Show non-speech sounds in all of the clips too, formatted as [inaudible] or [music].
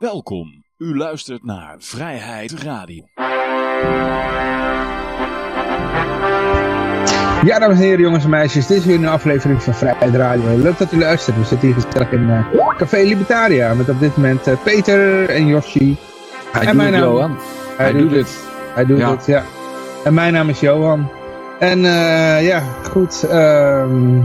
Welkom. U luistert naar Vrijheid Radio. Ja, dames en heren, jongens en meisjes, dit is weer een aflevering van Vrijheid Radio. Leuk dat u luistert. We zitten hier gezellig in uh, Café Libertaria met op dit moment uh, Peter en Yoshi. Hij en doet mijn het, naam- Johan. Hij, doet het. Hij doet Ja. het, ja. En mijn naam is Johan. En eh, ja, goed. ehm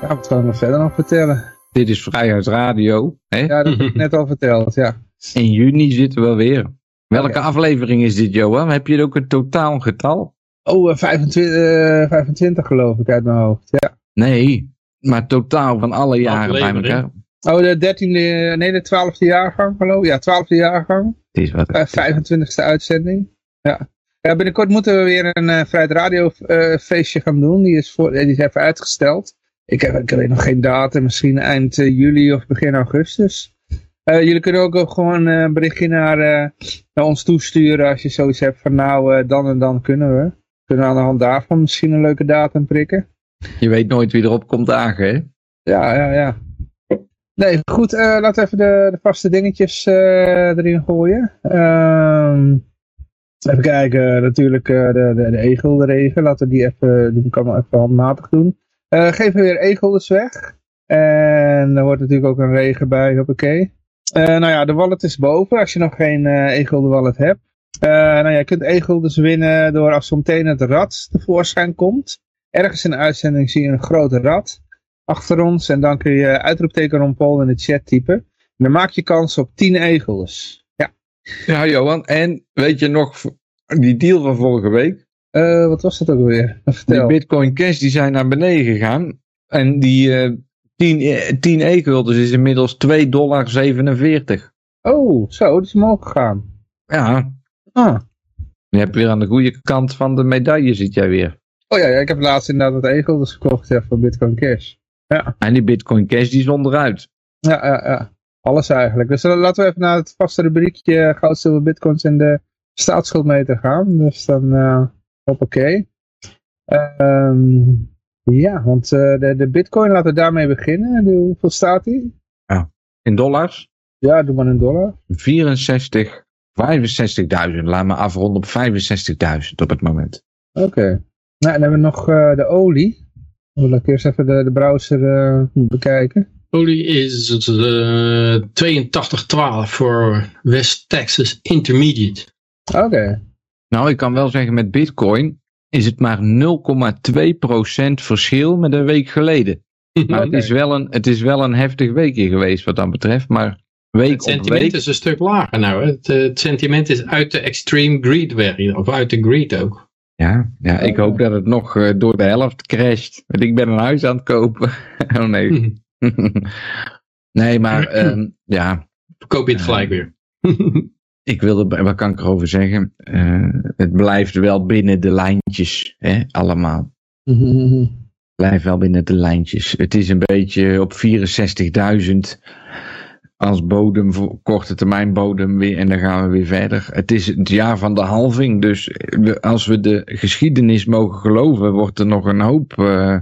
ja, wat kan ik nog verder nog vertellen? Dit is Vrijheid Radio. Hè? Ja, dat heb ik [laughs] net al verteld, ja. In juni zitten we weer. Welke Oké. aflevering is dit, Johan? Heb je ook een totaal getal? Oh, eh, 25, eh, 25 geloof ik uit mijn hoofd, ja. Nee, maar totaal van alle jaren bij Aflevering. elkaar. Oh, de dertiende, nee, de twaalfde jaargang geloof ik. Ja, twaalfde jaargang. Het is wat. Eh, 25e uitzending. Ja. ja. Binnenkort moeten we weer een eh Vrijheid Radio eh, feestje gaan doen. Die is, voor, eh, die is even uitgesteld. Ik, heb, ik weet nog geen datum. Misschien eind eh, juli of begin augustus. Eh, jullie kunnen ook, ook gewoon eh, een berichtje naar, eh, naar ons toesturen. Als je zoiets hebt van nou, eh, dan en dan kunnen we. Kunnen we aan de hand daarvan misschien een leuke datum prikken. Je weet nooit wie erop komt dagen, hè? Ja, ja, ja. Nee, goed. eh laten we even de, de vaste dingetjes eh, erin gooien. Ehm, even kijken. Natuurlijk eh, de, de, de e-guldenregen. Laten we die even, die kan wel even handmatig doen. Eh geven we weer e-guldens weg. En er hoort natuurlijk ook een regen bij. Hoppakee. Eh nou ja, de wallet is boven. Als je nog geen e-gulden wallet hebt. Nou ja, je kunt e-guldens winnen door als zo meteen het rad tevoorschijn komt. Ergens in de uitzending zie je een grote rad achter ons. En dan kun je uitroepteken Ron Paul in de chat typen. En dan maak je kans op 10 egels. Ja. Ja, Johan. En weet je nog die deal van vorige week? Eh, wat was dat ook weer? Die Vertel. Bitcoin Cash die zijn naar beneden gegaan. En die eh 10, eh, 10 e-guldens is inmiddels 2,47 dollar. Oh, zo, het is omhoog gegaan. Ja, Ah. je hebt weer aan de goede kant van de medaille zit jij weer. Oh ja, ja, ik heb laatst inderdaad wat egels gekocht ja, voor Bitcoin Cash. En die Bitcoin Cash die is onderuit. Ja, ja, ja. Alles eigenlijk. Dus dan laten we even naar het vaste rubriekje eh, goud, zilver, bitcoins en de staatsschuldmeter gaan. Dus dan, eh hoppakee. Ehm ja, want eh, de, de bitcoin, laten we daarmee beginnen. De- hoeveel staat die? In dollars? Ja, doe maar in dollar. 64, 65.000. Laat me afronden op 65.000 op het moment. Oké. Nou, dan hebben we nog eh, de olie. Dan wil ik eerst even de, de browser eh, bekijken. Olie is eh 82,12 voor West Texas Intermediate. Oké. Nou, ik kan wel zeggen met Bitcoin is het maar 0,2% verschil met een week geleden. [laughs] Maar het, is wel een, het is wel een heftig weekje geweest wat dat betreft. Maar week Het sentiment week. is een stuk lager nou. Het, eh, het sentiment is uit de extreme greed weg. Of uit de greed ook. Ja, ja, ik hoop dat het nog eh, door de helft crasht. Want ik ben een huis aan het kopen. [laughs] oh nee. [laughs] nee, maar [clears throat] ehm, ja, Koop je het gelijk weer. Ik wilde, wat kan ik erover zeggen? Eh, het blijft wel binnen de lijntjes, hè, allemaal. Blijft wel binnen de lijntjes. Het is een beetje op 64.000 als bodem, voor korte termijn bodem weer. En dan gaan we weer verder. Het is het jaar van de halving. Dus we- als we de geschiedenis mogen geloven, wordt er nog een hoop, eh,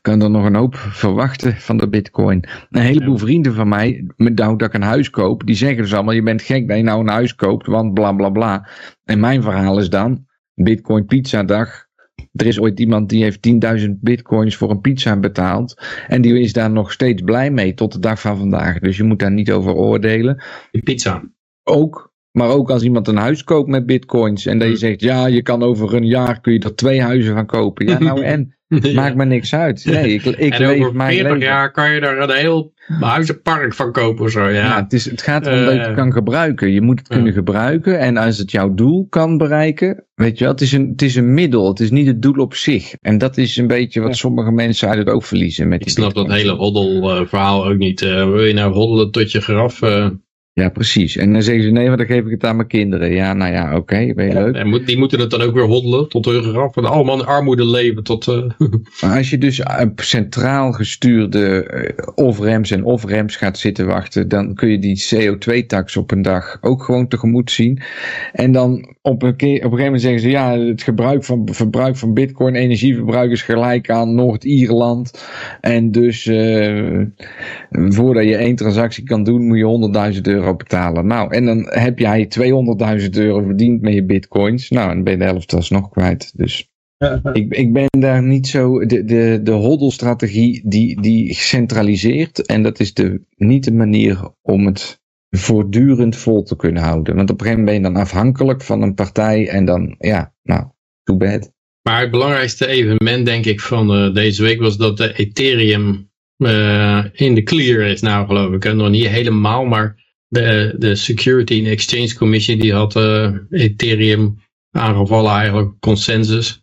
kan er nog een hoop verwachten van de bitcoin. Een heleboel vrienden van mij, met nou dat ik een huis koop, die zeggen dus allemaal, je bent gek dat je nou een huis koopt, want bla bla bla. En mijn verhaal is dan, bitcoin pizza dag. Er is ooit iemand die heeft 10.000 bitcoins voor een pizza betaald. En die is daar nog steeds blij mee tot de dag van vandaag. Dus je moet daar niet over oordelen. Die pizza. Ook, maar ook als iemand een huis koopt met bitcoins. En dat je zegt, ja, je kan over een jaar kun je er twee huizen van kopen. Ja, nou en? [laughs] Maakt me niks uit. Nee, ik, ik en leef over mijn 40 leven. jaar kan je er een heel huizenpark van kopen of zo. Ja. Ja, het, is, het gaat erom dat je het Eh. kan gebruiken. Je moet het kunnen gebruiken. En als het jouw doel kan bereiken. Weet je wel, het is, een, het is een middel. Het is niet het doel op zich. En dat is een beetje wat Ja. sommige mensen uit het oog verliezen. Met Ik snap dat hele roddel eh, verhaal ook niet. Eh, wil je nou roddelen tot je graf? Eh, Ja, precies. En dan zeggen ze, nee, maar dan geef ik het aan mijn kinderen. Ja, nou ja, oké, okay, ben je leuk. En moet, die moeten het dan ook weer hoddelen tot hun graf. En allemaal in armoede leven tot... Uh... [laughs] Maar als je dus op centraal gestuurde uh, off-ramps en off-ramps gaat zitten wachten, dan kun je die CO2-tax op een dag ook gewoon tegemoet zien. En dan op een, keer, op een gegeven moment zeggen ze, ja, het gebruik van, verbruik van bitcoin, energieverbruik is gelijk aan Noord-Ierland. En dus uh, voordat je één transactie kan doen, moet je 100.000 euro betalen. Nou, en dan heb jij 200.000 euro verdiend met je bitcoins. Nou, en dan ben je de helft alsnog kwijt. Dus ik, ik ben daar niet zo. De, de, de hoddelstrategie die, die centraliseert. En dat is de, niet de manier om het voortdurend vol te kunnen houden. Want op een gegeven moment ben je dan afhankelijk van een partij. En dan, ja, nou, too bad. Maar het belangrijkste evenement, denk ik, van uh, deze week was dat de Ethereum uh, in de clear is. Nou, geloof ik. Nog niet helemaal, maar de, de Security and Exchange Commission die had uh, Ethereum aangevallen eigenlijk consensus.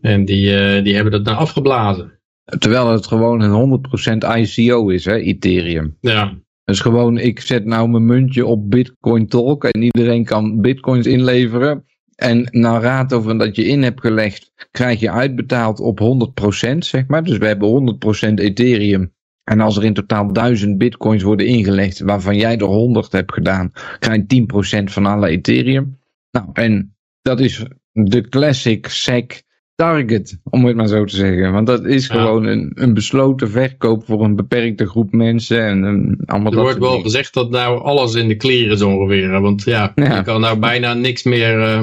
En die, uh, die hebben dat nou afgeblazen. Terwijl het gewoon een 100% ICO is, hè, Ethereum. Ja. Dus gewoon, ik zet nou mijn muntje op Bitcoin Talk en iedereen kan bitcoins inleveren. En na rato van dat je in hebt gelegd, krijg je uitbetaald op 100%, zeg maar. Dus we hebben 100% Ethereum en als er in totaal 1000 bitcoins worden ingelegd, waarvan jij er 100 hebt gedaan, krijg je 10% van alle Ethereum. Nou, en dat is de classic SEC target, om het maar zo te zeggen. Want dat is gewoon een, een besloten verkoop voor een beperkte groep mensen. En een, allemaal er wordt wel gezegd dat nou alles in de kleren is ongeveer. Want ja, ja. je kan nou bijna niks meer... Uh,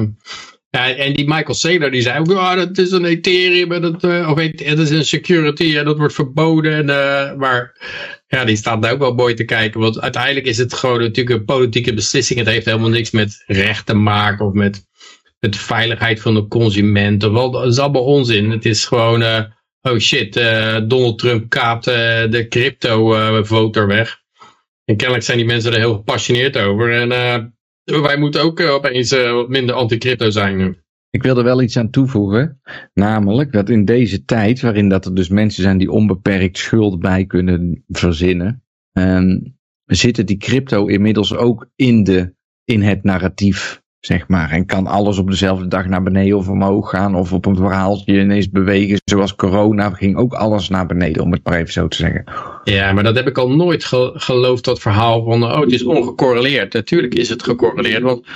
ja, en die Michael Saylor die zei ook, oh, dat is een Ethereum, dat, uh, of het is een security en dat wordt verboden. En, uh, maar ja, die staat daar ook wel mooi te kijken. Want uiteindelijk is het gewoon natuurlijk een politieke beslissing. Het heeft helemaal niks met recht te maken of met, met veiligheid van de consument. Of dat is allemaal onzin. Het is gewoon, uh, oh shit, Donald Trump kaapt de crypto-voter weg. En kennelijk zijn die mensen er heel gepassioneerd over. En wij moeten ook eh, opeens uh, wat minder anti-crypto zijn nu. Ik wil er wel iets aan toevoegen. Namelijk dat in deze tijd, waarin dat er dus mensen zijn die onbeperkt schuld bij kunnen verzinnen, um, zitten die crypto inmiddels ook in, de, in het narratief zeg maar. En kan alles op dezelfde dag naar beneden of omhoog gaan. Of op een verhaaltje ineens bewegen. Zoals corona ging ook alles naar beneden, om het maar even zo te zeggen. Ja, maar dat heb ik al nooit geloofd, dat verhaal van, oh het is ongecorreleerd. Natuurlijk is het gecorreleerd, want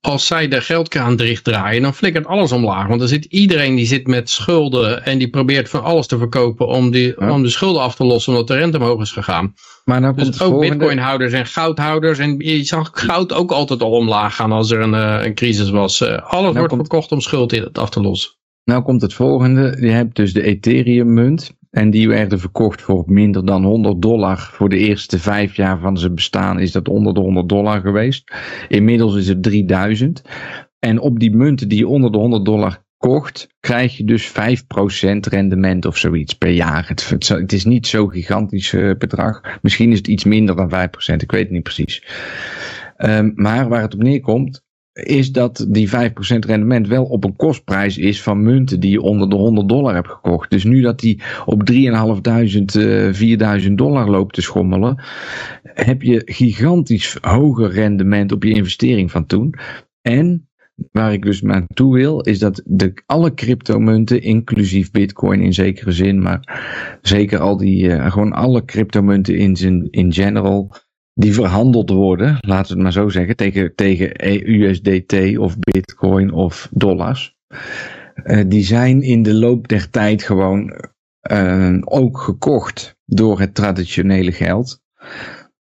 als zij de geldkraan dichtdraaien, dan flikkert alles omlaag. Want dan zit iedereen die zit met schulden en die probeert van alles te verkopen om, die, om de schulden af te lossen omdat de rente omhoog is gegaan. Maar nou dus ook bitcoinhouders en goudhouders. En je zag goud ook altijd al omlaag gaan als er een, uh, een crisis was. Uh, alles nou wordt verkocht om schuld af te lossen. Nou komt het volgende. Je hebt dus de Ethereum munt. En die werden verkocht voor minder dan 100 dollar. Voor de eerste vijf jaar van zijn bestaan is dat onder de 100 dollar geweest. Inmiddels is het 3000. En op die munten die je onder de 100 dollar kocht, krijg je dus 5% rendement of zoiets per jaar. Het, is niet zo'n gigantisch uh, bedrag. Misschien is het iets minder dan 5%, ik weet het niet precies. Um, maar waar het op neerkomt, is dat die 5% rendement wel op een kostprijs is van munten die je onder de 100 dollar hebt gekocht. Dus nu dat die op 3.500, uh, 4000 dollar loopt te schommelen, heb je gigantisch hoger rendement op je investering van toen. En waar ik dus naartoe wil, is dat de, alle cryptomunten, inclusief bitcoin in zekere zin, maar zeker al die, uh, gewoon alle cryptomunten in, in general, die verhandeld worden, laten we het maar zo zeggen, tegen, tegen USDT of bitcoin of dollars. Uh, die zijn in de loop der tijd gewoon uh, ook gekocht door het traditionele geld.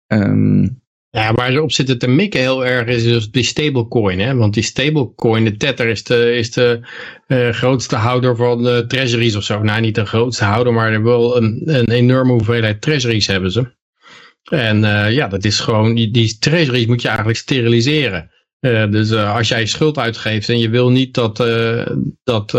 Um, ja, waar ze op zitten te mikken heel erg is dus die stablecoin. Hè? Want die stablecoin, de Tether, is de, is de uh, grootste houder van de treasuries of zo. Nou, niet de grootste houder, maar wel een, een enorme hoeveelheid treasuries hebben ze. En uh, ja, dat is gewoon, die, die treasuries moet je eigenlijk steriliseren. Uh, dus als jij schuld uitgeeft en je wil niet dat, dat,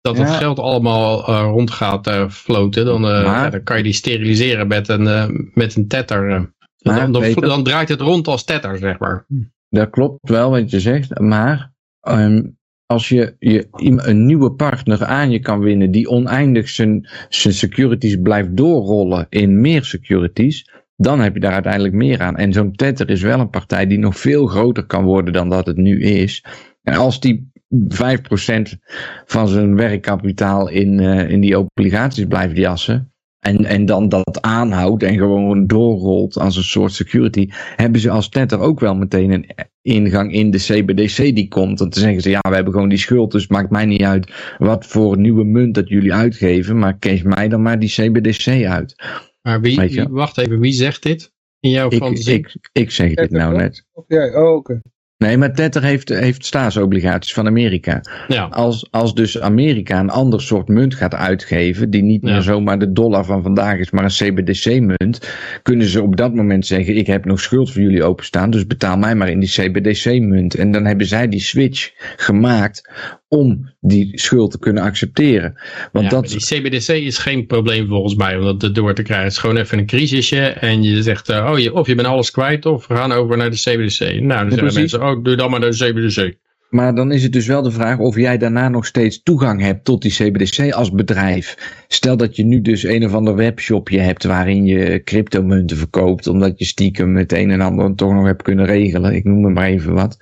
dat het geld allemaal rond gaat floten, dan, ja, dan kan je die steriliseren met een, met een tether. Dan, dan, draait het rond als tetter, zeg maar. Dat klopt wel wat je zegt, maar um, als je, je een nieuwe partner aan je kan winnen die oneindig zijn, zijn securities blijft doorrollen in meer securities, dan heb je daar uiteindelijk meer aan. En zo'n Tether is wel een partij die nog veel groter kan worden dan dat het nu is. En als die 5% van zijn werkkapitaal in, uh, in die obligaties blijft jassen. En, en dan dat aanhoudt en gewoon doorrolt als een soort security. Hebben ze als Tether ook wel meteen een ingang in de CBDC die komt. Dan zeggen ze ja we hebben gewoon die schuld. Dus maakt mij niet uit wat voor nieuwe munt dat jullie uitgeven. Maar kees mij dan maar die CBDC uit. Maar wie, wie wacht even, wie zegt dit? In jouw fantasie? Ik, ik, ik zeg dit nou net. Of jij? Oh, oké. Nee, maar Tether heeft, heeft staatsobligaties van Amerika. Ja. Als, als dus Amerika een ander soort munt gaat uitgeven, die niet meer zomaar de dollar van vandaag is, maar een CBDC-munt, kunnen ze op dat moment zeggen, ik heb nog schuld voor jullie openstaan, dus betaal mij maar in die CBDC-munt. En dan hebben zij die switch gemaakt om die schuld te kunnen accepteren. Want ja, dat... Die CBDC is geen probleem volgens mij om dat door te krijgen. Het is gewoon even een crisisje en je zegt, uh, oh, je, of je bent alles kwijt of we gaan over naar de CBDC. Nou, dan zeggen mensen, oh, doe dan maar de CBDC. Maar dan is het dus wel de vraag of jij daarna nog steeds toegang hebt tot die CBDC als bedrijf. Stel dat je nu dus een of ander webshopje hebt waarin je cryptomunten verkoopt, omdat je stiekem het een en ander toch nog hebt kunnen regelen. Ik noem er maar even wat.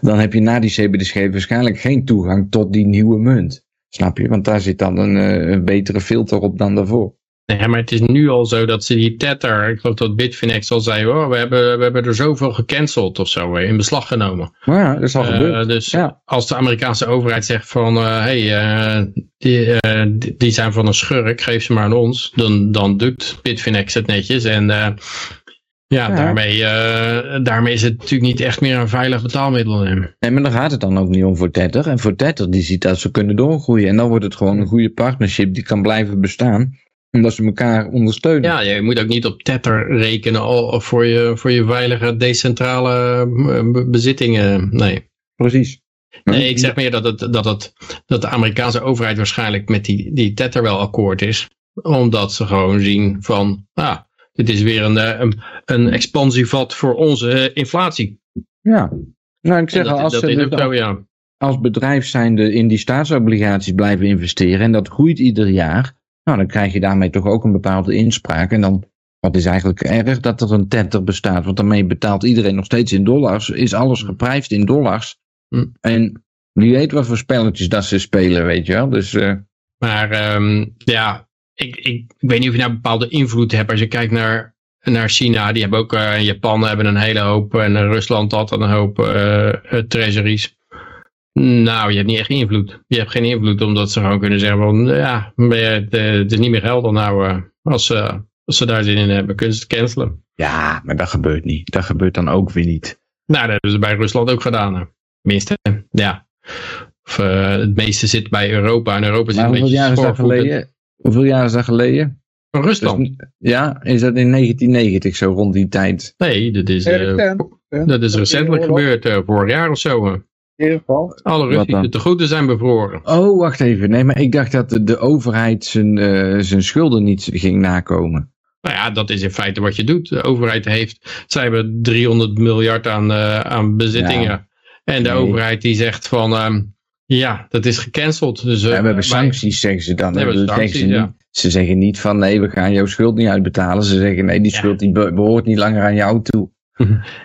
Dan heb je na die CBDC waarschijnlijk geen toegang tot die nieuwe munt. Snap je? Want daar zit dan een, eh, een betere filter op dan daarvoor. Nee, maar het is nu al zo dat ze die Tether, ik geloof dat Bitfinex al zei, oh, we, hebben, we hebben er zoveel gecanceld of zo, in beslag genomen. Maar ja, dat is al uh, gebeurd. Dus ja. als de Amerikaanse overheid zegt van, hé, uh, hey, uh, die, die zijn van een schurk, geef ze maar aan ons, dan, dan doet Bitfinex het netjes en... Ja, ja, Daarmee, daarmee is het natuurlijk niet echt meer een veilig betaalmiddel. Nee, maar dan gaat het dan ook niet om voor Tether. En voor Tether, die ziet dat ze kunnen doorgroeien. En dan wordt het gewoon een goede partnership die kan blijven bestaan omdat ze elkaar ondersteunen. Ja, je moet ook niet op Tether rekenen voor je, voor je veilige decentrale bezittingen. Nee. Precies. Nee, ik zeg meer dat, het, dat, het, dat de Amerikaanse overheid waarschijnlijk met die, die Tether wel akkoord is. Omdat ze gewoon zien van, ah, dit is weer een, een, een expansievat voor onze inflatie. Ja, nou ik zeg dat, als dat ze zo, ja. als bedrijf zijnde in die staatsobligaties blijven investeren en dat groeit ieder jaar, nou, dan krijg je daarmee toch ook een bepaalde inspraak. En dan, wat is eigenlijk erg dat er een tether bestaat, want daarmee betaalt iedereen nog steeds in dollars. Is alles geprijsd in dollars. Hm. En wie weet wat voor spelletjes dat ze spelen, weet je wel. Dus, uh... Maar um, ja, ik, ik, ik, weet niet of je nou bepaalde invloed hebt als je kijkt naar, naar China. Die hebben ook, uh, Japan hebben een hele hoop en Rusland had een hoop uh, treasuries. Nou, je hebt niet echt invloed. Je hebt geen invloed omdat ze gewoon kunnen zeggen van ja, het is niet meer geldig nou uh, als, uh, als ze daar zin in hebben, kunnen ze het cancelen. Ja, maar dat gebeurt niet. Dat gebeurt dan ook weer niet. Nou, dat hebben ze bij Rusland ook gedaan. Tenminste, ja. Of, uh, het meeste zit bij Europa en Europa zit maar een hoeveel jaar is dat geleden? Hoeveel jaar is dat geleden? Van Rusland? Dus, ja, is dat in 1990 zo rond die tijd? Nee, dat is, dat is recentelijk gebeurd, vorig jaar of zo. In ieder geval. Alle Russische tegoeden zijn bevroren. Oh, wacht even. Nee, maar ik dacht dat de, de overheid zijn, uh, zijn schulden niet ging nakomen. Nou ja, dat is in feite wat je doet. De overheid heeft, zij hebben 300 miljard aan, uh, aan bezittingen. Ja. En de nee. overheid die zegt van, um, ja, dat is gecanceld. Dus, uh, ja, we hebben sancties, zeggen ze dan. Hebben sancties, ze, ja. niet, ze zeggen niet van, nee, we gaan jouw schuld niet uitbetalen. Ze zeggen, nee, die schuld die behoort niet langer aan jou toe.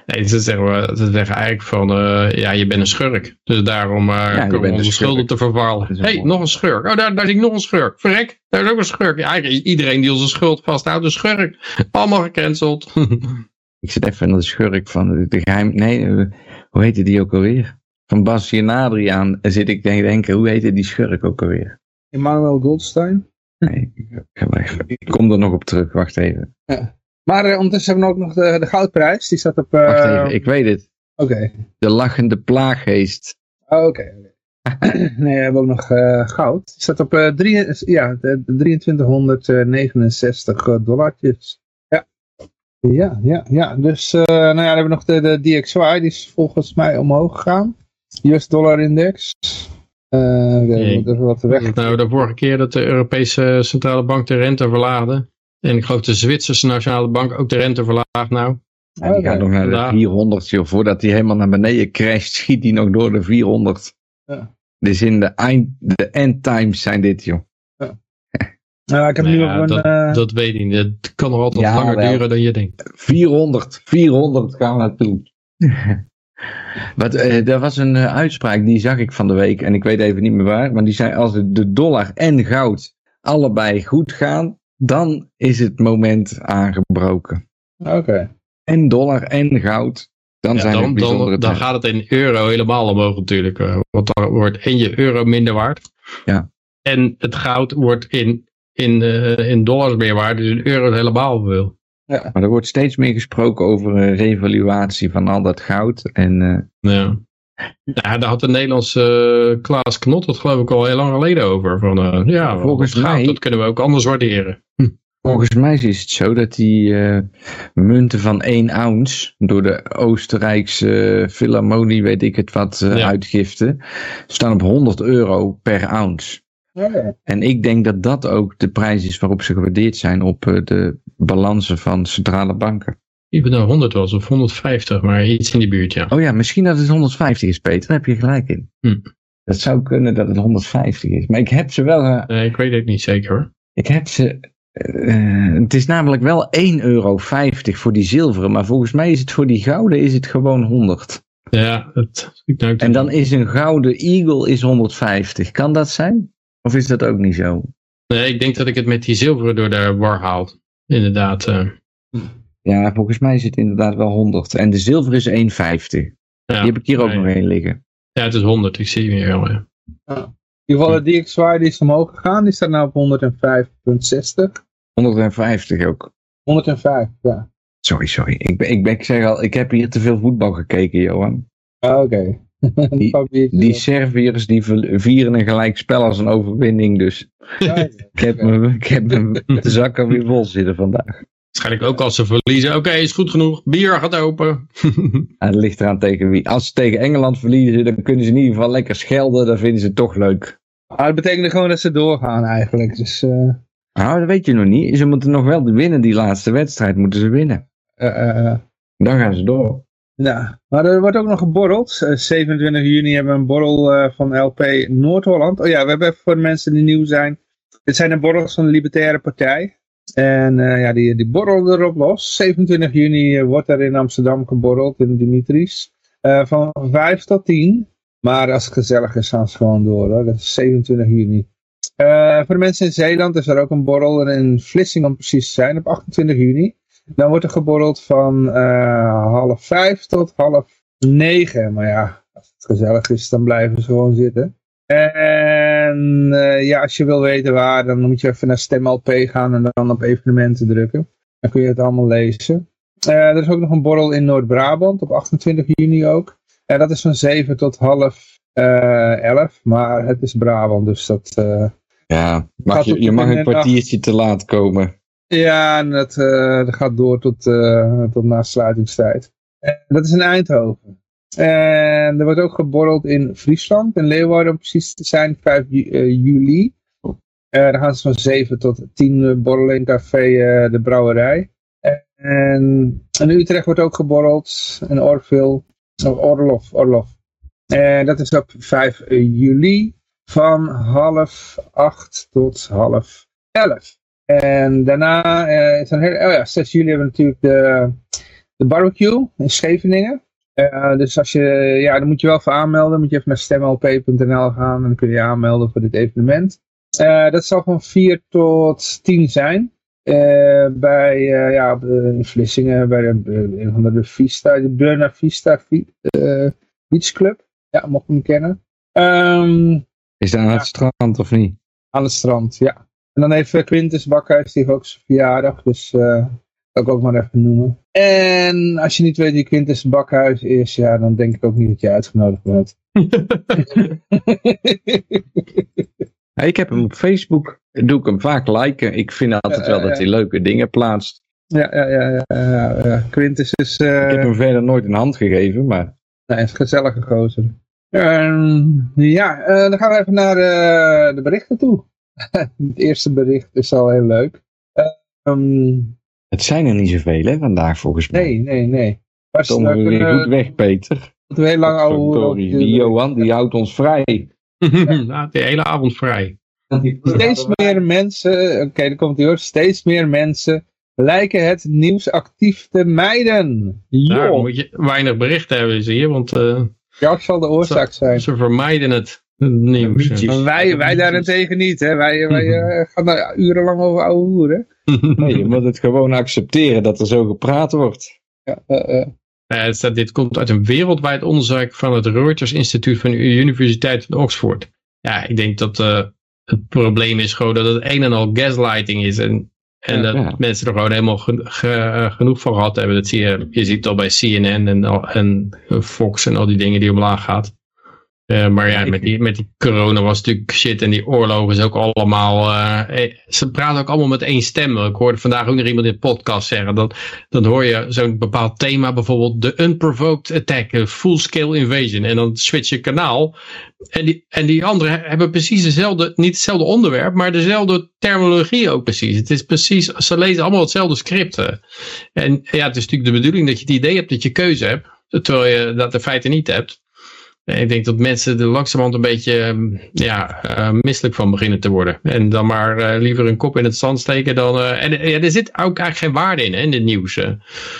Nee, ze zeggen, ze zeggen eigenlijk van, uh, ja, je bent een schurk. Dus daarom uh, ja, komen onze schulden te vervallen. Hé, hey, nog een schurk. Oh, daar, daar zie ik nog een schurk. Verrek, daar is ook een schurk. Ja, eigenlijk iedereen die onze schuld vasthoudt, een schurk. Allemaal gecanceld. [laughs] ik zit even naar de schurk van de geheim... Nee, uh, hoe heette die ook alweer? Van Basje en Adriaan zit ik te denken, hoe heette die schurk ook alweer? Emmanuel Goldstein? Nee, ik kom er nog op terug, wacht even. Ja. Maar uh, ondertussen hebben we ook nog de, de goudprijs. Die staat op... Uh, Wacht even, ik weet het. Oké. Okay. De lachende plaaggeest. Oh, Oké. Okay. [clears throat] nee, we hebben ook nog uh, goud. Die staat op drie, ja, 2369 dollartjes. Ja. Ja, ja, ja. Dus, nou ja, dan hebben we nog de, de DXY. Die is volgens mij omhoog gegaan. US dollar index. nee. wat weg. Nou, de vorige keer dat de Europese Centrale Bank de rente verlaagde. En ik geloof de Zwitserse Nationale Bank ook de rente verlaagt nou. Ja, die gaat nog naar de 400, joh. Voordat hij helemaal naar beneden crasht, schiet hij nog door de 400. Ja. Dus in de, eind, de end times zijn dit, joh. Ja. Nou, ik heb nu ja, een, dat, uh... dat, weet ik niet. Het kan nog altijd langer duren dan je denkt. 400, 400 gaan naartoe. [laughs] Wat, uh, er was een uh, uitspraak, die zag ik van de week en ik weet even niet meer waar. Maar die zei als de dollar en goud allebei goed gaan, dan is het moment aangebroken. Oké. En dollar en goud, dan ja, zijn dan, dan, dan gaat het in euro helemaal omhoog natuurlijk. Uh, want dan wordt en je euro minder waard. Ja. En het goud wordt in, in, in dollars meer waard, dus in euro helemaal veel. Ja. Maar er wordt steeds meer gesproken over een revaluatie van al dat goud. En, uh... ja. Ja, daar had de Nederlandse uh, Klaas Knot het geloof ik al heel lang geleden over. Van, uh, ja, volgens mij, dat kunnen we ook anders waarderen. Hm. Volgens mij is het zo dat die munten van 1 ounce door de Oostenrijkse Philharmonie, weet ik het wat, ja. uitgiften, staan op 100 euro per ounce. En ik denk dat dat ook de prijs is waarop ze gewaardeerd zijn op de balansen van centrale banken. Ik ben nou 100 was of 150, maar iets in die buurt, ja. Oh ja, misschien dat het 150 is, Peter. Daar heb je gelijk in. Hm. Dat zou kunnen dat het 150 is. Maar ik heb ze wel... Uh, nee, ik weet het niet zeker hoor. Ik heb ze... Uh, het is namelijk wel 1,50 euro voor die zilveren. Maar volgens mij is het voor die gouden is het gewoon 100. Ja, het, ik denk En dan is een gouden eagle is 150. Kan dat zijn? Of is dat ook niet zo? Nee, ik denk dat ik het met die zilveren door de war haal inderdaad. Uh. Ja, volgens mij is het inderdaad wel 100. En de zilver is 1,50. Ja, die heb ik hier ook nog één liggen. Ja, het is 100. Ik zie hem hier wel. Ja. Ja. In ieder geval de DXY die is omhoog gegaan. Die staat nu op 105,60. 150 ook. 105, ja. Sorry, sorry. Ik, ben, ik, ben, ik zeg al, ik heb hier te veel voetbal gekeken, Johan. Ah, oké. [laughs] Die, die Serviërs die vieren een gelijk spel als een overwinning. Dus [laughs] ik heb, me, ik heb [laughs] me de zakken weer vol zitten vandaag. Waarschijnlijk ook als ze verliezen. Oké, is goed genoeg. Bier gaat open. [laughs] het ligt eraan tegen wie. Als ze tegen Engeland verliezen, dan kunnen ze in ieder geval lekker schelden. Dan vinden ze het toch leuk. Maar het betekent gewoon dat ze doorgaan eigenlijk. Dus, uh... Nou, dat weet je nog niet. Ze moeten nog wel winnen, die laatste wedstrijd. Moeten ze winnen. Uh, dan gaan ze door. Ja, maar er wordt ook nog geborreld. 27 eh, juni hebben we een borrel uh, van LP Noord-Holland. Oh ja, we hebben even voor de mensen die nieuw zijn. Dit zijn de borrels van de Libertaire Partij. En uh, ja, die, die borrel erop los. 27 juni wordt er in Amsterdam geborreld, in Dimitris. van 5 tot 10. Maar als het gezellig is, gaan ze gewoon door. Hoor. Dat is 27 juni. voor de mensen in Zeeland is er ook een borrel. En in Vlissingen om precies te zijn, op 28 juni. Dan wordt er geborreld van half vijf tot half negen. Maar ja, als het gezellig is, dan blijven ze gewoon zitten. En ja, als je wil weten waar, dan moet je even naar StemLP gaan en dan op evenementen drukken. Dan kun je het allemaal lezen. Uh, er is ook nog een borrel in Noord-Brabant op 28 juni ook. En dat is van 7 tot half uh, 11. Maar het is Brabant, dus dat... ja, mag je, je mag een kwartiertje te laat komen. Ja, en dat, dat gaat door tot, tot na sluitingstijd. En dat is in Eindhoven. En er wordt ook geborreld in Friesland, in Leeuwarden om precies te zijn, 5 uh, eh, juli. daar gaan ze van 7 tot 10 borrelen in café De Brouwerij. En in Utrecht wordt ook geborreld, in Orville, of Orlof, Orlof. En dat is op 5 juli van half 8 tot half 11. En daarna is een hele, oh ja, 6 juli hebben we natuurlijk de, de barbecue in Scheveningen. Uh, dus als je, ja, dan moet je wel voor aanmelden. moet je even naar stemlp.nl gaan en dan kun je je aanmelden voor dit evenement. Uh, dat zal van 4 tot 10 zijn. Uh, bij, ja, in Vlissingen, bij de, een van de Vista, de Burna Vista Beach Club. Ja, mocht je hem kennen. Um, Is dat aan het strand of niet? Aan het strand, ja. En dan heeft Quintus Bakhuis, die heeft ook zijn verjaardag. Dus dat ik ook maar even noemen. En als je niet weet wie Quintus Bakhuis is, ja, dan denk ik ook niet dat je uitgenodigd bent. [laughs] ik heb hem op Facebook. Doe ik hem vaak liken. Ik vind altijd wel dat hij leuke dingen plaatst. Ja, ja, ja. ja, ja. Quintus is... Uh... Ik heb hem verder nooit een hand gegeven, maar... Nee, is een gezellige gozer. Uh, ja, uh, dan gaan we even naar de berichten toe. [laughs] het eerste bericht is al heel leuk. Um, het zijn er niet zoveel hè, vandaag volgens mij. Nee, nee, nee. Kom we weer goed weg, Peter. Dat we heel lang over... Die Johan, die houdt ons vrij. [laughs] Ja. de hele avond vrij. Steeds meer mensen, oké, dan komt hij hoor, steeds meer mensen lijken het nieuws actief te mijden. Daar moet je weinig berichten hebben, zie je, want... Uh, ja, zal de oorzaak zijn. Ze vermijden het nieuws. wij, wij daarentegen niet, hè. Wij, wij uh, [laughs] gaan daar urenlang over ouwe hoeren. [laughs] nee, je moet het gewoon accepteren dat er zo gepraat wordt. Ja, uh, staat, dit komt uit een wereldwijd onderzoek van het Reuters Instituut van de Universiteit van Oxford. Ja, ik denk dat het probleem is gewoon dat het een en al gaslighting is. En en dat mensen er gewoon helemaal genoeg van gehad hebben. Dat zie je, je ziet het al bij CNN en, en Fox en al die dingen die omlaag gaat. Uh, maar ja, met die, met die corona was natuurlijk shit en die oorlogen is ook allemaal... Uh, ze praten ook allemaal met één stem. Ik hoorde vandaag ook nog iemand in de podcast zeggen. Dat, dan hoor je zo'n bepaald thema, bijvoorbeeld de unprovoked attack, full-scale invasion. En dan switch je kanaal. En die, en die anderen hebben precies dezelfde, niet hetzelfde onderwerp, maar dezelfde terminologie ook precies. Het is precies, ze lezen allemaal hetzelfde script. En ja, het is natuurlijk de bedoeling dat je het idee hebt dat je keuze hebt. Terwijl je dat in feite niet hebt. Ik denk dat mensen er langzamerhand een beetje ehm, ja, uh, misselijk van beginnen te worden. En dan maar uh, liever een kop in het zand steken dan... Uh, en ja, er zit ook eigenlijk geen waarde in, hè, in dit nieuws.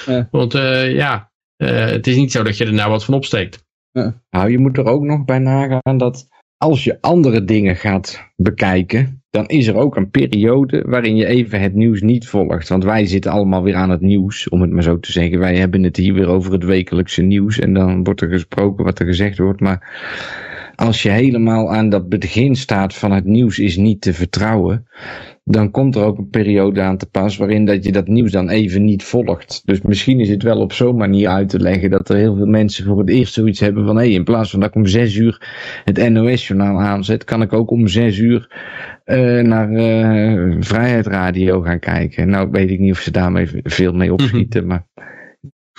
Ja. Want ja, het is niet zo dat je er nou wat van opsteekt. Ja. Nou, je moet er ook nog bij nagaan dat als je andere dingen gaat bekijken, dan is er ook een periode waarin je even het nieuws niet volgt. Want wij zitten allemaal weer aan het nieuws, om het maar zo te zeggen. Wij hebben het hier weer over het wekelijkse nieuws en dan wordt er gesproken wat er gezegd wordt. Maar als je helemaal aan dat begin staat van het nieuws is niet te vertrouwen, dan komt er ook een periode aan te pas waarin dat je dat nieuws dan even niet volgt. Dus misschien is het wel op zo'n manier uit te leggen dat er heel veel mensen voor het eerst zoiets hebben van hé, hey, in plaats van dat ik om zes uur het NOS-journaal aanzet, kan ik ook om zes uur uh, naar uh, Vrijheid Radio gaan kijken. Nou weet ik niet of ze daarmee veel mee opschieten, mhm. maar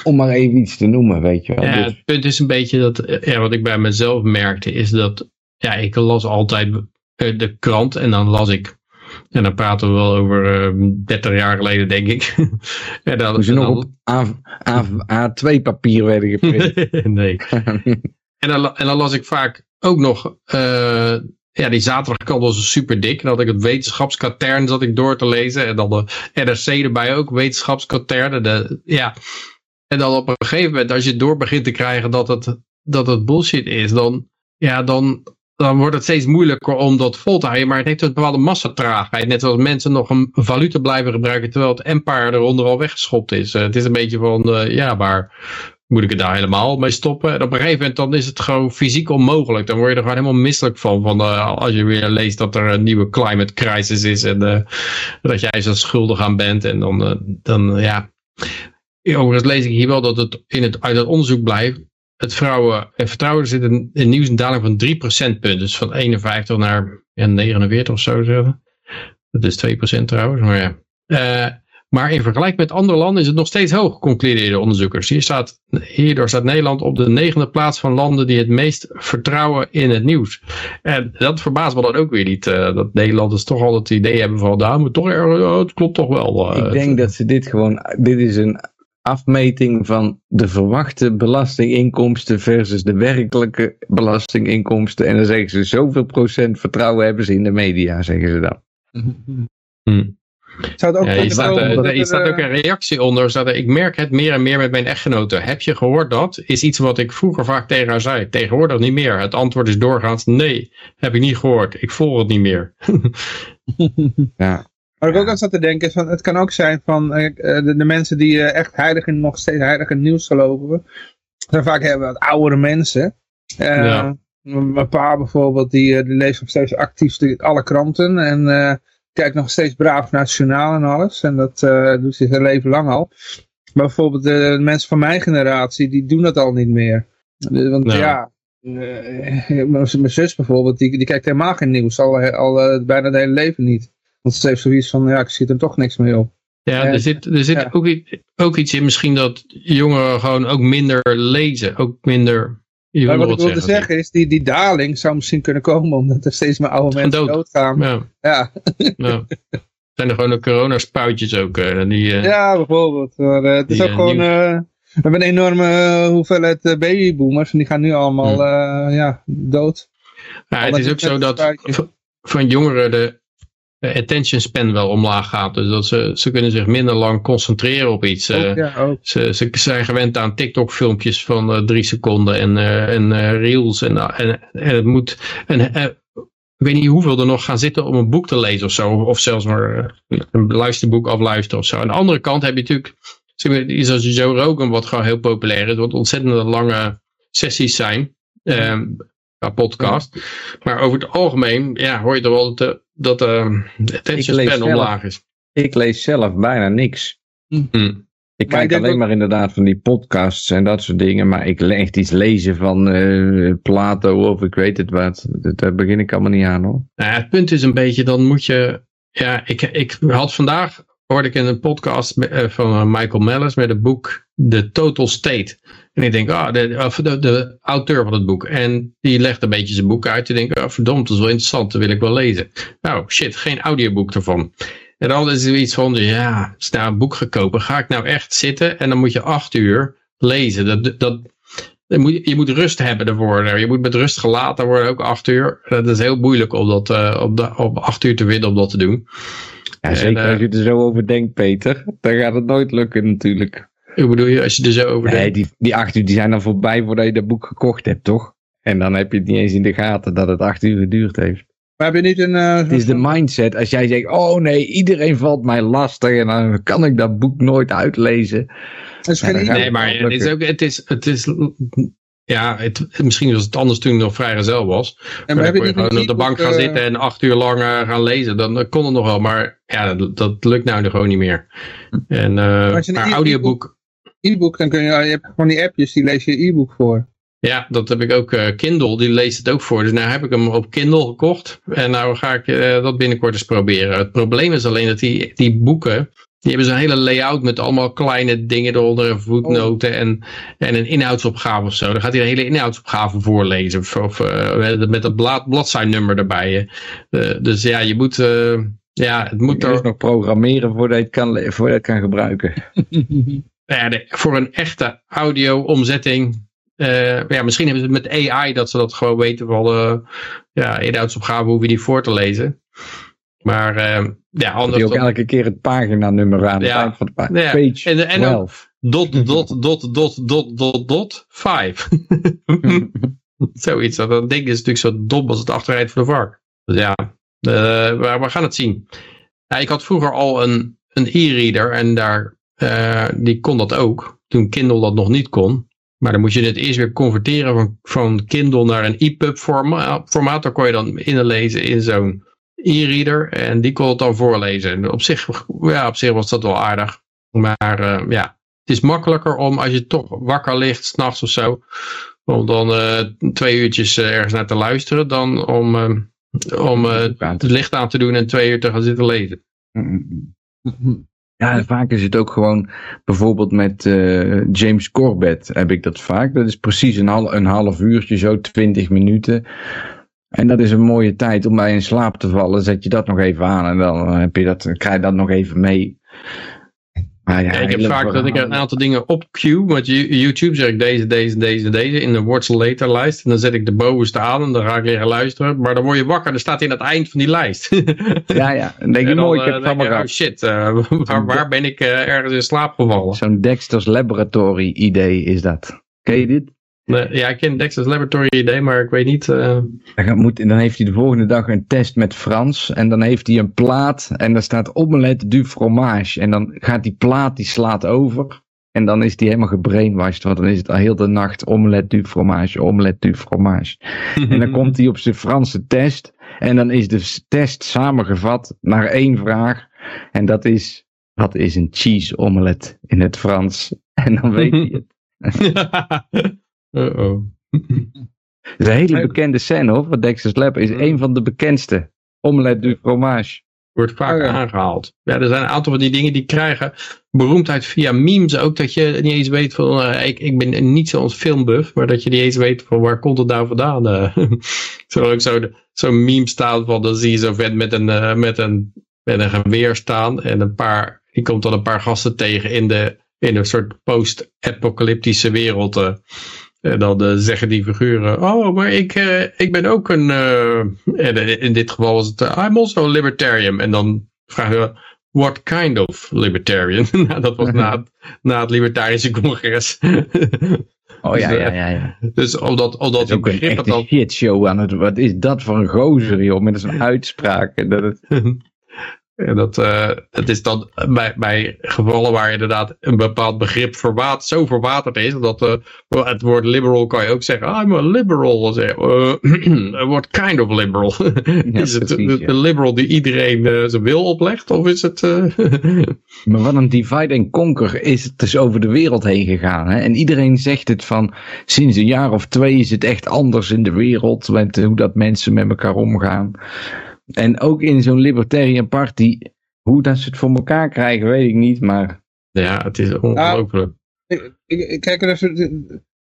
om maar even iets te noemen, weet je wel. Ja, dus- het punt is een beetje dat, ja, wat ik bij mezelf merkte, is dat, ja, ik las altijd de krant en dan las ik en dan praten we wel over uh, 30 jaar geleden, denk ik. [laughs] en dan, Hoe nog op A, 2 papier werden geprint? [laughs] nee. [laughs] en, dan, en dan las ik vaak ook nog... Uh, ja, die zaterdagkant was super dik. En dan had ik het wetenschapskatern zat ik door te lezen. En dan de NRC erbij ook, wetenschapskatern. De, ja. En dan op een gegeven moment, als je door begint te krijgen dat het, dat het bullshit is, dan, ja, dan, dan wordt het steeds moeilijker om dat vol te houden. Maar het heeft een bepaalde massatraagheid. Net zoals mensen nog een valuta blijven gebruiken terwijl het empire eronder al weggeschopt is. Uh, het is een beetje van, uh, ja, maar moet ik het daar helemaal mee stoppen? En op een gegeven moment dan is het gewoon fysiek onmogelijk. Dan word je er gewoon helemaal misselijk van. van uh, als je weer leest dat er een nieuwe climate crisis is. En dat jij zo schuldig aan bent. En dan, dan ja... Overigens lees ik hier wel dat het, in het uit het onderzoek blijft het vrouwen en vertrouwen zit in, in nieuws een daling van 3 procentpunten. Dus van 51 naar ja, 49 of zo zeggen. Dat is 2% trouwens, maar ja. Uh, maar in vergelijking met andere landen is het nog steeds hoog, concludeerden onderzoekers. Hier staat, hierdoor staat Nederland op de negende plaats van landen die het meest vertrouwen in het nieuws. En dat verbaast me dan ook weer niet. Uh, dat Nederlanders toch al het idee hebben van, daar moet toch, uh, het klopt toch wel. Uh, Ik denk dat ze dit gewoon, dit is een afmeting van de verwachte belastinginkomsten versus de werkelijke belastinginkomsten. En dan zeggen ze zoveel procent vertrouwen hebben ze in de media, zeggen ze dan. Hmm. Zou het ook ja, staat, er, staat ook een reactie onder. Staat ik merk het meer en meer met mijn echtgenote. Heb je gehoord dat? Is iets wat ik vroeger vaak tegen haar zei. Tegenwoordig niet meer. Het antwoord is doorgaans nee. Heb ik niet gehoord. Ik volg het niet meer. [laughs] ja. Waar ik ook aan zat te denken is van, het kan ook zijn van uh, de, de, mensen die uh, echt heilig in, nog steeds heilig in nieuws geloven. zijn vaak hebben wat oudere mensen. Uh, ja. Mijn pa bijvoorbeeld, die, die leest nog steeds actief alle kranten. En kijkt nog steeds braaf naar het journaal en alles. En dat doet hij zijn leven lang al. Maar bijvoorbeeld de mensen van mijn generatie, die doen dat al niet meer. Want ja, mijn zus bijvoorbeeld, die, die kijkt helemaal geen nieuws. Al, al bijna het hele leven niet. Want ze heeft zoiets van, ja, ik zie er toch niks meer op. Ja, er zit, er zit ook, ook, iets in misschien dat jongeren gewoon ook minder lezen. Ook minder... Maar wat ik wilde zeggen, is, die, die daling zou misschien kunnen komen omdat er steeds meer oude mensen dood. doodgaan. Ja. ja. ja. [laughs] Zijn er gewoon de coronaspuitjes ook? Uh, die, uh, ja, bijvoorbeeld. Maar, uh, het is ook gewoon... we hebben een enorme hoeveelheid babyboomers en die gaan nu allemaal ja, dood. Ja, het is ook zo dat van jongeren de attention span wel omlaag gaat. Dus dat ze, ze kunnen zich minder lang concentreren op iets. Ook, ja, ook. Ze, ze zijn gewend aan TikTok filmpjes van uh, drie seconden en, en reels. En, en, en, het moet... En, ik weet niet hoeveel er nog gaan zitten om een boek te lezen of zo. Of zelfs maar een luisterboek afluisteren of zo. Aan de andere kant heb je natuurlijk iets als Joe Rogan, wat gewoon heel populair is. Wat ontzettend lange sessies zijn. Um, podcast. Maar over het algemeen ja, hoor je toch wel dat, dat uh, de attention span omlaag is. Ik lees zelf bijna niks. Mm. Ik kijk alleen maar inderdaad van die podcasts en dat soort dingen. Maar ik echt iets lezen van uh, Plato of ik weet het wat. Daar begin ik allemaal niet aan hoor. Nou, het punt is een beetje, dan moet je... Ja, ik, ik had vandaag, hoorde ik in een podcast eh, van eh, Michael Mellis met het boek The Total State. En ik denk, ah, de, de, de, auteur van het boek. En die legt een beetje zijn boek uit. En ik denk, oh, verdomd, dat is wel interessant, dat wil ik wel lezen. Nou, shit, geen audioboek ervan. En dan is er iets van, ja, is nou een boek gekopen. Ga ik nou echt zitten en dan moet je acht uur lezen. Dat, dat, moet, je moet rust hebben ervoor. Je moet met rust gelaten worden, ook acht uur. Dat is heel moeilijk om dat uh, op, de, op acht uur te winnen om dat te doen. Ja, zeker en, als je er zo over denkt, Peter. Dan gaat het nooit lukken natuurlijk. Hoe bedoel je, als je er zo over denkt? Nee, die, die acht uur die zijn dan voorbij voordat je dat boek gekocht hebt, toch? En dan heb je het niet eens in de gaten dat het acht uur geduurd heeft. Maar heb je niet een... Uh, het is de mindset. Als jij zegt, oh nee, iedereen valt mij lastig en dan kan ik dat boek nooit uitlezen. is geen nee, maar het is ook, het is, het is, ja, het, misschien was het anders toen ik nog vrijgezel was. En maar, dan kon je gewoon op de bank gaan uh, zitten en acht uur lang uh, gaan lezen. Dan, kon het nog wel, maar ja, dat, dat lukt nou nog gewoon niet meer. En, maar e audioboek... E-book, dan kun je, je hebt gewoon die appjes, die lees je e-book voor. Ja, dat heb ik ook. Uh, Kindle, die leest het ook voor. Dus nu heb ik hem op Kindle gekocht. En nou ga ik uh, dat binnenkort eens proberen. Het probleem is alleen dat die, die boeken, die hebben zo'n hele layout met allemaal kleine dingen eronder en voetnoten en, en een inhoudsopgave of zo. Dan gaat hij een hele inhoudsopgave voorlezen. Of, of uh, met dat blad, bladzijnummer erbij. dus ja, je moet... ja, het moet er... nog programmeren voordat je het kan, voordat je het kan gebruiken. [laughs] ja, de, voor een echte audio-omzetting uh, ja, misschien hebben ze het met AI dat ze dat gewoon weten van uh, ja, inhoudsopgave hoef je die voor te lezen. Maar uh, ja, anders... Je ook elke keer het paginanummer aan ja, van de pagina. Ja, Page en, en 12. Dot, dot, dot, dot, dot, dot, dot, 5. [laughs] Zoiets. Dat ding is natuurlijk zo dom als het achteruit van de vark. Dus ja, uh, maar we gaan het zien. Ja, ik had vroeger al een, een e-reader en daar, uh, die kon dat ook. Toen Kindle dat nog niet kon. Maar dan moet je het eerst weer converteren van, van Kindle naar een EPUB formaat. formaat. Daar kon je dan inlezen in zo'n e-reader. En die kon het dan voorlezen. En op zich, ja, op zich was dat wel aardig. Maar uh, ja, het is makkelijker om als je toch wakker ligt, s'nachts of zo. Om dan uh, twee uurtjes uh, ergens naar te luisteren. Dan om, om het licht aan te doen en twee uur te gaan zitten lezen. Mm -hmm. Ja, vaak is het ook gewoon, bijvoorbeeld met uh, James Corbett heb ik dat vaak. Dat is precies een, hal, een half uurtje, zo 20 minuten. En dat is een mooie tijd om bij in slaap te vallen. Zet je dat nog even aan en dan heb je dat, krijg je dat nog even mee. Ah, ja, ik heb vaak dat ik een aantal dingen op queue. Met YouTube zeg ik deze, deze, deze, deze. In de Watch Later lijst. En dan zet ik de bovenste aan. En dan ga ik liggen luisteren. Maar dan word je wakker. Dan staat hij aan het eind van die lijst. [laughs] ja, ja. Dan denk je mooi. Ik heb het allemaal oh shit. Uh, [laughs] waar, waar, ben ik uh, ergens in slaap gevallen? Zo'n Dexter's Laboratory idee is dat. Ken je dit? Ja, ik ken Dexter's Laboratory idee, maar ik weet niet... Uh... Dan, moet, dan heeft hij de volgende dag een test met Frans. En dan heeft hij een plaat en daar staat omelette du fromage. En dan gaat die plaat, die slaat over. En dan is die helemaal gebrainwashed. Want dan is het al heel de nacht omelette du fromage, omelette du fromage. [laughs] en dan komt hij op zijn Franse test. En dan is de test samengevat naar één vraag. En dat is, wat is een cheese omelette in het Frans? [laughs] En dan weet hij het. [laughs] Uh-oh. Het is een hele bekende scène hoor, van Dexter's Lab. is een van de bekendste. Omelette du fromage. Wordt vaak oh, aangehaald. Ja, er zijn een aantal van die dingen die krijgen beroemdheid via memes ook. Dat je niet eens weet van, uh, ik, ik ben niet zo'n filmbuff, maar dat je niet eens weet van waar komt het nou vandaan. Uh, [laughs] zo ook zo'n zo meme staan van, dan zie je zo'n vent met een, uh, met, een, met een geweer staan. En een paar, die komt dan een paar gasten tegen in, de, in een soort post-apocalyptische wereld. En dan zeggen die figuren, oh, maar ik, ik ben ook een, en in dit geval was het, I'm also a libertarian. En dan vragen we, what kind of libertarian? [laughs] nou, dat was na, na het libertarische congres. [laughs] Oh ja, dus, ja, ja, ja. Dus omdat, omdat die begrip dat... shit show aan het, wat is dat voor een gozer joh, met zijn [laughs] uitspraak. Dat het... Ja, dat, uh, het is dan bij, bij gevallen waar inderdaad een bepaald begrip verwaat, zo verwaterd is. Dat uh, het woord liberal kan je ook zeggen, I'm a liberal. Uh, what [clears throat] kind of liberal? [laughs] is het de, liberal die iedereen zijn wil oplegt? Of is het... [laughs] maar wat een divide and conquer is het dus over de wereld heen gegaan. Hè? En iedereen zegt het van, sinds een jaar of twee is het echt anders in de wereld. Met hoe dat mensen met elkaar omgaan. En ook in zo'n Libertarian Party, hoe dat ze het voor elkaar krijgen, weet ik niet, maar... Ja, het is ongelooflijk. Nou, ik, ik, kijk er even,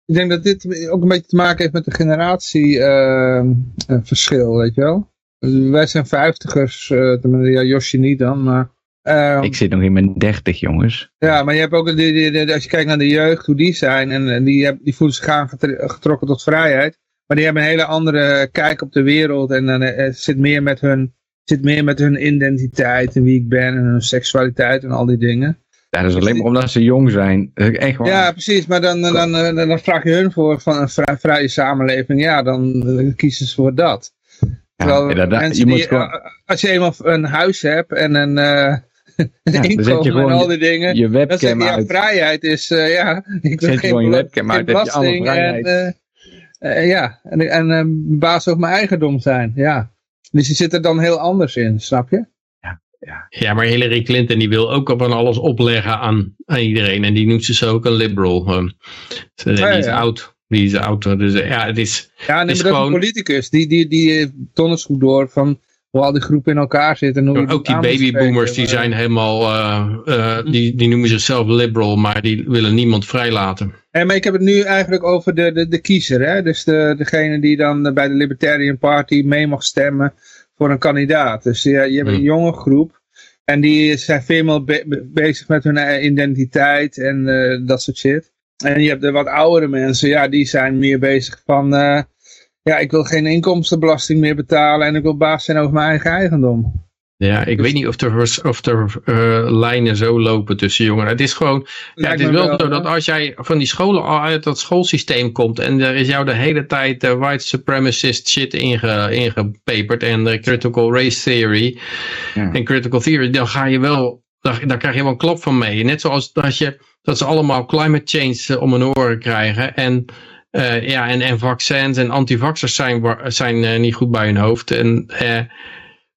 ik denk dat dit ook een beetje te maken heeft met de generatieverschil, uh, weet je wel. Wij zijn vijftigers, uh, ja, Josje niet dan, maar... Uh, ik zit nog in mijn dertig, jongens. Ja, maar je hebt ook, als je kijkt naar de jeugd, hoe die zijn, en, en die, die voelen zich aangetrokken tot vrijheid. Maar die hebben een hele andere kijk op de wereld en dan uh, zit meer met hun zit meer met hun identiteit en wie ik ben en hun seksualiteit en al die dingen. Ja, dat is alleen maar omdat ze jong zijn. Echt waar. Ja, precies. Maar dan, dan, dan, dan, vraag je hun voor van een vrije samenleving. Ja, dan, kiezen ze voor dat. Ja, je moet gewoon... Als je eenmaal een huis hebt en een, uh, [laughs] ja, inkomen en al die dingen. Je webcam dan je, ja, vrijheid is, uh, ja, [laughs] ik wil geen, je webcam uit, heb je alle vrijheid. En, uh, ja, en, en uh, baas over mijn eigendom zijn, ja. Dus die zit er dan heel anders in, snap je? Ja, ja. ja maar Hillary Clinton die wil ook van alles opleggen aan, aan iedereen. En die noemt ze ook een liberal. Um, die ja, is oud. Die is oud. Dus ja, het is, ja is gewoon... dat is een politicus. Die, die, die heeft donders goed door van hoe al die groepen in elkaar zitten. En hoe ook die babyboomers die zijn helemaal, uh, uh, die, die noemen zichzelf liberal, maar die willen niemand vrijlaten. En, maar ik heb het nu eigenlijk over de, de, de kiezer. Hè? Dus de, degene die dan bij de Libertarian Party mee mag stemmen voor een kandidaat. Dus je, je hebt een hmm. jonge groep. En die zijn veel be bezig met hun identiteit en uh, dat soort shit. En je hebt de wat oudere mensen, ja, die zijn meer bezig van... Ja, ik wil geen inkomstenbelasting meer betalen en ik wil baas zijn over mijn eigen eigendom. Ja, ik weet niet of er, of er uh, lijnen zo lopen tussen jongeren. Het is gewoon, ja, het is wel zo dat als jij van die scholen uit dat schoolsysteem komt en er is jou de hele tijd uh, white supremacist shit inge, ingepeperd en de critical race theory ja. en critical theory, dan ga je wel, daar, daar krijg je wel een klap van mee. Net zoals dat, je, dat ze allemaal climate change uh, om hun oren krijgen en uh, ja, en, en vaccins en antivaxers zijn, zijn uh, niet goed bij hun hoofd. En uh,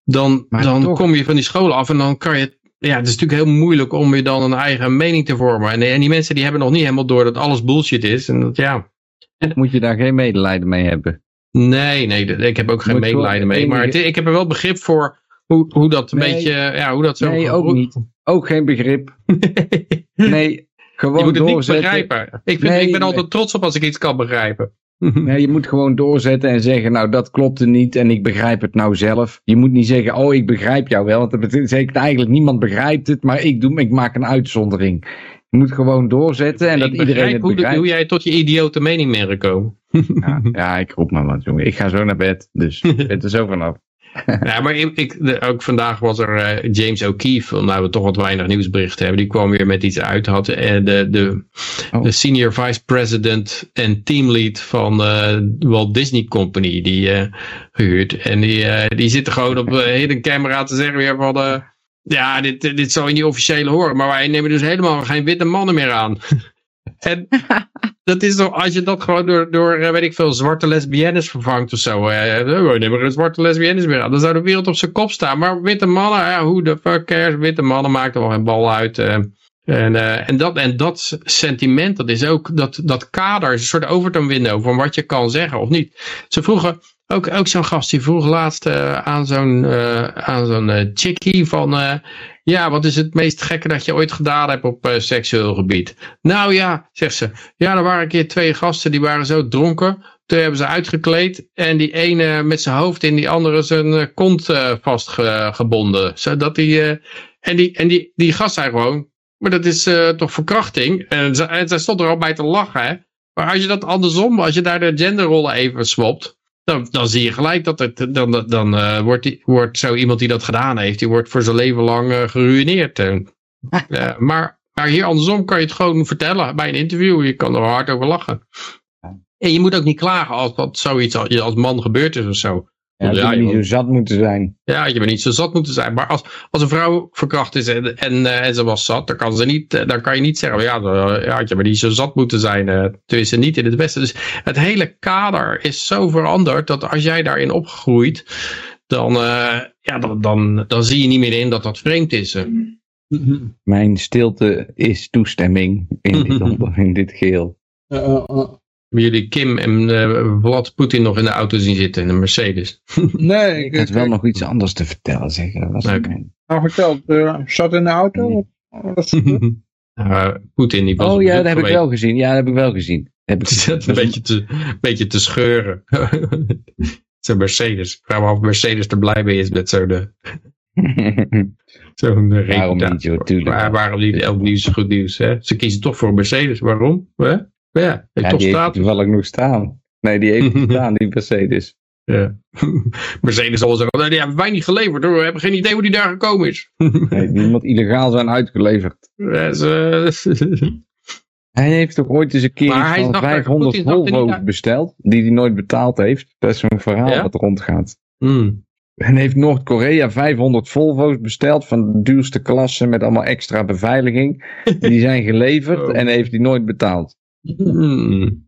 dan, dan kom je van die scholen af en dan kan je... Ja, het is natuurlijk heel moeilijk om je dan een eigen mening te vormen. En, en die mensen die hebben nog niet helemaal door dat alles bullshit is. En dat, ja... Moet je daar geen medelijden mee hebben? Nee, nee, ik heb ook geen medelijden mee. Maar het, ik heb er wel begrip voor hoe, hoe dat een beetje... Ja, hoe dat zo... Nee, ook niet. Ook geen begrip. [laughs] nee, gewoon je moet het niet begrijpen. Ik, vind, ik ben altijd trots op als ik iets kan begrijpen. [laughs] Ja, je moet gewoon doorzetten en zeggen, nou dat klopte niet en ik begrijp het nou zelf. Je moet niet zeggen, oh ik begrijp jou wel, want dat betekent eigenlijk niemand begrijpt het, maar ik, doe, ik maak een uitzondering. Je moet gewoon doorzetten en dat iedereen het hoe, begrijpt. Hoe jij tot je idiote mening meer gekomen. Ja, ja, ik roep maar wat jongen. Ik ga zo naar bed, dus [laughs] ben er zo vanaf. Ja, [laughs] maar ik, ook vandaag was er uh, James O'Keefe, nou we toch wat weinig nieuwsberichten hebben, die kwam weer met iets uit. Had uh, de, de, oh. de senior vice president en teamlead van uh, Walt Disney Company die gehuurd. En die, die zitten gewoon op een camera te zeggen weer van, ja dit, dit zou je niet officieel horen, maar wij nemen dus helemaal geen witte mannen meer aan. [laughs] En dat is toch, als je dat gewoon door, door eh, weet ik veel, zwarte lesbiennes vervangt of zo. Eh, we nemen er zwarte lesbiennes meer aan. Dan zou de wereld op zijn kop staan. Maar witte mannen, hoe de fuck cares? Witte mannen maken wel geen bal uit. Uh, en, uh, en, dat, en dat sentiment, dat is ook, dat, dat kader een soort overton window van wat je kan zeggen of niet. Ze vroegen, ook, ook zo'n gast die vroeg laatst uh, aan zo'n uh, aan zo'n chickie van, ja, wat is het meest gekke dat je ooit gedaan hebt op seksueel gebied? Nou ja, zegt ze. Ja, er waren een keer twee gasten die waren zo dronken. Toen hebben ze uitgekleed en die ene met zijn hoofd in die andere zijn kont vastgebonden. Zodat die, en die, en die, die gast zei gewoon, maar dat is toch verkrachting? En, en zij stond er al bij te lachen, hè? Maar als je dat andersom, als je daar de genderrollen even swapt, dan, dan zie je gelijk dat het, dan, dan uh, wordt, die, wordt zo iemand die dat gedaan heeft, die wordt voor zijn leven lang uh, geruineerd. [laughs] Maar, maar hier andersom kan je het gewoon vertellen bij een interview. Je kan er hard over lachen. En je moet ook niet klagen als dat zoiets als, als man gebeurd is of zo. Ja, ja, je niet zo zat moeten zijn. Ja, je bent niet zo zat moeten zijn. Maar als, als een vrouw verkracht is en, en, uh, en ze was zat, dan kan, ze niet, uh, dan kan je niet zeggen, ja, uh, ja, je maar niet zo zat moeten zijn. Uh, tenminste, niet in het Westen. Dus het hele kader is zo veranderd dat als jij daarin opgroeit, dan, ja, dan, dan, dan zie je niet meer in dat dat vreemd is. Mijn stilte is toestemming in dit, [laughs] in dit geheel. Hebben jullie Kim en uh, Vlad Poetin nog in de auto zien zitten, in een Mercedes? [laughs] Nee. Ik had wel nog iets anders te vertellen, zeg. Dat was okay. Nou, vertel, uh, zat in de auto? uh, [laughs] Poetin, die was Oh ja, dat heb ik wel gezien. Ja, dat heb ik wel gezien. Heb ik [laughs] een beetje te, een beetje te scheuren. zo'n Mercedes. Ik vraag me af of Mercedes er blij mee is met zo'n... Zo'n uh, Waarom niet, joh, tuurlijk. Maar, waarom niet? Elk nieuws is goed nieuws. Hè? Ze kiezen toch voor Mercedes. Waarom? Hè? Maar ja, heeft ja, toch die staat. heeft toevallig nog staan. Nee, die heeft [laughs] staan, die Mercedes. Ja. [laughs] Mercedes zal zeggen, nee, die hebben wij niet geleverd hoor. We hebben geen idee hoe die daar gekomen is. [laughs] nee, iemand illegaal zijn uitgeleverd. Ja, ze... Hij heeft toch ooit eens een keer Maar van dacht- 500 Poetin dacht er niet Volvo's besteld, die hij nooit betaald heeft. Dat is zo'n verhaal Ja? wat rondgaat. Hmm. En heeft Noord-Korea 500 Volvo's besteld van de duurste klasse met allemaal extra beveiliging. Die zijn geleverd Oh. en heeft hij nooit betaald. Hmm.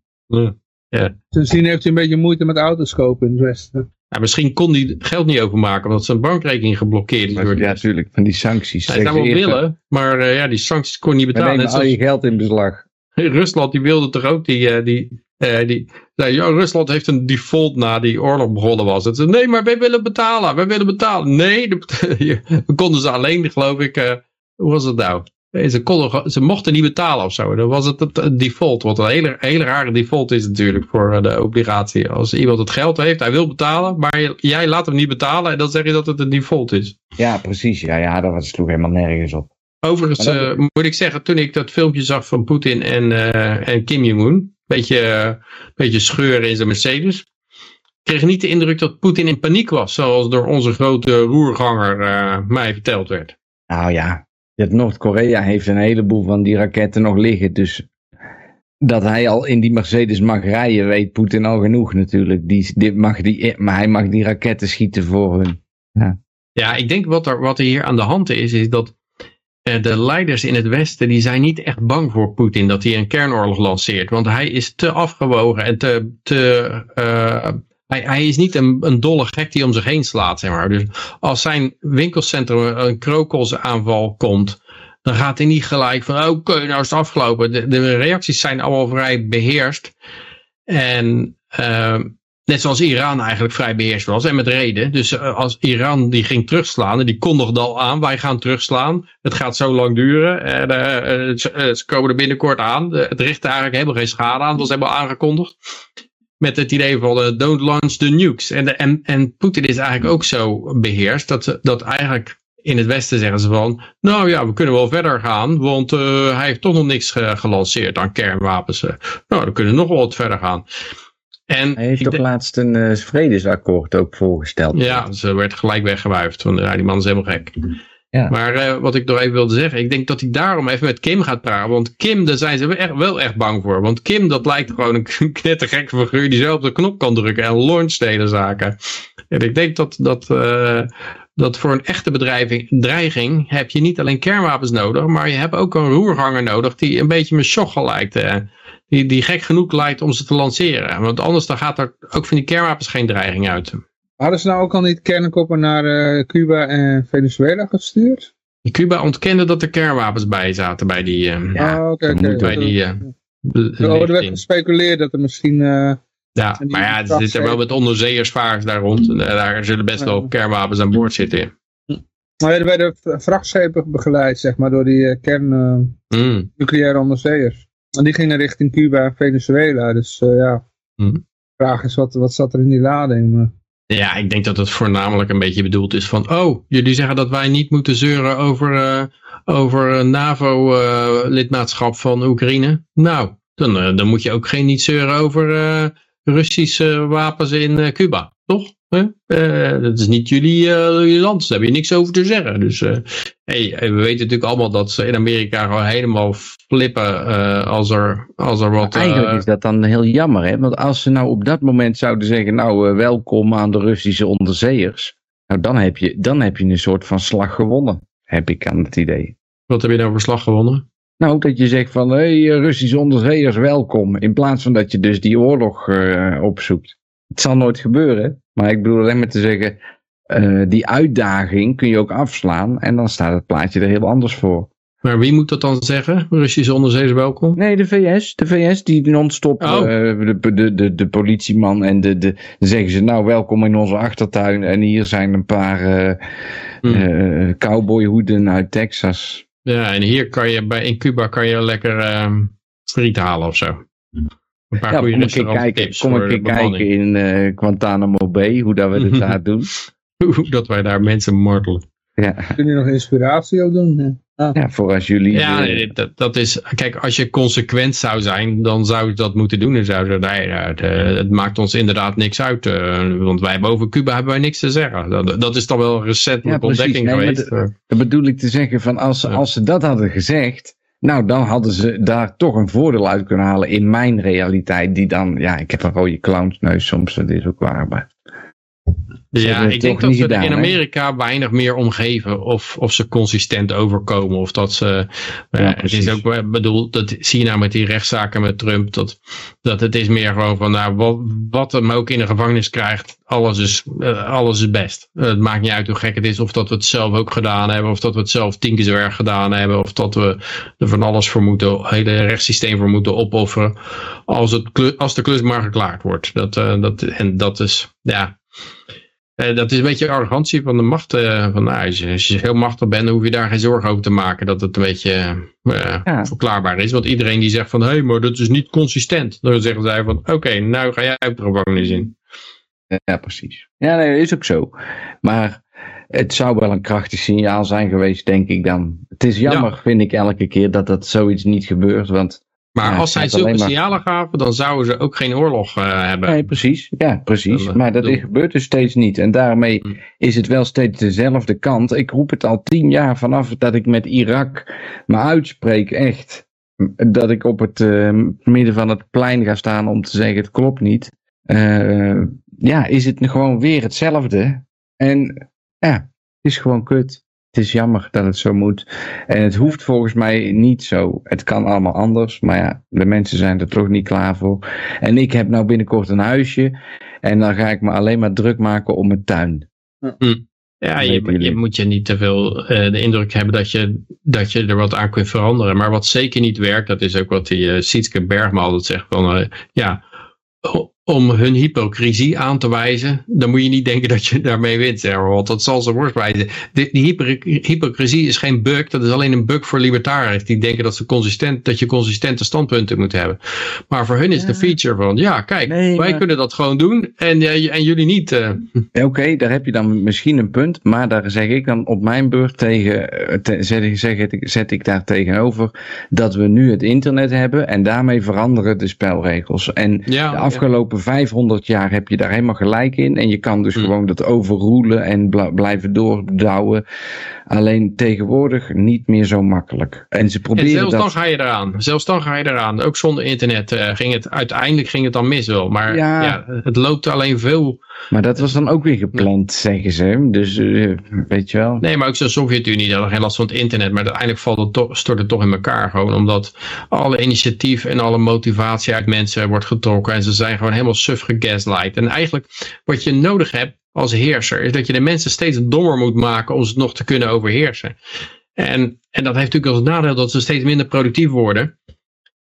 Ja. Sindsdien heeft hij een beetje moeite met auto's kopen in het Westen. Ja, misschien kon hij geld niet overmaken omdat zijn bankrekening geblokkeerd is. Ja, natuurlijk, van die sancties. Hij zou wel willen, maar eh, ja, die sancties kon hij niet betalen. Net al je geld in beslag. [laughs] Rusland, die wilde toch ook die... eh, die eh, die ja, Rusland heeft een default na die oorlog begonnen was. Het zei, nee, maar wij willen betalen. Wij willen betalen. Nee, [laughs] de- we konden ze alleen, geloof ik... eh, hoe was het nou? Ze, konden, ze mochten niet betalen of zo. Dan was het het, default. Wat een hele, hele rare default is natuurlijk voor eh, de obligatie. Als iemand het geld heeft, hij wil betalen, maar jij laat hem niet betalen en dan zeg je dat het een default is. Ja, precies. Ja, ja dat sloeg helemaal nergens op. Overigens dat- eh, moet ik zeggen, toen ik dat filmpje zag van Poetin en, eh, en Kim Jong-un, beetje, beetje scheuren in zijn Mercedes, kreeg ik niet de indruk dat Poetin in paniek was, zoals door onze grote roerganger mij verteld werd. Nou ja, dat Noord-Korea heeft een heleboel van die raketten nog liggen. Dus dat hij al in die Mercedes mag rijden, weet Poetin al genoeg natuurlijk. Die, dit mag die, maar hij mag die raketten schieten voor hun. Ja, ik denk wat er, wat er hier aan de hand is, is dat eh, de leiders in het Westen, die zijn niet echt bang voor Poetin dat hij een kernoorlog lanceert. Want hij is te afgewogen en te, te eh, hij, hij is niet een, een dolle gek die om zich heen slaat, zeg maar. Dus als zijn winkelcentrum een krokosaanval komt, dan gaat hij niet gelijk van, oké, nou is het afgelopen. De, de reacties zijn allemaal vrij beheerst. En ehm, net zoals Iran eigenlijk vrij beheerst was. En met reden. Dus eh, als Iran die ging terugslaan. En die kondigde al aan. Wij gaan terugslaan. Het gaat zo lang duren. En, eh, eh, ze, eh, ze komen er binnenkort aan. Het richtte eigenlijk helemaal geen schade aan. Het was helemaal aangekondigd. Met het idee van eh, don't launch the nukes. En, de, en, en Poetin is eigenlijk ook zo beheerst. Dat, dat eigenlijk in het Westen zeggen ze van. Nou ja, we kunnen wel verder gaan. Want eh, hij heeft toch nog niks ge- gelanceerd aan kernwapens. eh. Nou, dan kunnen we nog wel wat verder gaan. En Hij heeft denk- laatst een vredesakkoord ook voorgesteld. ja, ze werd gelijk weggewuifd. Want ja, die man is helemaal gek. Maar eh, wat ik nog even wilde zeggen. Ik denk dat hij daarom even met Kim gaat praten. Want Kim, daar zijn ze echt, wel echt bang voor. Want Kim, dat lijkt gewoon een [laughs] knettergekke figuur. Die zo op de knop kan drukken. En launcht hele zaken. En ik denk dat, dat, eh, dat voor een echte bedreiging, dreiging heb je niet alleen kernwapens nodig. Maar je hebt ook een roerganger nodig. Die een beetje met Schochel lijkt. die, die gek genoeg lijkt om ze te lanceren. Want anders dan gaat er ook van die kernwapens geen dreiging uit. Hadden ze nou ook al niet kernkoppen naar eh, Cuba en Venezuela gestuurd? Cuba ontkende dat er kernwapens bij zaten bij die, eh, Ja, oh, oké, die eh, er werd gespeculeerd dat er misschien... eh, Ja, en maar ja, er zitten wel met onderzeeërsvaars daar rond. En, eh, daar zullen best wel Ja. kernwapens aan boord zitten. nou, er werden vrachtschepen begeleid, zeg maar, door die eh, kern eh, Mm. nucleaire onderzeeërs. En die gingen richting Cuba en Venezuela. Dus eh, ja, Hmm. de vraag is, wat, wat zat er in die lading? Ja, ik denk dat het voornamelijk een beetje bedoeld is van... Oh, jullie zeggen dat wij niet moeten zeuren over, eh, over NAVO-lidmaatschap van Oekraïne. Nou, dan, dan moet je ook geen niet zeuren over Russische wapens in Cuba, toch? Dat is niet jullie, jullie land, daar heb je niks over te zeggen. Dus hey, we weten natuurlijk allemaal dat ze in Amerika gewoon helemaal flippen als, er, als er wat... Eigenlijk is dat dan heel jammer, hè? want als ze nou op dat moment zouden zeggen, nou welkom aan de Russische onderzeeërs, nou dan heb, je, dan heb je een soort van slag gewonnen, heb ik aan het idee. Wat heb je nou voor slag gewonnen? Nou, dat je zegt van, hé, hey, eh, Russische onderzeeërs, welkom. In plaats van dat je dus die oorlog uh, opzoekt. Het zal nooit gebeuren, maar ik bedoel alleen maar te zeggen, uh, die uitdaging kun je ook afslaan en dan staat het plaatje er heel anders voor. Maar wie moet dat dan zeggen? Russische onderzeeërs welkom? Nee, de VS. De VS die non-stop oh. uh, de, de, de, de politieman en de, de, dan zeggen ze nou welkom in onze achtertuin en hier zijn een paar uh, hmm. cowboyhoeden uit Texas. Ja, en hier kan je bij, in Cuba kan je lekker uh, friet halen of zo. Een paar ja, goede restauranttips Kom een keer kijken in uh, Guantanamo Bay, hoe dat we het [laughs] daar doen. hoe dat wij daar mensen mortelen. Ja. Kun je nog inspiratie ook doen? Ah. Ja, voor als jullie... Ja, eh, dat, dat is... Kijk, als je consequent zou zijn, dan zou je dat moeten doen. En zouden nee, het maakt ons inderdaad niks uit. Uh, want wij boven Cuba hebben wij niks te zeggen. Dat, dat is toch wel een recentelijke ja, ontdekking nee, geweest. Dat, dat bedoel ik te zeggen, van als, als ze dat hadden gezegd... Nou, dan hadden ze daar toch een voordeel uit kunnen halen in mijn realiteit. Die dan, ja, ik heb een rode clownsneus soms, dat is ook waar. Maar ja, ik denk dat ze in Amerika weinig meer omgeven of, of ze consistent overkomen. Of dat ze, ja, uh, het is ook, eh, bedoel, dat zie je nou met die rechtszaken met Trump, dat, dat het is meer gewoon van, nou, wat, wat hem ook in de gevangenis krijgt, alles is, uh, alles is best. het maakt niet uit hoe gek het is, of dat we het zelf ook gedaan hebben, of dat we het zelf tien keer zo erg gedaan hebben, of dat we er van alles voor moeten, het hele rechtssysteem voor moeten opofferen, als, het, als de klus maar geklaard wordt. Dat, dat, en dat is, ja, uh, dat is een beetje arrogantie van de macht. Uh, van, nou, als, je, als, je, heel machtig bent, hoef je daar geen zorgen over te maken dat het een beetje uh, ja. verklaarbaar is. Want iedereen die zegt van, hé, hey, maar dat is niet consistent. Dan zeggen zij van, oké, okay, nou ga jij uit de gevangenis in. Ja, precies. Ja, nee, dat is ook zo. Maar het zou wel een krachtig signaal zijn geweest, denk ik dan. Het is jammer, ja. vind ik, elke keer dat dat zoiets niet gebeurt. Want maar als zij zulke signalen gaven, dan zouden ze ook geen oorlog uh, hebben. Nee, precies. Ja, precies. maar dat is, gebeurt dus steeds niet. En daarmee hm. is het wel steeds dezelfde kant. Ik roep het al tien jaar vanaf dat ik met Irak me uitspreek, echt. Dat ik op het uh, midden van het plein ga staan om te zeggen het klopt niet. Uh, ja, is het gewoon weer hetzelfde. En ja, het is gewoon kut. Het is jammer dat het zo moet. En het hoeft volgens mij niet zo. Het kan allemaal anders. Maar ja, de mensen zijn er toch niet klaar voor. En ik heb nou binnenkort een huisje. En dan ga ik me alleen maar druk maken om mijn tuin. Hm. Ja, je, je, moet je niet te veel uh, de indruk hebben dat je, dat je er wat aan kunt veranderen. Maar wat zeker niet werkt, dat is ook wat die uh, Sietske Bergma altijd zegt. Van, uh, ja, om hun hypocrisie aan te wijzen, dan moet je niet denken dat je daarmee wint, zeg maar, want dat zal ze worst wijzen. Die hypocrisie is geen bug, dat is alleen een bug voor libertariërs, die denken dat, ze consistent, dat je consistente standpunten moet hebben. Maar voor hun is de feature van, ja kijk, wij kunnen dat gewoon doen en, en jullie niet. Uh. Oké, daar heb je dan misschien een punt, maar daar zeg ik dan op mijn beurt tegen, eh, te, zet, zeg, zet ik daar tegenover dat we nu het internet hebben en daarmee veranderen de spelregels. En de afgelopen 500 jaar heb je daar helemaal gelijk in. En je kan dus mm. gewoon dat overroelen en blijven doordouwen. Alleen tegenwoordig niet meer zo makkelijk. En ze proberen en zelfs dan ga je eraan. Zelfs dan ga je eraan. Ook zonder internet uh, ging het uiteindelijk ging het dan mis wel. Maar ja, ja het loopt alleen veel maar dat was dan ook weer gepland, zeggen ze. Dus uh, weet je wel. Nee, maar ook zo'n Sovjet-Unie, die had geen last van het internet. Maar uiteindelijk valt het toch, stort het toch in elkaar. Gewoon omdat alle initiatief en alle motivatie uit mensen wordt getrokken. En ze zijn gewoon helemaal suf gegaslight. En eigenlijk wat je nodig hebt als heerser, is dat je de mensen steeds dommer moet maken om ze nog te kunnen overheersen. En, en dat heeft natuurlijk als nadeel dat ze steeds minder productief worden.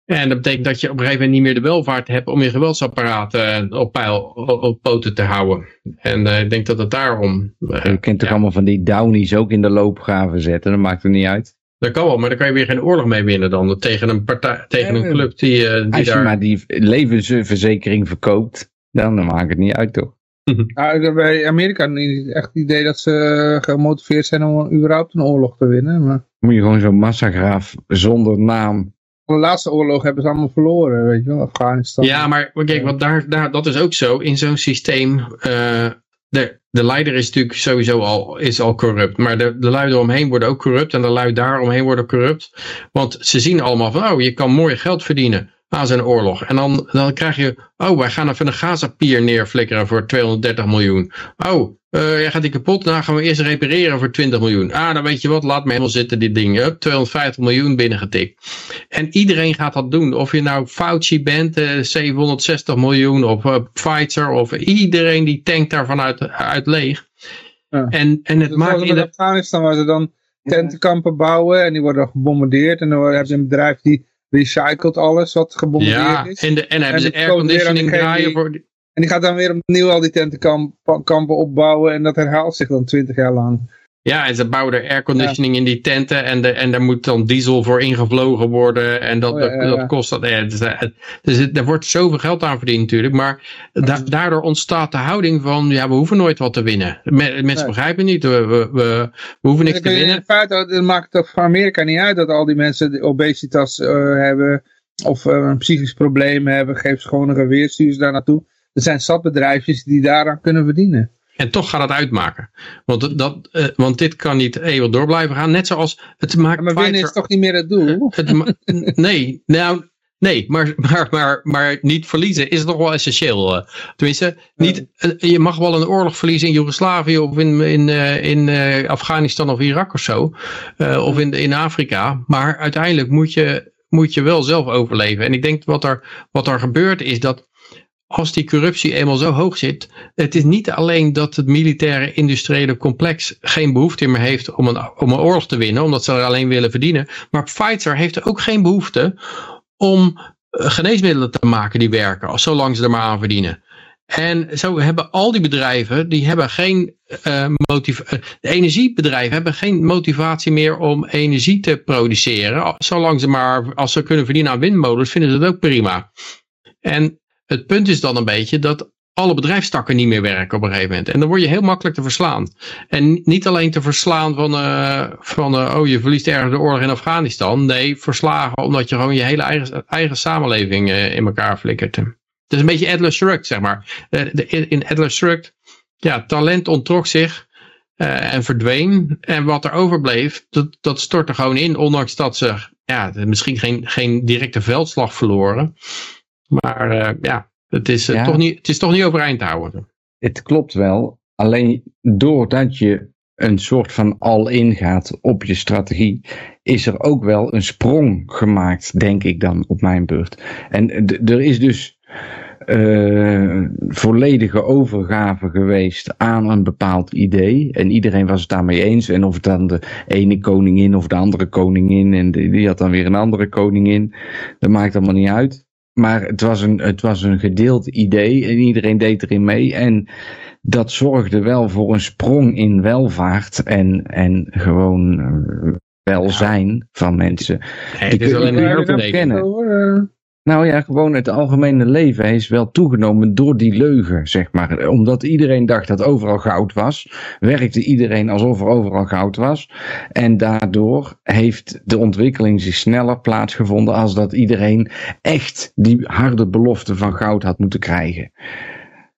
En dat betekent dat je op een gegeven moment niet meer de welvaart hebt om je geweldsapparaat uh, op, pijl, op poten te houden. En uh, ik denk dat het daarom... Uh, je kunt toch allemaal van die downies ook in de loopgraven zetten, dat maakt het niet uit. Dat kan wel, maar dan kan je weer geen oorlog mee winnen dan. Tegen een, partij, tegen een club die, die Als je maar die levensverzekering verkoopt, dan, dan maakt het niet uit toch. Nou, bij Amerika niet echt het idee dat ze gemotiveerd zijn om überhaupt een oorlog te winnen. Maar... Moet je gewoon zo'n massagraaf zonder naam de laatste oorlog hebben ze allemaal verloren, weet je wel, Afghanistan. Ja, maar kijk, wat daar, daar, dat is ook zo. In zo'n systeem, uh, de, de leider is natuurlijk sowieso al, is al corrupt. Maar de, de lui eromheen worden ook corrupt. En de lui daaromheen worden corrupt. Want ze zien allemaal van, oh, je kan mooi geld verdienen aan zijn oorlog. En dan, dan krijg je, oh, wij gaan even een Gaza-pier neerflikkeren voor 230 miljoen. Oh, uh, jij gaat die kapot, dan gaan we eerst repareren voor 20 miljoen. Ah, dan weet je wat, laat me helemaal zitten die dingen. 250 miljoen binnengetikt. En iedereen gaat dat doen. Of je nou Fauci bent, uh, eh, 760 miljoen, of uh, Pfizer, of iedereen die tankt daar vanuit uit leeg. Ja. En, en het maakt... In Afghanistan waar ze dan tentenkampen bouwen en die worden gebombardeerd. En dan hebben ze een bedrijf die recycelt alles wat gebombardeerd ja, is. En, de, en hebben ze airconditioning draaien voor... Die... En die gaat dan weer opnieuw al die tentenkampen opbouwen en dat herhaalt zich dan twintig jaar lang. Ja, en ze bouwen er airconditioning in die tenten en, de, en daar moet dan diesel voor ingevlogen worden en dat, oh, dat kost dat. Ja, dus, eh, dus er wordt zoveel geld aan verdiend natuurlijk, maar daardoor ontstaat de houding van, ja, we hoeven nooit wat te winnen. Mensen begrijpen niet, we, we, we, hoeven niks te winnen. In feite het maakt het voor Amerika niet uit dat al die mensen obesitas uh, hebben of uh, een psychisch probleem hebben, geef ze gewoon een weer, stuur ze daar naartoe. Er zijn stadbedrijfjes die daaraan kunnen verdienen. En toch gaat het uitmaken. Want, dat, uh, want dit kan niet eeuwig door blijven gaan. Net zoals het maakt... maar winnen is toch niet meer het doel? [laughs] Het nee, nou, nee maar, maar, maar, maar niet verliezen is toch wel essentieel. Uh, tenminste, niet, uh, je mag wel een oorlog verliezen in Joegoslavië of in, in, in Afghanistan of Irak of zo. of in, in Afrika. Maar uiteindelijk moet je, moet je wel zelf overleven. En ik denk wat er, wat er gebeurt is dat als die corruptie eenmaal zo hoog zit, het is niet alleen dat het militaire industriële complex geen behoefte meer heeft om een, om een oorlog te winnen, omdat ze er alleen willen verdienen, maar Pfizer heeft ook geen behoefte om eh, geneesmiddelen te maken die werken, zolang ze er maar aan verdienen. En zo hebben al die bedrijven, die hebben geen uh, motivatie, de energiebedrijven hebben geen motivatie meer om energie te produceren. Zolang ze maar, als ze kunnen verdienen aan windmolens, vinden ze dat ook prima. En het punt is dan een beetje dat alle bedrijfstakken niet meer werken op een gegeven moment. En dan word je heel makkelijk te verslaan. En niet alleen te verslaan van, uh, van uh, oh je verliest ergens de oorlog in Afghanistan. Nee, verslagen omdat je gewoon je hele eigen, eigen samenleving uh, in elkaar flikkert. Het is een beetje Adler Shrugged, zeg maar. In Adler Shrugged, ja, talent ontrok zich en verdween. En wat er overbleef, dat, dat stortte gewoon in. Ondanks dat ze ja, misschien geen, geen directe veldslag verloren. Maar uh, ja, het is, uh, Toch niet, het is toch niet overeind te houden. Het klopt wel. Alleen doordat je een soort van al-in gaat op je strategie, is er ook wel een sprong gemaakt, denk ik dan, op mijn beurt. En er is dus uh, volledige overgave geweest aan een bepaald idee. En iedereen was het daarmee eens. En of het dan de ene koningin of de andere koningin, en die had dan weer een andere koningin, dat maakt allemaal niet uit. Maar het was, een, het was een gedeeld idee en iedereen deed erin mee. En dat zorgde wel voor een sprong in welvaart en, en gewoon eh, welzijn van mensen. Nee, het is alleen maar heel kennen. Nou ja, gewoon het algemene leven is wel toegenomen door die leugen, zeg maar. Omdat iedereen dacht dat overal goud was, werkte iedereen alsof er overal goud was. En daardoor heeft de ontwikkeling zich sneller plaatsgevonden als dat iedereen echt die harde belofte van goud had moeten krijgen.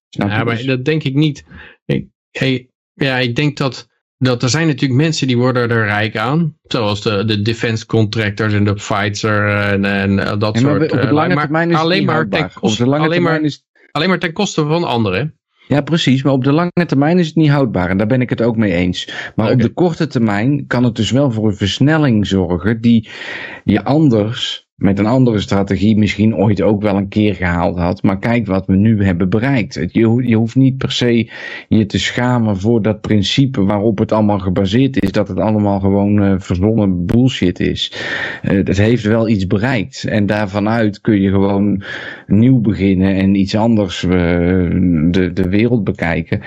Snap ja, maar dus? dat denk ik niet. Ik, hey, ja, ik denk dat dat er zijn natuurlijk mensen die worden er rijk aan. Zoals de, de defense contractors en de Pfizer en, en eh, dat soort. Op de lange termijn is alleen maar ten koste, alleen, maar, is... alleen maar ten koste van anderen. Ja, precies. Maar op de lange termijn is het niet houdbaar. En daar ben ik het ook mee eens. Maar op de korte termijn kan het dus wel voor een versnelling zorgen die je anders met een andere strategie misschien ooit ook wel een keer gehaald had. Maar kijk wat we nu hebben bereikt. Je, je hoeft niet per se je te schamen voor dat principe waarop het allemaal gebaseerd is. Dat het allemaal gewoon uh, verzonnen bullshit is. Uh, het heeft wel iets bereikt. En daarvanuit kun je gewoon nieuw beginnen en iets anders uh, de, de wereld bekijken.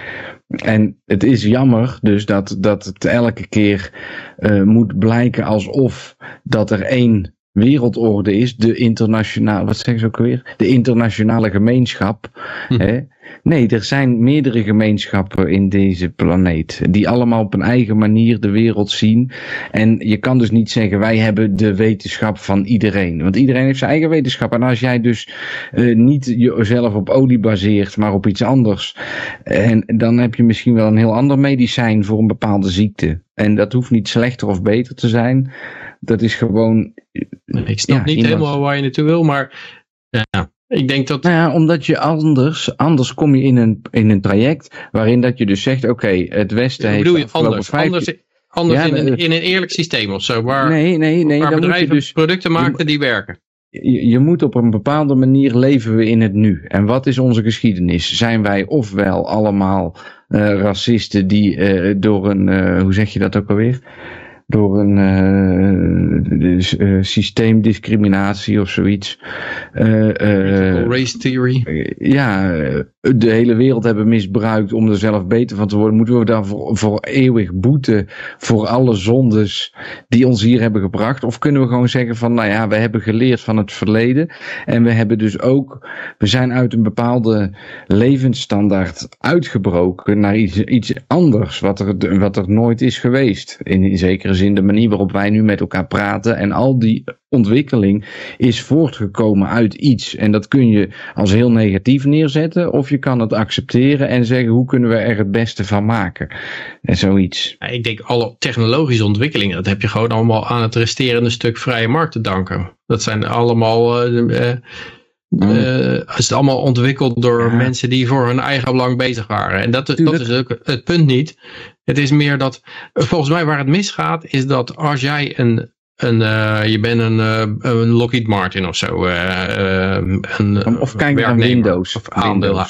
En het is jammer dus dat, dat het elke keer moet blijken alsof dat er één wereldorde is, de internationale, wat zeggen ze ook alweer? De internationale gemeenschap. Hm. Hè? Nee, er zijn meerdere gemeenschappen in deze planeet. Die allemaal op een eigen manier de wereld zien. En je kan dus niet zeggen, wij hebben de wetenschap van iedereen. Want iedereen heeft zijn eigen wetenschap. En als jij dus uh, niet jezelf op olie baseert, maar op iets anders. En dan heb je misschien wel een heel ander medicijn voor een bepaalde ziekte. En dat hoeft niet slechter of beter te zijn. Dat is gewoon. Ik snap niet helemaal waar je naartoe wil, maar ja, ik denk dat... Nou ja, omdat je anders, anders kom je in een, in een traject waarin dat je dus zegt, oké, het Westen heeft... bedoel je anders? Anders, anders in, een, in een eerlijk systeem of zo, waar, nee, nee, nee, waar bedrijven dus, producten maken die werken. Je, je, moet op een bepaalde manier leven we in het nu. En wat is onze geschiedenis? Zijn wij ofwel allemaal uh, racisten die uh, door een, uh, hoe zeg je dat ook alweer? Door een uh, systeemdiscriminatie of zoiets. Uh, race theory. ja, de hele wereld hebben misbruikt om er zelf beter van te worden. Moeten we voor, voor eeuwig boeten voor alle zondes die ons hier hebben gebracht? Of kunnen we gewoon zeggen van, nou ja, we hebben geleerd van het verleden. En we hebben dus ook, we zijn uit een bepaalde levensstandaard uitgebroken naar iets, iets anders, wat er, wat er nooit is geweest. In, in zekere zin de manier waarop wij nu met elkaar praten. En al die ontwikkeling is voortgekomen uit iets. En dat kun je als heel negatief neerzetten. Of je kan het accepteren en zeggen hoe kunnen we er het beste van maken. En zoiets. Ik denk alle technologische ontwikkelingen. Dat heb je gewoon allemaal aan het resterende stuk vrije markt te danken. Dat zijn allemaal... Uh, uh, is het allemaal ontwikkeld door mensen die voor hun eigen belang bezig waren. En dat, dat is ook het punt niet. Het is meer dat, volgens mij waar het misgaat, is dat als jij een, een uh, je bent een, uh, een Lockheed Martin of zo. een, of kijk naar Windows. Of aandeel. Oké,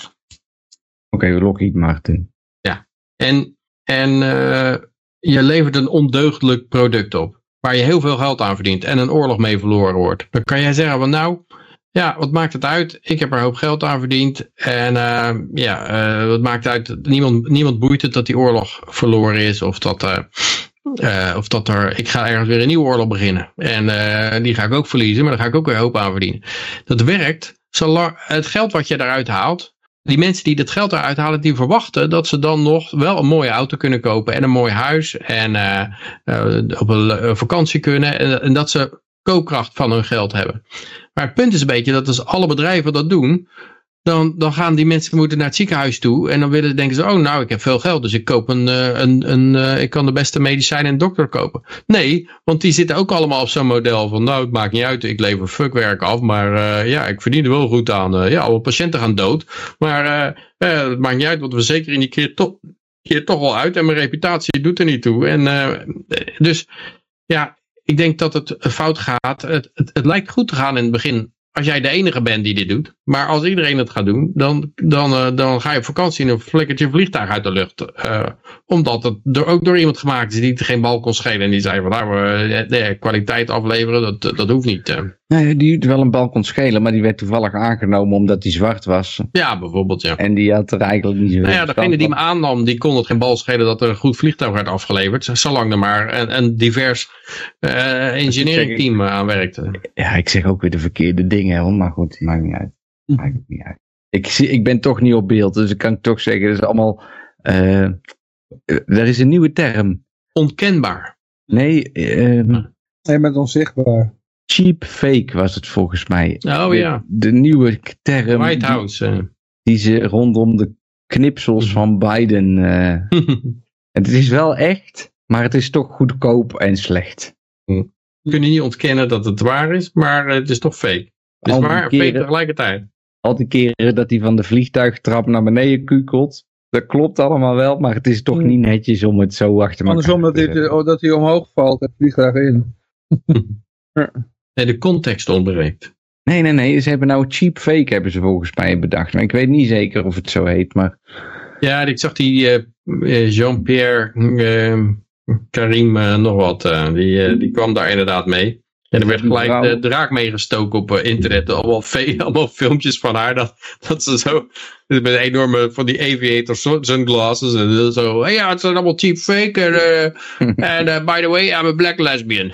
okay, Lockheed Martin. Ja, en, en je levert een ondeugdelijk product op. Waar je heel veel geld aan verdient en een oorlog mee verloren wordt. Dan kan jij zeggen van nou, ja, wat maakt het uit? Ik heb er een hoop geld aan verdiend. En uh, ja, uh, wat maakt het uit? Niemand, niemand boeit het dat die oorlog verloren is. Of dat, uh, of dat er, ik ga ergens weer een nieuwe oorlog beginnen. En die ga ik ook verliezen, maar daar ga ik ook weer hoop aan verdienen. Dat werkt, zolang het geld wat je eruit haalt, die mensen die dat geld eruit halen, die verwachten dat ze dan nog wel een mooie auto kunnen kopen en een mooi huis en op een vakantie kunnen en, en dat ze koopkracht van hun geld hebben. Maar het punt is een beetje dat als alle bedrijven dat doen, dan, dan gaan die mensen moeten naar het ziekenhuis toe. En dan willen, denken ze, oh nou, ik heb veel geld, dus ik, koop een, eh, een, een, uh, ik kan de beste medicijnen en dokter kopen. Nee, want die zitten ook allemaal op zo'n model van, nou, het maakt niet uit, ik lever fuckwerk af, maar uh, ja, ik verdien er wel goed aan. ja, alle patiënten gaan dood, maar het maakt niet uit, want we zeker in die keer toch, keer toch wel uit en mijn reputatie doet er niet toe. En dus, ja, ik denk dat het fout gaat. Het, het, het, lijkt goed te gaan in het begin als jij de enige bent die dit doet. Maar als iedereen het gaat doen, dan, dan, uh, dan ga je op vakantie in een flikkertje vliegtuig uit de lucht. Uh, omdat het door, ook door iemand gemaakt is die geen bal kon schelen. En die zei van nou, uh, nee, kwaliteit afleveren, dat, dat hoeft niet. Nee, die wel een bal kon schelen, maar die werd toevallig aangenomen omdat hij zwart was. Ja, bijvoorbeeld, ja. En die had er eigenlijk niet zo nou ja, degene die me aannam, die kon het geen bal schelen dat er een goed vliegtuig werd afgeleverd. Zolang er maar een, een divers engineering team aan werkte. Ja, ik zeg ook weer de verkeerde dingen, maar goed, maakt niet uit. Hm. Maakt niet uit. Ik, zie, ik ben toch niet op beeld, dus ik kan toch zeggen, dat is allemaal... Uh, er is een nieuwe term. Onkenbaar. Nee, uh, Nee, met onzichtbaar. Cheap fake was het volgens mij. Oh ja. De nieuwe term. White House. Die, uh. die ze rondom de knipsels mhm. van Biden. [laughs] Uh, het is wel echt, maar het is toch goedkoop en slecht. We kunnen niet ontkennen dat het waar is, maar het is toch fake. Het is waar keren, tegelijkertijd. Al die keren dat hij van de vliegtuigtrap naar beneden kukelt. Dat klopt allemaal wel, maar het is toch niet netjes om het zo achter elkaar Andersom dat, hij, oh, dat hij omhoog valt en vliegt in. [laughs] Nee, de context ontbreekt. Nee, nee, nee. Ze hebben nou cheap fake hebben ze volgens mij bedacht. Maar ik weet niet zeker of het zo heet, maar... Ja, ik zag die uh, Jean-Pierre uh, Karim nog wat. die, die kwam daar inderdaad mee. En er werd gelijk de draak meegestoken op internet. Allemaal, [laughs] allemaal filmpjes van haar. Dat, dat ze zo met enorme van die aviator sunglasses. En zo. Hey, ja, het zijn allemaal cheap fake. En [laughs] uh, by the way, I'm a black lesbian.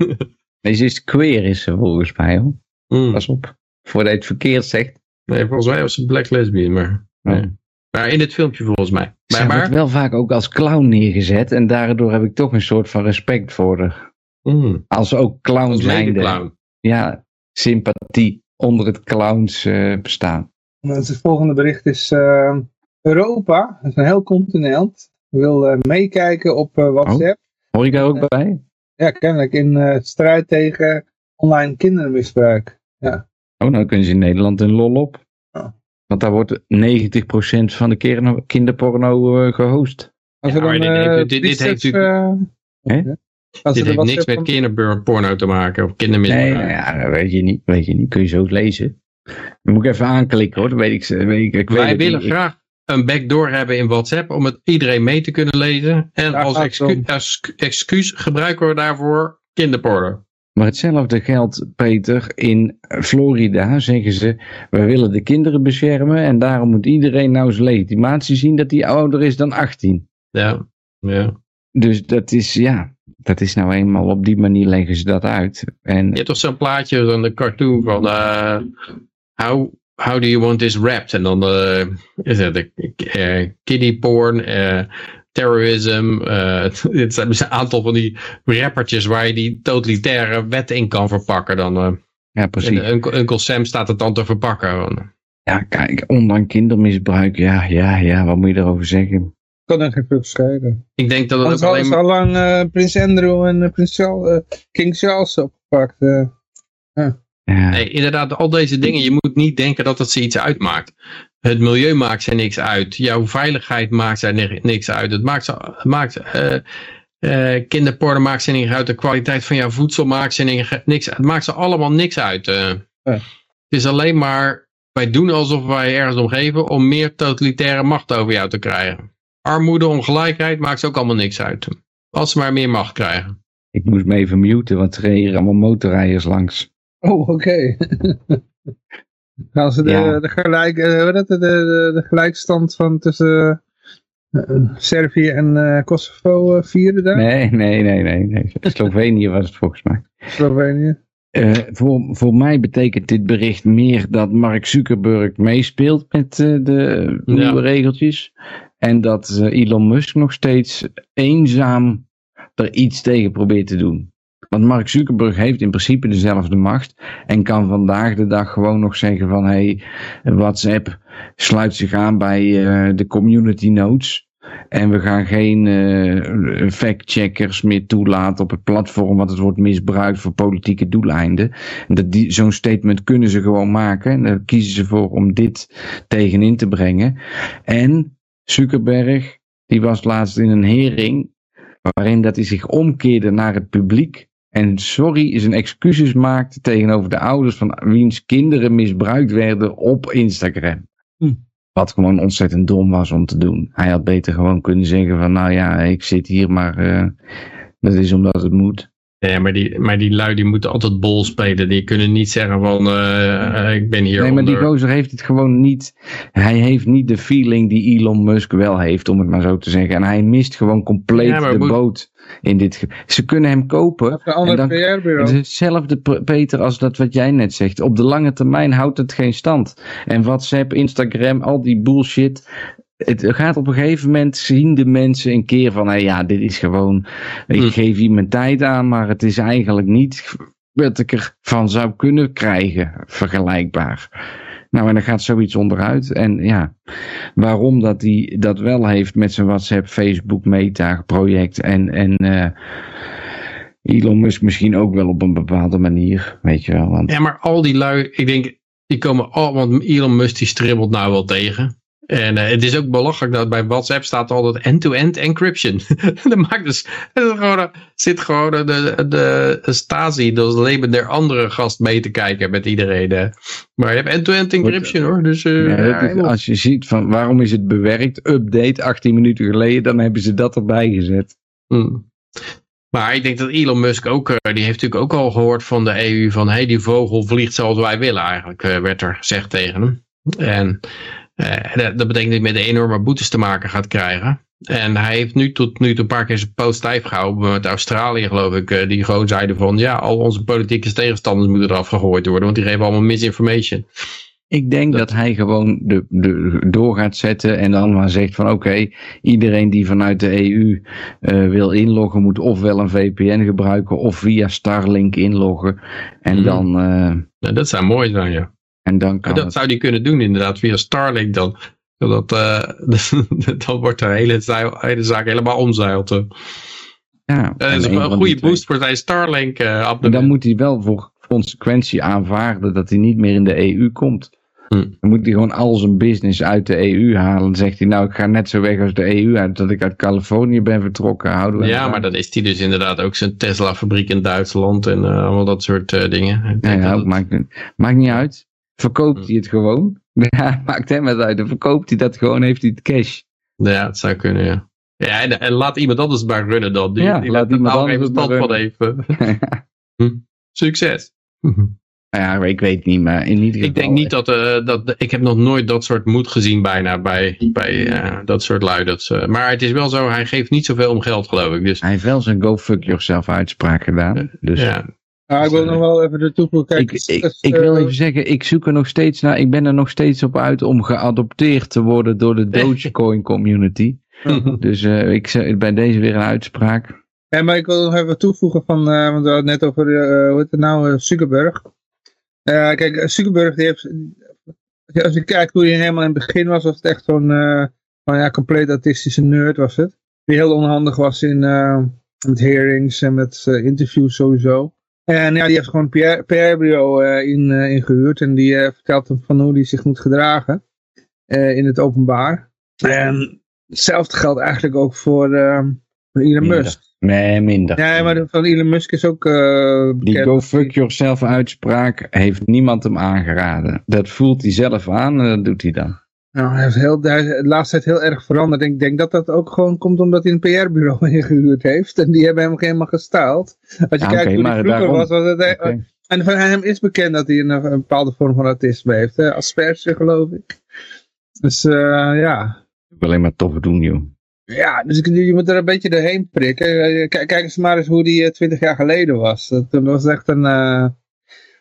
[laughs] Deze is queer is ze volgens mij hoor. Mm. Pas op, voordat je het verkeerd zegt. Nee, volgens mij was ze black lesbian, maar... Nee. Maar in dit filmpje volgens mij. Maar, Ze wordt wel vaak ook als clown neergezet. En daardoor heb ik toch een soort van respect voor haar. Mm. Als ook clown als Clown. Ja, sympathie onder het clowns uh, bestaan. Het volgende bericht is uh, Europa, dat is een heel continent, wil uh, meekijken op WhatsApp. Oh, hoor ik daar ook bij? Ja, kennelijk in strijd tegen online kindermisbruik. Ja. Oh, nou kunnen ze in Nederland een lol op. Oh. Want daar wordt 90% van de kinderporno gehost. Als ja, dan, dit, dit, dit, heeft natuurlijk... Dit heeft niks met kinderporno te maken of kindermisbruik. Nee, nou ja, dat weet je niet. Weet je niet. Kun je zo lezen. Dan moet ik even aanklikken hoor. Dan weet ik, weet ik, ik Wij weet willen graag een backdoor hebben in WhatsApp om het iedereen mee te kunnen lezen. En als, excu als excuus gebruiken we daarvoor kinderporno. Maar hetzelfde geldt, Peter, in Florida zeggen ze, we willen de kinderen beschermen en daarom moet iedereen nou zijn legitimatie zien dat hij ouder is dan 18. Ja, ja. Dus dat is, ja, dat is nou eenmaal op die manier leggen ze dat uit. En, Je hebt toch zo'n plaatje van de cartoon van uh, how, how do you want this wrapped? En dan uh, is het uh, kiddie porn, terrorism. [laughs] het zijn een aantal van die rappertjes waar je die totalitaire wet in kan verpakken. Dan, ja, precies. En Uncle Sam staat het dan te verpakken. Ja, kijk, ondanks kindermisbruik, ja, ja, ja, wat moet je erover zeggen? Kan er geen veel scheiden. Ik denk dat het ook alleen... al lang uh, Prins Andrew en uh, Prins Charles, uh, King Charles opgepakt. Ja. Nee, inderdaad, al deze dingen, je moet niet denken dat het ze iets uitmaakt. Het milieu maakt ze niks uit. Jouw veiligheid maakt ze niks uit. Het maakt, ze, het maakt kinderporno maakt ze niks uit. De kwaliteit van jouw voedsel maakt ze niks uit. Het maakt ze allemaal niks uit. Het is alleen maar, wij doen alsof wij ergens om geven om meer totalitaire macht over jou te krijgen armoede, ongelijkheid, maakt ze ook allemaal niks uit. Als ze maar meer macht krijgen. Ik moest me even muten, want er reden allemaal motorrijders langs. Oh, oké. [laughs] Gaan ze de, de, gelijk, uh, de, de, de, gelijkstand van tussen uh, Servië en uh, Kosovo vieren daar? Nee, nee, nee, nee. nee. Slovenië was het volgens mij. Slovenië. voor, voor mij betekent dit bericht meer dat Mark Zuckerberg meespeelt met de nieuwe regeltjes. En dat eh, Elon Musk nog steeds eenzaam er iets tegen probeert te doen. Want Mark Zuckerberg heeft in principe dezelfde macht. En kan vandaag de dag gewoon nog zeggen van hey, WhatsApp sluit zich aan bij uh, de community notes. En we gaan geen uh, fact-checkers meer toelaten op het platform, want het wordt misbruikt voor politieke doeleinden. Zo'n statement kunnen ze gewoon maken. En daar kiezen ze voor om dit tegenin te brengen. En Zuckerberg, die was laatst in een hering waarin dat hij zich omkeerde naar het publiek en sorry zijn excuses maakte tegenover de ouders van wiens kinderen misbruikt werden op Instagram. Hm. Wat gewoon ontzettend dom was om te doen. Hij had beter gewoon kunnen zeggen van nou ja, ik zit hier maar uh, dat is omdat het moet. Ja, maar die, maar die lui die moeten altijd bol spelen. Die kunnen niet zeggen van uh, ik ben hier Nee, maar die gozer heeft het gewoon niet. Hij heeft niet de feeling die Elon Musk wel heeft, om het maar zo te zeggen. En hij mist gewoon compleet de boot in dit Ze kunnen hem kopen. En dan, het hetzelfde Peter als dat wat jij net zegt. Op de lange termijn houdt het geen stand. En WhatsApp, Instagram, al die bullshit het gaat op een gegeven moment zien de mensen een keer van, hey, ja, dit is gewoon, ik hm. geef hier mijn tijd aan, maar het is eigenlijk niet wat ik ervan zou kunnen krijgen, vergelijkbaar. Nou, en dan gaat zoiets onderuit. En ja, waarom dat hij dat wel heeft met zijn WhatsApp, Facebook, Meta project en, en uh, Elon Musk misschien ook wel op een bepaalde manier, weet je wel. Want... Ja, maar al die lui, ik denk, die komen al, want Elon Musk die stribbelt nou wel tegen. En uh, het is ook belachelijk dat bij WhatsApp staat altijd end-to-end encryption. [laughs] dat maakt dus, er gewoon, zit gewoon de, de, Stasi, dat leven der andere gast mee te kijken met iedereen. Uh. Maar je hebt end-to-end encryption hoor. Dus, uh, ja, als je ziet van waarom is het bewerkt, update 18 minuten geleden, dan hebben ze dat erbij gezet. Hmm. Maar ik denk dat Elon Musk ook, die heeft natuurlijk ook al gehoord van de EU van hey, die vogel vliegt zoals wij willen eigenlijk, werd er gezegd tegen hem. En dat betekent dat hij met enorme boetes te maken gaat krijgen. En hij heeft nu tot nu toe een paar keer zijn post stijf gehouden met Australië geloof ik. Die gewoon zeiden van ja, al onze politieke tegenstanders moeten eraf gegooid worden. Want die geven allemaal misinformation. Ik denk dat, hij gewoon de, de, door gaat zetten en dan maar zegt van oké, iedereen die vanuit de EU uh, wil inloggen moet ofwel een VPN gebruiken of via Starlink inloggen. En mm. dan... Uh, ja, dat zou mooi zijn, ja. En dan kan dat zou die kunnen doen inderdaad via Starlink dan. Zodat, uh, [laughs] dan wordt de hele, hele zaak helemaal omzeild. Ja, dat is een goede boost voor zijn Starlink uh, Dan moet hij wel voor consequentie aanvaarden dat hij niet meer in de EU komt. Hm. Dan moet hij gewoon al zijn business uit de EU halen. Dan zegt hij, nou, ik ga net zo weg als de EU uit dat ik uit Californië ben vertrokken. Houden we ja, maar dan is hij dus inderdaad ook zijn Tesla-fabriek in Duitsland en uh, allemaal dat soort uh, dingen. Ja, ja dat... maakt, maakt niet uit. Verkoopt hm. hij het gewoon? [laughs] Ja, maakt hem het uit. Dan verkoopt hij dat gewoon, heeft hij het cash. Ja, het zou kunnen, ja. Ja, en, en laat iemand anders maar runnen dan. Die, ja, die laat iemand nou anders maar van even. [laughs] [laughs] hm. Succes. Ja, ik weet niet, maar in ieder geval... Ik denk niet dat, uh, dat... Ik heb nog nooit dat soort moed gezien bijna bij, bij uh, dat soort lui. Dat, maar het is wel zo, hij geeft niet zoveel om geld, geloof ik. Dus... Hij heeft wel zijn go fuck yourself uitspraak gedaan. Dus... Ja. Ah, ik wil nog wel even de toevoegen. Ik, ik, ik, wil even zeggen, ik zoek er nog steeds naar. Ik ben er nog steeds op uit om geadopteerd te worden door de [laughs] Dogecoin community. [laughs] dus ik, bij deze weer een uitspraak. Ja, maar ik wil nog even toevoegen van, want we hadden het net over, hoe heet het nou, Zuckerberg. Kijk, Zuckerberg die heeft, als je kijkt hoe hij helemaal in het begin was, was het echt zo'n ja, compleet autistische nerd was het. Die heel onhandig was in, met hearings en met interviews sowieso. En ja, die heeft gewoon een PR-bureau in, ingehuurd en die vertelt hem van hoe hij zich moet gedragen in het openbaar. En hetzelfde geldt eigenlijk ook voor, voor Elon Musk. Nee, minder. Ja, maar van Elon Musk is ook uh, Die go fuck yourself uitspraak heeft niemand hem aangeraden. Dat voelt hij zelf aan en dat doet hij dan. Nou, hij heeft heel, hij is de laatste tijd heel erg veranderd. Ik denk dat dat ook gewoon komt omdat hij een PR-bureau [laughs] ingehuurd heeft. En die hebben hem helemaal gestaald. Als je kijkt hoe hij vroeger was, was het... Okay. En van hem is bekend dat hij een, een bepaalde vorm van autisme heeft. Hè? Asperger, geloof ik. Dus uh, ja. Ik wil alleen maar tof doen, joh. Ja, dus je moet er een beetje doorheen prikken. Eh, kijk, kijk eens maar eens hoe die 20 eh, jaar geleden was. Dat, was echt een... Uh...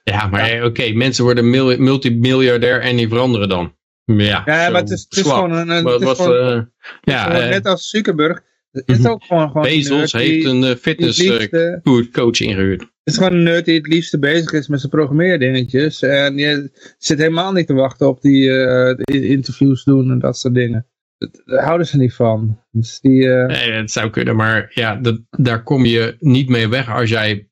Ja, maar ja. oké, mensen worden multimiljardair en die veranderen dan. Ja, ja maar het is, het is gewoon een... het is was, gewoon, uh, ja, gewoon, net als Zuckerberg. Het is mhm. ook gewoon... gewoon Bezos heeft een uh, fitnesscoach ingehuurd. Het is gewoon een nerd die het liefste bezig is met zijn programmeerdingetjes. En je zit helemaal niet te wachten op die interviews doen en dat soort dingen daar houden ze niet van. Dus die. Nee, het zou kunnen, maar ja, dat, daar kom je niet mee weg als jij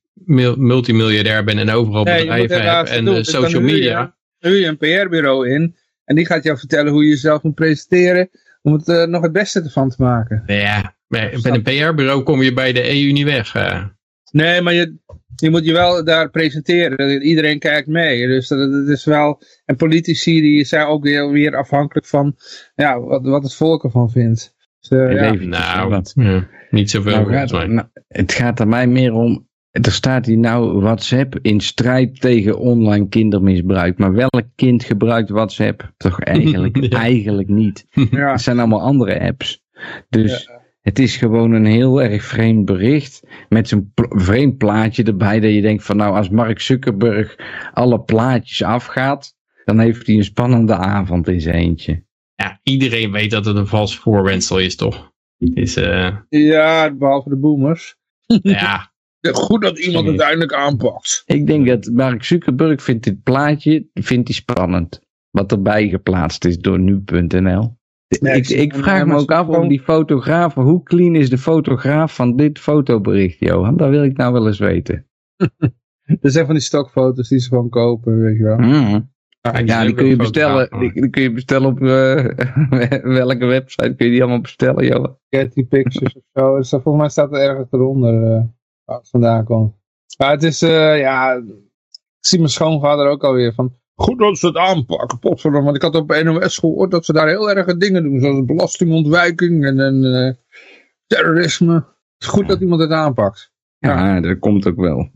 multimiljardair bent en overal nee, bedrijven hebt en. Dus social media. Nu je een PR-bureau in en die gaat jou vertellen hoe je jezelf moet presenteren om het uh, nog het beste ervan te maken. Ja, bij een PR-bureau kom je bij de EU niet weg. Uh. Nee, maar je, je moet je wel daar presenteren. Iedereen kijkt mee. Dus dat, is wel. En politici die zijn ook weer, weer afhankelijk van ja, wat, wat het volk ervan vindt. Dus, uh, ja. Nou, ja, niet zoveel. Nou, gaat, nou, het gaat er mij meer om. Er staat hier nou WhatsApp in strijd tegen online kindermisbruik. Maar welk kind gebruikt WhatsApp? Toch eigenlijk, [laughs] eigenlijk niet. [laughs] Ja. Het zijn allemaal andere apps. Dus het is gewoon een heel erg vreemd bericht. Met zo'n vreemd plaatje erbij. Dat je denkt van nou als Mark Zuckerberg alle plaatjes afgaat. Dan heeft hij een spannende avond in zijn eentje. Ja, iedereen weet dat het een vals voorwensel is toch? Is, uh... Ja, behalve de boomers. [laughs] Ja. Goed dat iemand het uiteindelijk aanpakt. Ik denk dat Mark Zuckerberg vindt dit plaatje vindt hij spannend. Wat erbij geplaatst is door nu.nl ik, ik, vraag me ook af om die fotografen, hoe clean is de fotograaf van dit fotobericht, Johan? Dat wil ik nou wel eens weten. [laughs] Dat zijn van die stokfoto's die ze gewoon kopen, weet je wel. Mm. Ja, die kun je bestellen, die, kun je bestellen op uh, [laughs] welke website kun je die allemaal bestellen, Johan? Getty Pictures of zo. Dus volgens mij staat er ergens eronder uh, waar het vandaan komt. Maar het is, uh, ja, ik zie mijn schoonvader ook alweer van, Goed dat ze het aanpakken, potverdomme. Want ik had op NOS gehoord dat ze daar heel erge dingen doen. Zoals belastingontwijking en, en uh, terrorisme. Het is goed dat iemand het aanpakt. Ja, dat komt ook wel.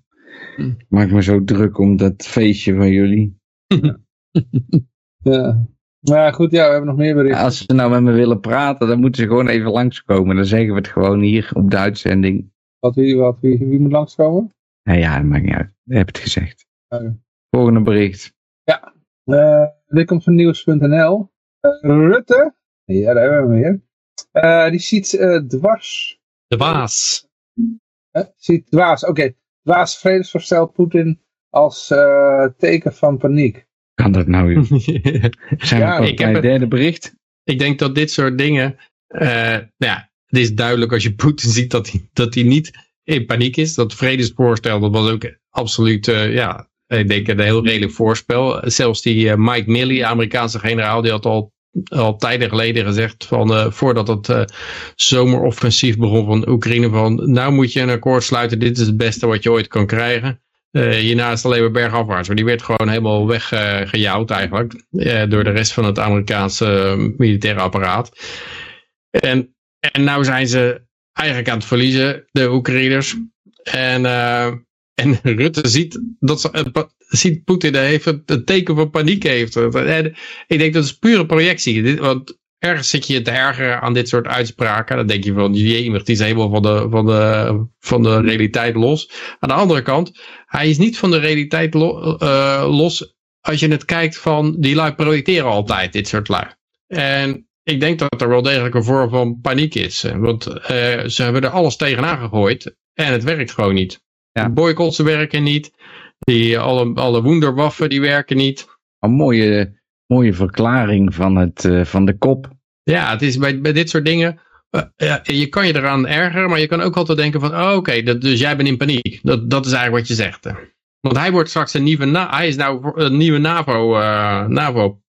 Hm. Maak me zo druk om dat feestje van jullie. ja. [laughs] ja. Nou goed, ja, we hebben nog meer berichten. Als ze nou met me willen praten, dan moeten ze gewoon even langskomen. Dan zeggen we het gewoon hier op de uitzending. Wat, wie, wat, wie, wie moet langskomen? Nou ja, dat maakt niet uit. Ik heb het gezegd. Okay. Volgende bericht. Ja, uh, dit komt van nieuws.nl. Uh, Rutte, ja, daar hebben we hem weer. Uh, die ziet dwars. De waas. ziet dwaas, oké. Okay. Dwaas vredesvoorstel Poetin als teken van paniek. Kan dat nou? [laughs] Zijn ja, we ik heb het derde bericht? Ik denk dat dit soort dingen, ja, het is duidelijk als je Poetin ziet dat hij, dat hij niet in paniek is. Dat vredesvoorstel, dat was ook absoluut, ja, ik denk een heel redelijk voorspel. Zelfs die uh, Mike Milley, Amerikaanse generaal, die had al, al tijden geleden gezegd van uh, voordat het zomeroffensief begon van Oekraïne van nou moet je een akkoord sluiten, dit is het beste wat je ooit kan krijgen. hierna is alleen maar bergafwaarts. Maar die werd gewoon helemaal weggejouwd eigenlijk door de rest van het Amerikaanse militaire apparaat. En, en nou zijn ze eigenlijk aan het verliezen, de Oekraïners. En en [laughs] Rutte ziet dat ze, ziet Poetin even een teken van paniek heeft. En ik denk dat is pure projectie. Want ergens zit je te ergeren aan dit soort uitspraken. Dan denk je van, jemig, die is helemaal van de, van, de, van de realiteit los. Aan de andere kant, hij is niet van de realiteit uh, los als je het kijkt van, die lui projecteren altijd, dit soort lui. En ik denk dat er wel degelijk een vorm van paniek is. Want uh, ze hebben er alles tegenaan gegooid en het werkt gewoon niet. Ja. Boycotts werken niet. Die, alle, alle wonderwaffen die werken niet. Een mooie, mooie verklaring van, het, uh, van de kop. Ja, het is bij, bij dit soort dingen. Uh, ja, je kan je eraan ergeren, maar je kan ook altijd denken van, oh, oké, okay, dus jij bent in paniek. Dat, dat is eigenlijk wat je zegt. Want hij wordt straks een nieuwe, hij is nou een nieuwe NAVO, uh, NAVO.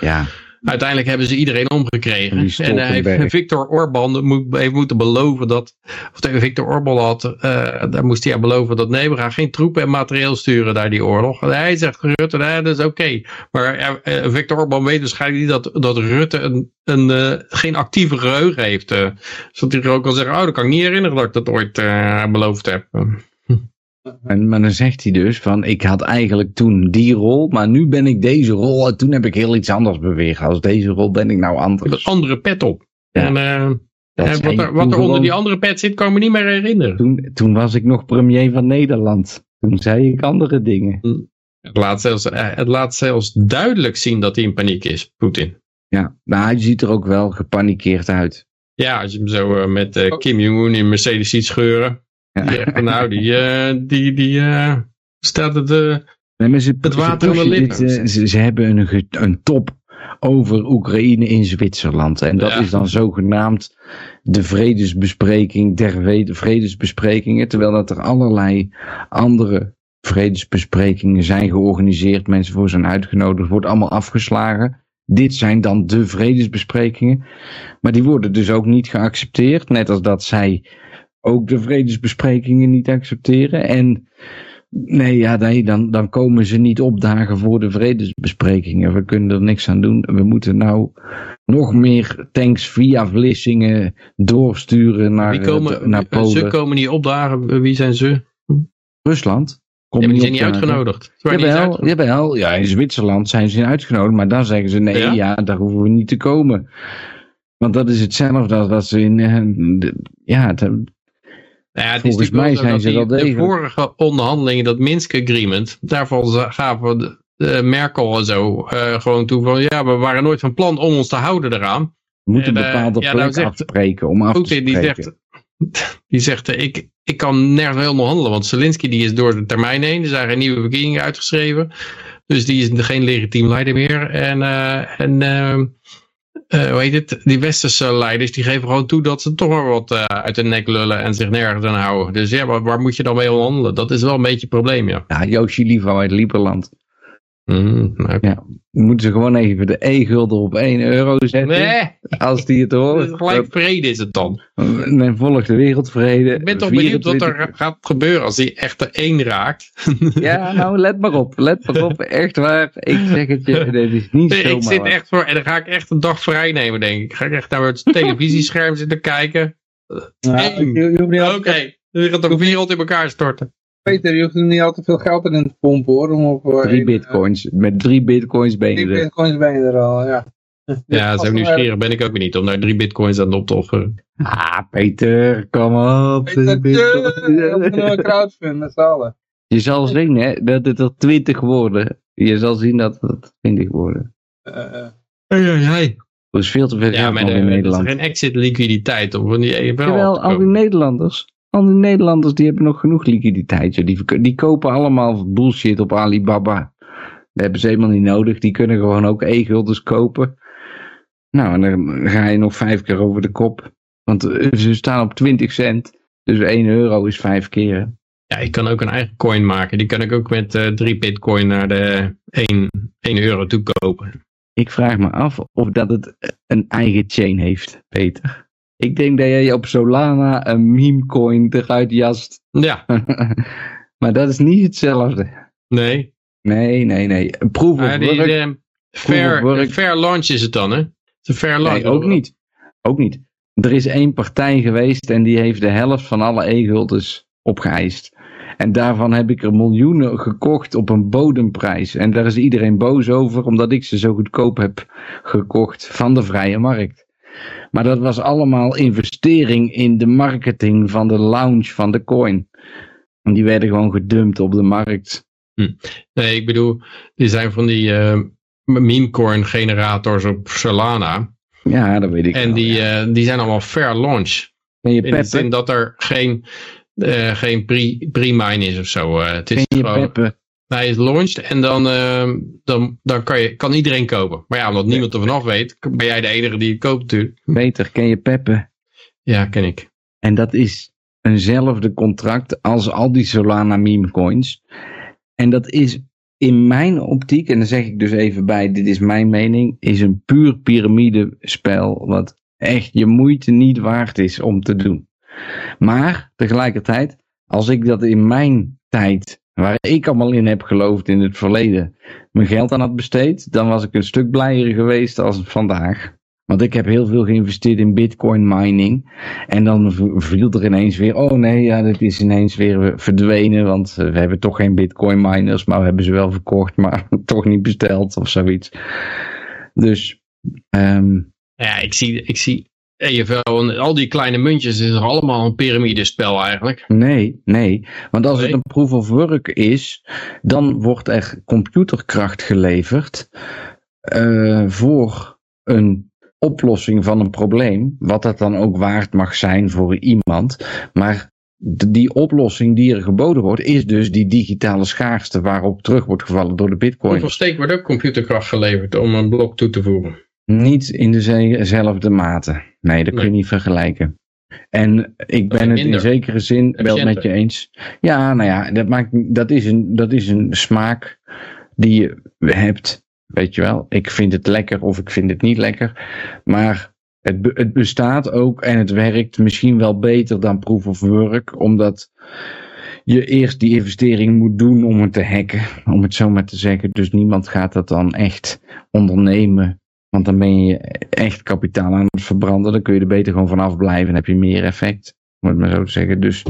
Ja. Uiteindelijk hebben ze iedereen omgekregen. En heeft Victor Orban moet, heeft moeten beloven dat, of Victor Orban had, uh, daar moest hij beloven dat nee, we gaan geen troepen en materieel sturen naar die oorlog. En hij zegt Rutte, nee, dat is oké. Okay. Maar uh, Victor Orban weet waarschijnlijk niet dat, dat Rutte een, een, geen actieve geheugen heeft. zodat hij ook kan zeggen, oh, dat kan ik niet herinneren dat ik dat ooit beloofd heb. En, maar dan zegt hij dus van, ik had eigenlijk toen die rol, maar nu ben ik deze rol. En toen heb ik heel iets anders beweegd. Als deze rol ben ik nou anders. Een andere pet op. Ja. En, uh, wat er, wat er onder die andere pet zit, kan ik me niet meer herinneren. Toen, toen was ik nog premier van Nederland. Toen zei ik andere dingen. Hm. Het laat zelfs, eh, het laat zelfs duidelijk zien dat hij in paniek is, Poetin. Ja, nou hij ziet er ook wel gepanikeerd uit. Ja, als je hem zo uh, met uh, Kim Jong-un in Mercedes ziet scheuren. Ja. nou, die, uh, die, die uh, staat het, uh, nee, ze, het water onder lippen. Ze, ze, hebben een, een top over Oekraïne in Zwitserland. En dat ja. is dan zogenaamd de vredesbespreking der vredesbesprekingen. Terwijl dat er allerlei andere vredesbesprekingen zijn georganiseerd. Mensen voor zijn uitgenodigd. Wordt allemaal afgeslagen. Dit zijn dan de vredesbesprekingen. Maar die worden dus ook niet geaccepteerd. Net als dat zij ook de vredesbesprekingen niet accepteren. En nee, ja, nee dan, dan komen ze niet opdagen voor de vredesbesprekingen. We kunnen er niks aan doen. We moeten nou nog meer tanks via Vlissingen doorsturen naar, Wie komen, naar Polen. Ze komen niet opdagen. Wie zijn ze? Rusland. Kom ja, die zijn niet uitgenodigd. Jawel, jawel, ja, in Zwitserland zijn ze uitgenodigd, maar dan zeggen ze nee, ja? ja, daar hoeven we niet te komen. Want dat is hetzelfde als dat ze in, eh, ja, nou ja, het Volgens mij zijn ze wel degelijk. De vorige onderhandelingen, dat Minsk Agreement, daarvan gaven de, de Merkel en zo uh, gewoon toe van ja, we waren nooit van plan om ons te houden eraan. We moeten een bepaalde plek nou afspreken om af te spreken. [laughs] Die zegt, die zegt ik, ik kan nergens mee onderhandelen, want Zelensky die is door de termijn heen. Er zijn geen nieuwe verkiezingen uitgeschreven. Dus die is geen legitiem leider meer. En, en uh, hoe heet het, die westerse leiders die geven gewoon toe dat ze toch maar wat uh, uit de nek lullen en zich nergens aan houden. Dus ja, waar, moet je dan mee onderhandelen? Dat is wel een beetje het probleem, ja. Ja, Joosje Livo uit Lieberland. Mm, okay. ja, moeten ze gewoon even de e-gulden op 1 euro zetten. Nee. Als die het horen. [laughs] Gelijk vrede is het dan. Men volgt de wereldvrede. Ik ben toch benieuwd wat er gaat gebeuren als hij echt de 1 raakt. [laughs] Ja, nou let maar op. Let maar op. Echt waar. Ik zeg het je. [laughs] Dit is niet nee, Ik zit echt voor. En dan ga ik echt een dag vrij nemen, denk ik. Ga ik echt naar het televisiescherm zitten kijken. Ja, Oké. Okay. Nu gaat de wereld in elkaar storten. Peter, je hoeft er niet al te veel geld in te pompen hoor. Om op, uh, drie bitcoins. Met drie bitcoins ben je er. Drie bitcoins ben je er al, ja. [laughs] Ja, zo nieuwsgierig ben ik ook weer niet om daar drie bitcoins aan op te offeren. Ah, Peter, kom op. Peter, we crowdfund met z'n allen. Je zal zien hè, dat het er twintig worden. Je zal zien dat het twintig worden. Uh, hey, hey. Dat is veel te veel ja, maar in Nederland. Er is geen exit liquiditeit om van die EFL Jawel, al die Nederlanders. Al die Nederlanders die hebben nog genoeg liquiditeit. Die, die kopen allemaal bullshit op Alibaba. Dat hebben ze helemaal niet nodig. Die kunnen gewoon ook e-guldens kopen. Nou, en dan ga je nog vijf keer over de kop. Want eh, ze staan op 20 cent. Dus 1 euro is vijf keer. Ja, ik kan ook een eigen coin maken. Die kan ik ook met uh, eh, 3 bitcoin naar de 1, 1 euro toe kopen. Ik vraag me af of dat het een eigen chain heeft, Peter. Ik denk dat jij op Solana een meme coin eruit jast. Ja. [laughs] maar dat is niet hetzelfde. Nee. Nee, nee, nee. Proef of die, de, fair, fair launch is het dan, hè? Een fair launch. Nee, ook niet. Ook niet. Er is één partij geweest en die heeft de helft van alle e-guldens opgeëist. En daarvan heb ik er miljoenen gekocht op een bodemprijs. En daar is iedereen boos over, omdat ik ze zo goedkoop heb gekocht van de vrije markt. Maar dat was allemaal investering in de marketing van de launch van de coin. En die werden gewoon gedumpt op de markt. Hm. Nee, ik bedoel, die zijn van die uh, meme coin generators op Solana. Ja, dat weet ik En die, uh, die zijn allemaal fair launch. En je in de zin dat er geen uh, geen pre-mine is of zo. Het is gewoon, hij is launched en dan, uh, dan, dan kan, je, kan iedereen kopen. Maar ja, omdat niemand er vanaf weet, ben jij de enige die het koopt natuurlijk. Beter, ken je Peppe? Ja, ken ik. En dat is eenzelfde contract als al die Solana meme coins. En dat is in mijn optiek, en dan zeg ik dus even bij, dit is mijn mening, is een puur piramidespel wat echt je moeite niet waard is om te doen. Maar tegelijkertijd, als ik dat in mijn tijd, waar ik allemaal in heb geloofd in het verleden, mijn geld aan had besteed, dan was ik een stuk blijer geweest als vandaag. Want ik heb heel veel geïnvesteerd in bitcoin mining. En dan viel er ineens weer, oh nee, ja, dat is ineens weer verdwenen. Want we hebben toch geen bitcoin miners, maar we hebben ze wel verkocht, [laughs] maar toch niet besteld of zoiets. Dus, um, ja, ik zie, ik zie EFL en al die kleine muntjes is allemaal een piramidespel eigenlijk. Nee, nee. Want als het een proof of work is, dan wordt er computerkracht geleverd uh, voor een oplossing van een probleem. Wat dat dan ook waard mag zijn voor iemand. Maar die oplossing die er geboden wordt, is dus die digitale schaarste waarop terug wordt gevallen door de bitcoin. Hoeveel steek wordt ook computerkracht geleverd om een blok toe te voegen? Niet in dezelfde mate. Nee, dat kun je niet vergelijken. En ik ben het in zekere zin wel met je eens. Ja, nou ja, dat, maakt, dat, is een, dat is een smaak die je hebt. Weet je wel, ik vind het lekker of ik vind het niet lekker. Maar het, het bestaat ook en het werkt misschien wel beter dan proof of work. Omdat je eerst die investering moet doen om het te hacken. Om het zo maar te zeggen. Dus niemand gaat dat dan echt ondernemen want dan ben je echt kapitaal aan het verbranden. Dan kun je er beter gewoon vanaf blijven en heb je meer effect. Om het maar zo zeggen. Dus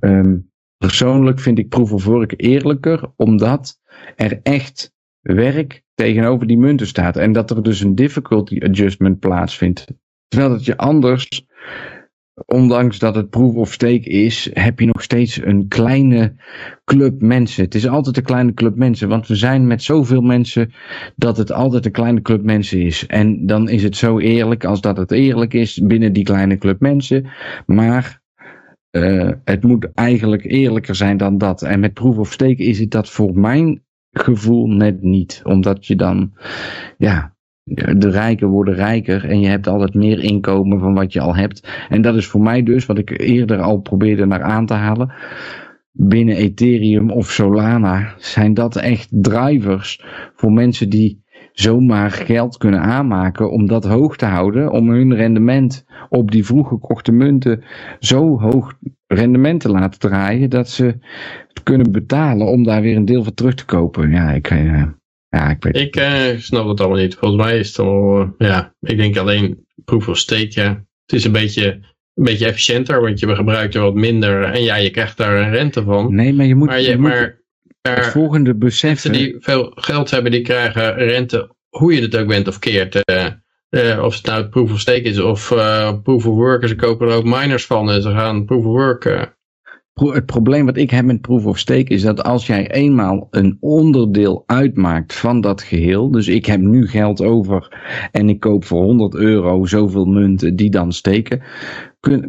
um, persoonlijk vind ik proof of work eerlijker. Omdat er echt werk tegenover die munten staat. En dat er dus een difficulty adjustment plaatsvindt. Terwijl dat je anders ondanks dat het proef of steek is, heb je nog steeds een kleine club mensen. Het is altijd een kleine club mensen, want we zijn met zoveel mensen dat het altijd een kleine club mensen is. En dan is het zo eerlijk als dat het eerlijk is binnen die kleine club mensen. Maar uh, het moet eigenlijk eerlijker zijn dan dat. En met proef of steek is het dat voor mijn gevoel net niet. Omdat je dan, ja, de rijken worden rijker en je hebt altijd meer inkomen van wat je al hebt. En dat is voor mij dus, wat ik eerder al probeerde naar aan te halen, binnen Ethereum of Solana zijn dat echt drivers voor mensen die zomaar geld kunnen aanmaken om dat hoog te houden, om hun rendement op die vroeg gekochte munten zo hoog rendement te laten draaien dat ze het kunnen betalen om daar weer een deel van terug te kopen. Ja, ik, eh, ja, ik weet Ik uh, snap het allemaal niet. Volgens mij is het al, uh, ja, ik denk alleen proof of stake, ja. Het is een beetje een beetje efficiënter, want je gebruikt er wat minder en ja, je krijgt daar een rente van. Nee, maar je moet, maar, je, je moet maar, het volgende beseffen. Mensen die veel geld hebben, die krijgen rente, hoe je het ook bent of keert. Uh, uh, of het nou proof of stake is of proof of work. Ze kopen er ook miners van en ze gaan proof of work. Het probleem wat ik heb met proof of stake is dat als jij eenmaal een onderdeel uitmaakt van dat geheel. Dus ik heb nu geld over en ik koop voor 100 euro zoveel munten die dan steken.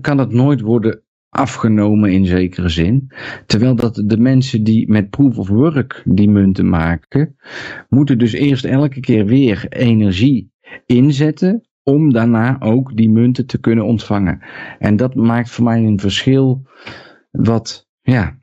kan het nooit worden afgenomen in zekere zin. Terwijl dat de mensen die met proof of work die munten maken, moeten dus eerst elke keer weer energie inzetten om daarna ook die munten te kunnen ontvangen. En dat maakt voor mij een verschil wat, ja,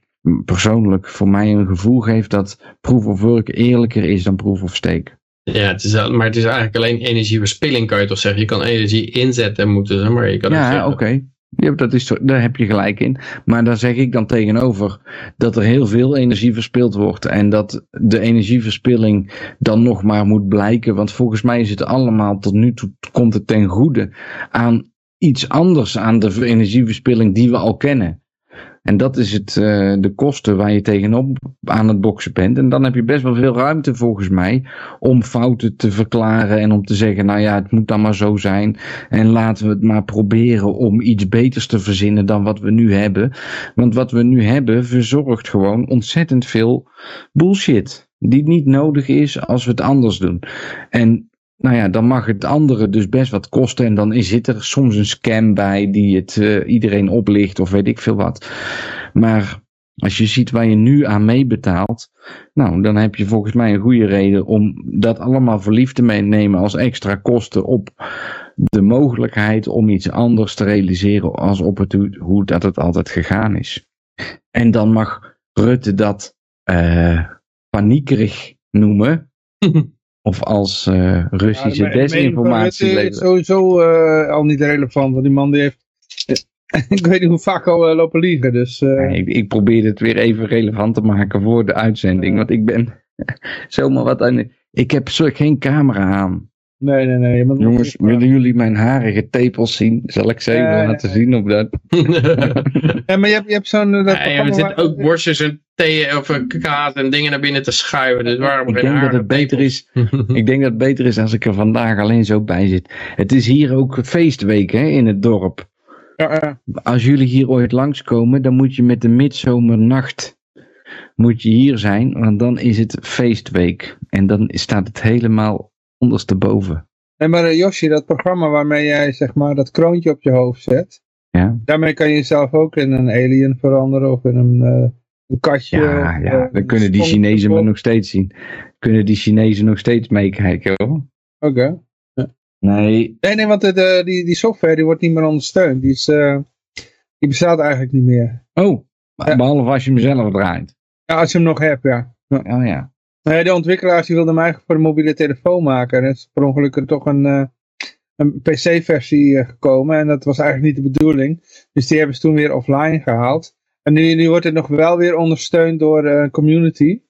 persoonlijk voor mij een gevoel geeft dat proof of work eerlijker is dan proof of stake. Ja, het is, maar het is eigenlijk alleen energieverspilling, kan je toch zeggen. Je kan energie inzetten en moeten, maar je kan Ja, oké. Okay. Ja, dat is, daar heb je gelijk in. Maar daar zeg ik dan tegenover dat er heel veel energie verspild wordt. En dat de energieverspilling dan nog maar moet blijken. Want volgens mij is het allemaal tot nu toe komt het ten goede aan iets anders aan de energieverspilling die we al kennen. En dat is het, uh, de kosten waar je tegenop aan het boksen bent. En dan heb je best wel veel ruimte volgens mij om fouten te verklaren en om te zeggen, nou ja, het moet dan maar zo zijn. En laten we het maar proberen om iets beters te verzinnen dan wat we nu hebben. Want wat we nu hebben verzorgt gewoon ontzettend veel bullshit. Die niet nodig is als we het anders doen. En nou ja, dan mag het andere dus best wat kosten. En dan zit er soms een scam bij die het uh, iedereen oplicht of weet ik veel wat. Maar als je ziet waar je nu aan meebetaalt, nou, dan heb je volgens mij een goede reden om dat allemaal voor lief te meenemen als extra kosten op de mogelijkheid om iets anders te realiseren als op het hoe dat het altijd gegaan is. En dan mag Rutte dat uh, paniekerig noemen. [laughs] Of als uh, Russische ja, desinformatie. Het is sowieso uh, al niet relevant, want die man die heeft... [laughs] ik weet niet hoe vaak al uh, lopen liegen, dus... Nee, ik, ik, probeer het weer even relevant te maken voor de uitzending, want ik ben [laughs] zomaar wat aan... Ik heb geen camera aan. Nee, nee, nee. Jongens, willen jullie mijn harige tepels zien? Zal ik ze even laten zien op dat? [laughs] ja, maar je hebt, je hebt zo'n... Ja, ja, er zitten ook borstjes en thee of kaas en dingen naar binnen te schuiven. Dus waarom ik denk dat het beter is. [laughs] ik denk dat het beter is als ik er vandaag alleen zo bij zit. Het is hier ook feestweek hè, in het dorp. Ja, Als jullie hier ooit langskomen, dan moet je met de midzomernacht moet je hier zijn, want dan is het feestweek. En dan staat het helemaal ondersteboven. Nee, maar uh, Yoshi, dat programma waarmee jij zeg maar dat kroontje op je hoofd zet, ja. daarmee kan je jezelf ook in een alien veranderen of in een, uh, een katje. Ja, ja. dan kunnen die Chinezen me nog steeds zien. Kunnen die Chinezen nog steeds meekijken hoor. Oké. Okay. Ja. Nee. Nee, nee, want de, die, die software die wordt niet meer ondersteund. Die, is, uh, die bestaat eigenlijk niet meer. Oh, behalve als je hem zelf draait. Ja, als je hem nog hebt, ja. Oh ja. Nee, de ontwikkelaars die wilden hem eigenlijk voor de mobiele telefoon maken. En er is per ongeluk er toch een, uh, een PC-versie uh, gekomen. En dat was eigenlijk niet de bedoeling. Dus die hebben ze toen weer offline gehaald. En nu, nu wordt het nog wel weer ondersteund door een uh, community.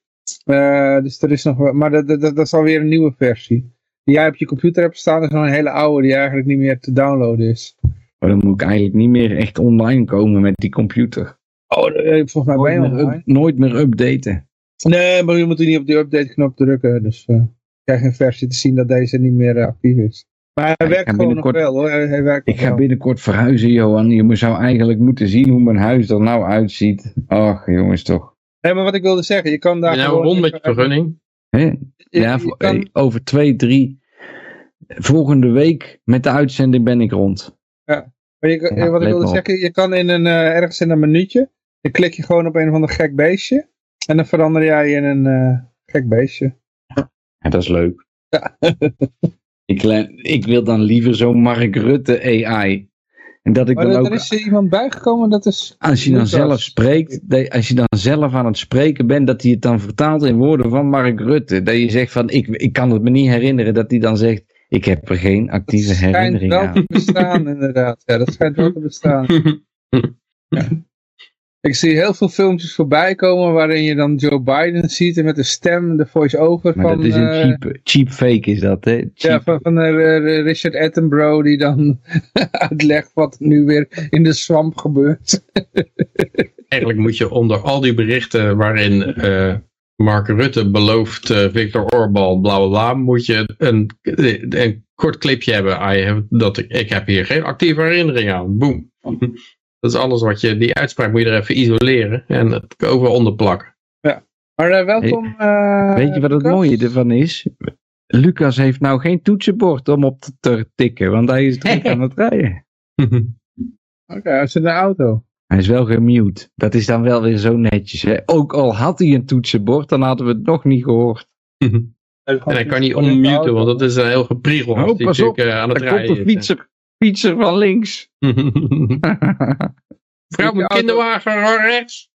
dus er is nog maar dat, dat, dat is alweer een nieuwe versie. Die jij op je computer hebt staan, is nog een hele oude die eigenlijk niet meer te downloaden is. Maar dan moet ik eigenlijk niet meer echt online komen met die computer. Oh, volgens mij ben je up, nooit meer updaten. Nee, maar je moet niet op die update knop drukken. Dus uh, je krijgt een versie te zien dat deze niet meer uh, actief is. Maar hij werkt gewoon nog wel hoor. Hij, hij werkt ik ga binnenkort verhuizen Johan. Je zou eigenlijk moeten zien hoe mijn huis er nou uitziet. Ach jongens toch. Nee, maar wat ik wilde zeggen. Je kan daar ben nou rond met je vergunning? Hè? Ja, kan... over twee, drie... Volgende week met de uitzending ben ik rond. Ja, maar je, ja, wat ik wilde zeggen. Je kan in een, uh, ergens in een minuutje. Dan klik je gewoon op een of ander gek beestje. En dan verander jij in een uh, gek beestje. Ja, dat is leuk. Ja. [laughs] ik, ik, wil dan liever zo'n Mark Rutte AI. En dat ik maar dan ook, er is er iemand bijgekomen, dat is... Als je dan zelf spreekt, als je dan zelf aan het spreken bent, dat hij het dan vertaalt in woorden van Mark Rutte. Dat je zegt van, ik, ik kan het me niet herinneren, dat hij dan zegt, ik heb er geen actieve herinnering aan. Dat schijnt wel te bestaan, inderdaad. Ja, dat schijnt wel te bestaan. [laughs] ja. Ik zie heel veel filmpjes voorbij komen waarin je dan Joe Biden ziet en met de stem, de voice-over van... dat is een cheap, cheap fake is dat, hè? Ja, van, van Richard Attenborough die dan [laughs] uitlegt wat nu weer in de swamp gebeurt. [laughs] Eigenlijk moet je onder al die berichten waarin Mark Rutte belooft uh, Viktor Orban, bla bla bla, moet je een, een kort clipje hebben. I have, dat ik, ik heb hier geen actieve herinnering aan. Boom. Dat is alles wat je, die uitspraak moet je er even isoleren en het over onderplakken. Ja, maar uh, welkom. Uh, Weet je wat het mooie ervan is? Lucas heeft nou geen toetsenbord om op te tikken, want hij is druk aan het rijden. [laughs] Oké, okay, hij zit in de auto. Hij is wel gemute. Dat is dan wel weer zo netjes. Hè? Ook al had hij een toetsenbord, dan hadden we het nog niet gehoord. [laughs] en hij kan niet unmuten, want dat is een heel gepriegel. Oh, pas op, uh, aan het rijden komt een fietser, fietser van links. [laughs] Vrouw met kinderwagen van rechts.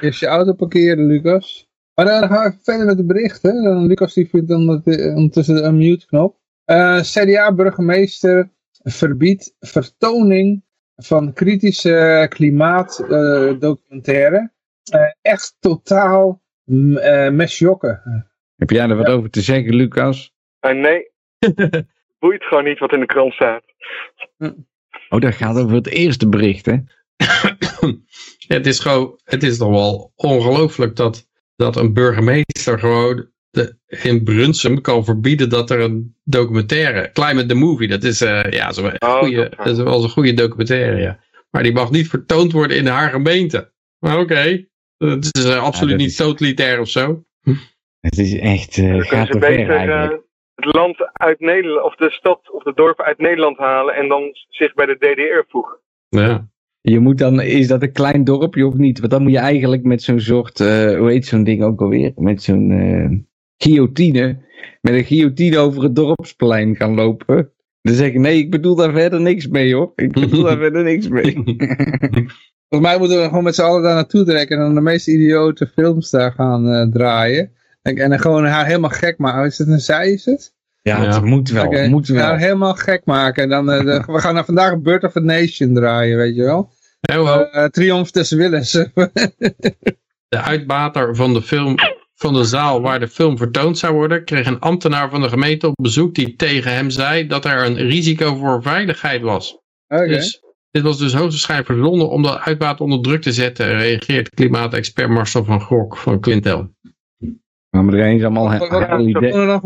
Is je auto parkeren, Lucas? Maar dan gaan we verder met de berichten. Dan, Lucas die vindt dan ondertussen de unmute knop. Uh, CDA-burgemeester verbiedt vertoning van kritische klimaatdocumentaire. Uh, echt totaal uh, mesjokken. Heb jij er wat over te zeggen, Lucas? Uh, nee. [laughs] Boeit gewoon niet wat in de krant staat. Oh, dat gaat over het eerste bericht, hè? [coughs] het is gewoon, het is toch wel ongelooflijk dat, dat een burgemeester gewoon de, in Brunsum kan verbieden dat er een documentaire, Climate the Movie, dat is, uh, ja, zo een oh, goede, dat is wel een goede documentaire, ja. Maar die mag niet vertoond worden in haar gemeente. Maar oké, okay. dat is uh, absoluut ja, niet is... totalitair of zo. Het is echt, uh, gaat te ver eigenlijk. Het land uit Nederland, of de stad of het dorp uit Nederland halen en dan zich bij de DDR voegen. Ja. Je moet dan, is dat een klein dorpje of niet? Want dan moet je eigenlijk met zo'n soort, hoe heet zo'n ding ook alweer? Met zo'n guillotine, met een guillotine over het dorpsplein gaan lopen. Dan zeg ik, nee, ik bedoel daar verder niks mee hoor. Ik bedoel daar [laughs] verder niks mee. [laughs] Volgens mij moeten we gewoon met z'n allen daar naartoe trekken en dan de meest idiote films daar gaan uh, draaien. En, en dan gewoon haar helemaal gek maken. Is het een zij, is het? Ja, ja. het moet wel. Okay. Moet wel. Haar helemaal gek maken. En dan, uh, de, [laughs] we gaan naar vandaag Bird of a Nation draaien, weet je wel. Hello. Uh, Triomf des Willens. [laughs] de uitbater van de film van de zaal waar de film vertoond zou worden, kreeg een ambtenaar van de gemeente op bezoek die tegen hem zei dat er een risico voor veiligheid was. Okay. Dus, dit was dus hoogstwaarschijnlijk verzonnen om de uitbaat onder druk te zetten, reageert klimaatexpert Marcel van Gok van Quintel. Maar er eens allemaal Harley, da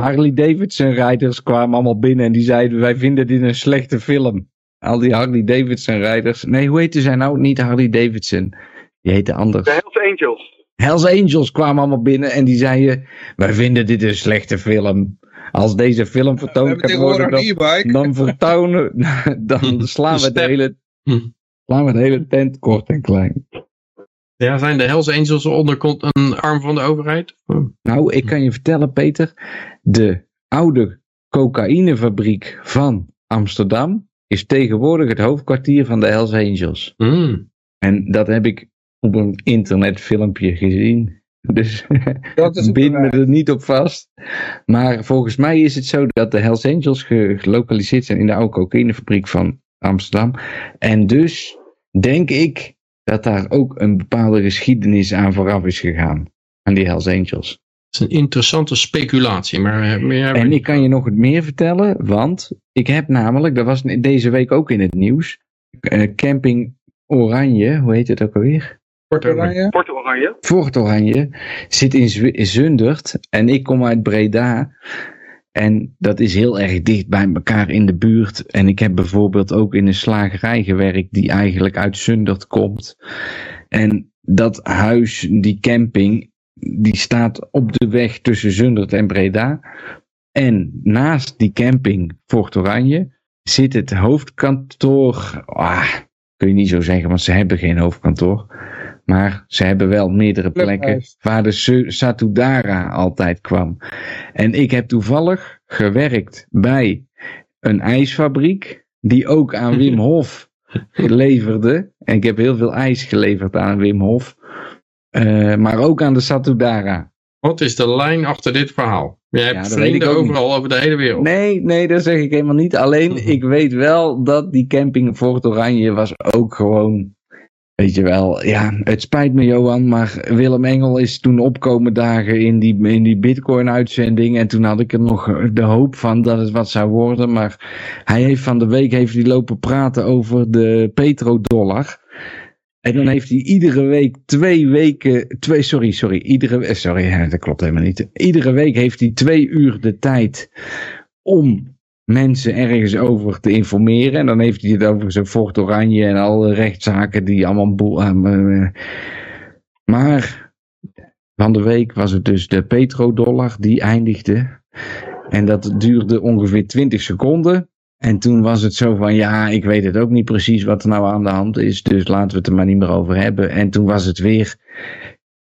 Harley Davidson rijders kwamen allemaal binnen en die zeiden wij vinden dit een slechte film. Al die Harley Davidson rijders. Nee, hoe heette zij nou? Niet Harley Davidson. Die heette anders. De Hells Angels. Hells Angels kwamen allemaal binnen en die zeiden, wij vinden dit een slechte film. Als deze film vertoond kan worden, dan, dan, vertonen, [laughs] dan slaan we, de hele, slaan we de hele tent kort en klein. Ja, zijn de Hells Angels onder een arm van de overheid? Nou, ik kan je vertellen, Peter. De oude cocaïnefabriek van Amsterdam is tegenwoordig het hoofdkwartier van de Hells Angels. Mm. En dat heb ik op een internetfilmpje gezien. [laughs] Dus bind me er niet op vast. Maar volgens mij is het zo dat de Hells Angels gelokaliseerd zijn in de oude cocaïnefabriek van Amsterdam. En dus denk ik dat daar ook een bepaalde geschiedenis aan vooraf is gegaan. Aan die Hells Angels. Dat is een interessante speculatie. Maar meer... En ik kan je nog het meer vertellen, want ik heb namelijk, dat was deze week ook in het nieuws, uh, camping Oranje, hoe heet het ook alweer? Fort Oranje. Fort Oranje. Fort Oranje zit in Zundert en ik kom uit Breda. En dat is heel erg dicht bij elkaar in de buurt. En ik heb bijvoorbeeld ook in een slagerij gewerkt die eigenlijk uit Zundert komt. En dat huis, die camping, die staat op de weg tussen Zundert en Breda. En naast die camping Fort Oranje zit het hoofdkantoor. Ah, kun je niet zo zeggen, want ze hebben geen hoofdkantoor. Maar ze hebben wel meerdere plekken waar de Satudara altijd kwam. En ik heb toevallig gewerkt bij een ijsfabriek die ook aan Wim [laughs] Hof leverde. En ik heb heel veel ijs geleverd aan Wim Hof. Uh, maar ook aan de Satudara. Wat is de lijn achter dit verhaal? Je hebt ja, vrienden overal over de hele wereld. Nee, nee, dat zeg ik helemaal niet. Alleen, [laughs] ik weet wel dat die camping Fort Oranje was ook gewoon Weet je wel, ja, het spijt me Johan, maar Willem Engel is toen opkomen dagen in die, in die Bitcoin-uitzending. En toen had ik er nog de hoop van dat het wat zou worden. Maar hij heeft van de week heeft hij lopen praten over de petrodollar. En dan heeft hij iedere week twee weken, twee, sorry, sorry, iedere, sorry, dat klopt helemaal niet. Iedere week heeft hij twee uur de tijd om mensen ergens over te informeren. En dan heeft hij het over zijn Fort Oranje en alle rechtszaken die allemaal boel. Uh, maar van de week was het dus de petrodollar die eindigde. En dat duurde ongeveer 20 seconden. En toen was het zo van, ja, ik weet het ook niet precies wat er nou aan de hand is, dus laten we het er maar niet meer over hebben. En toen was het weer,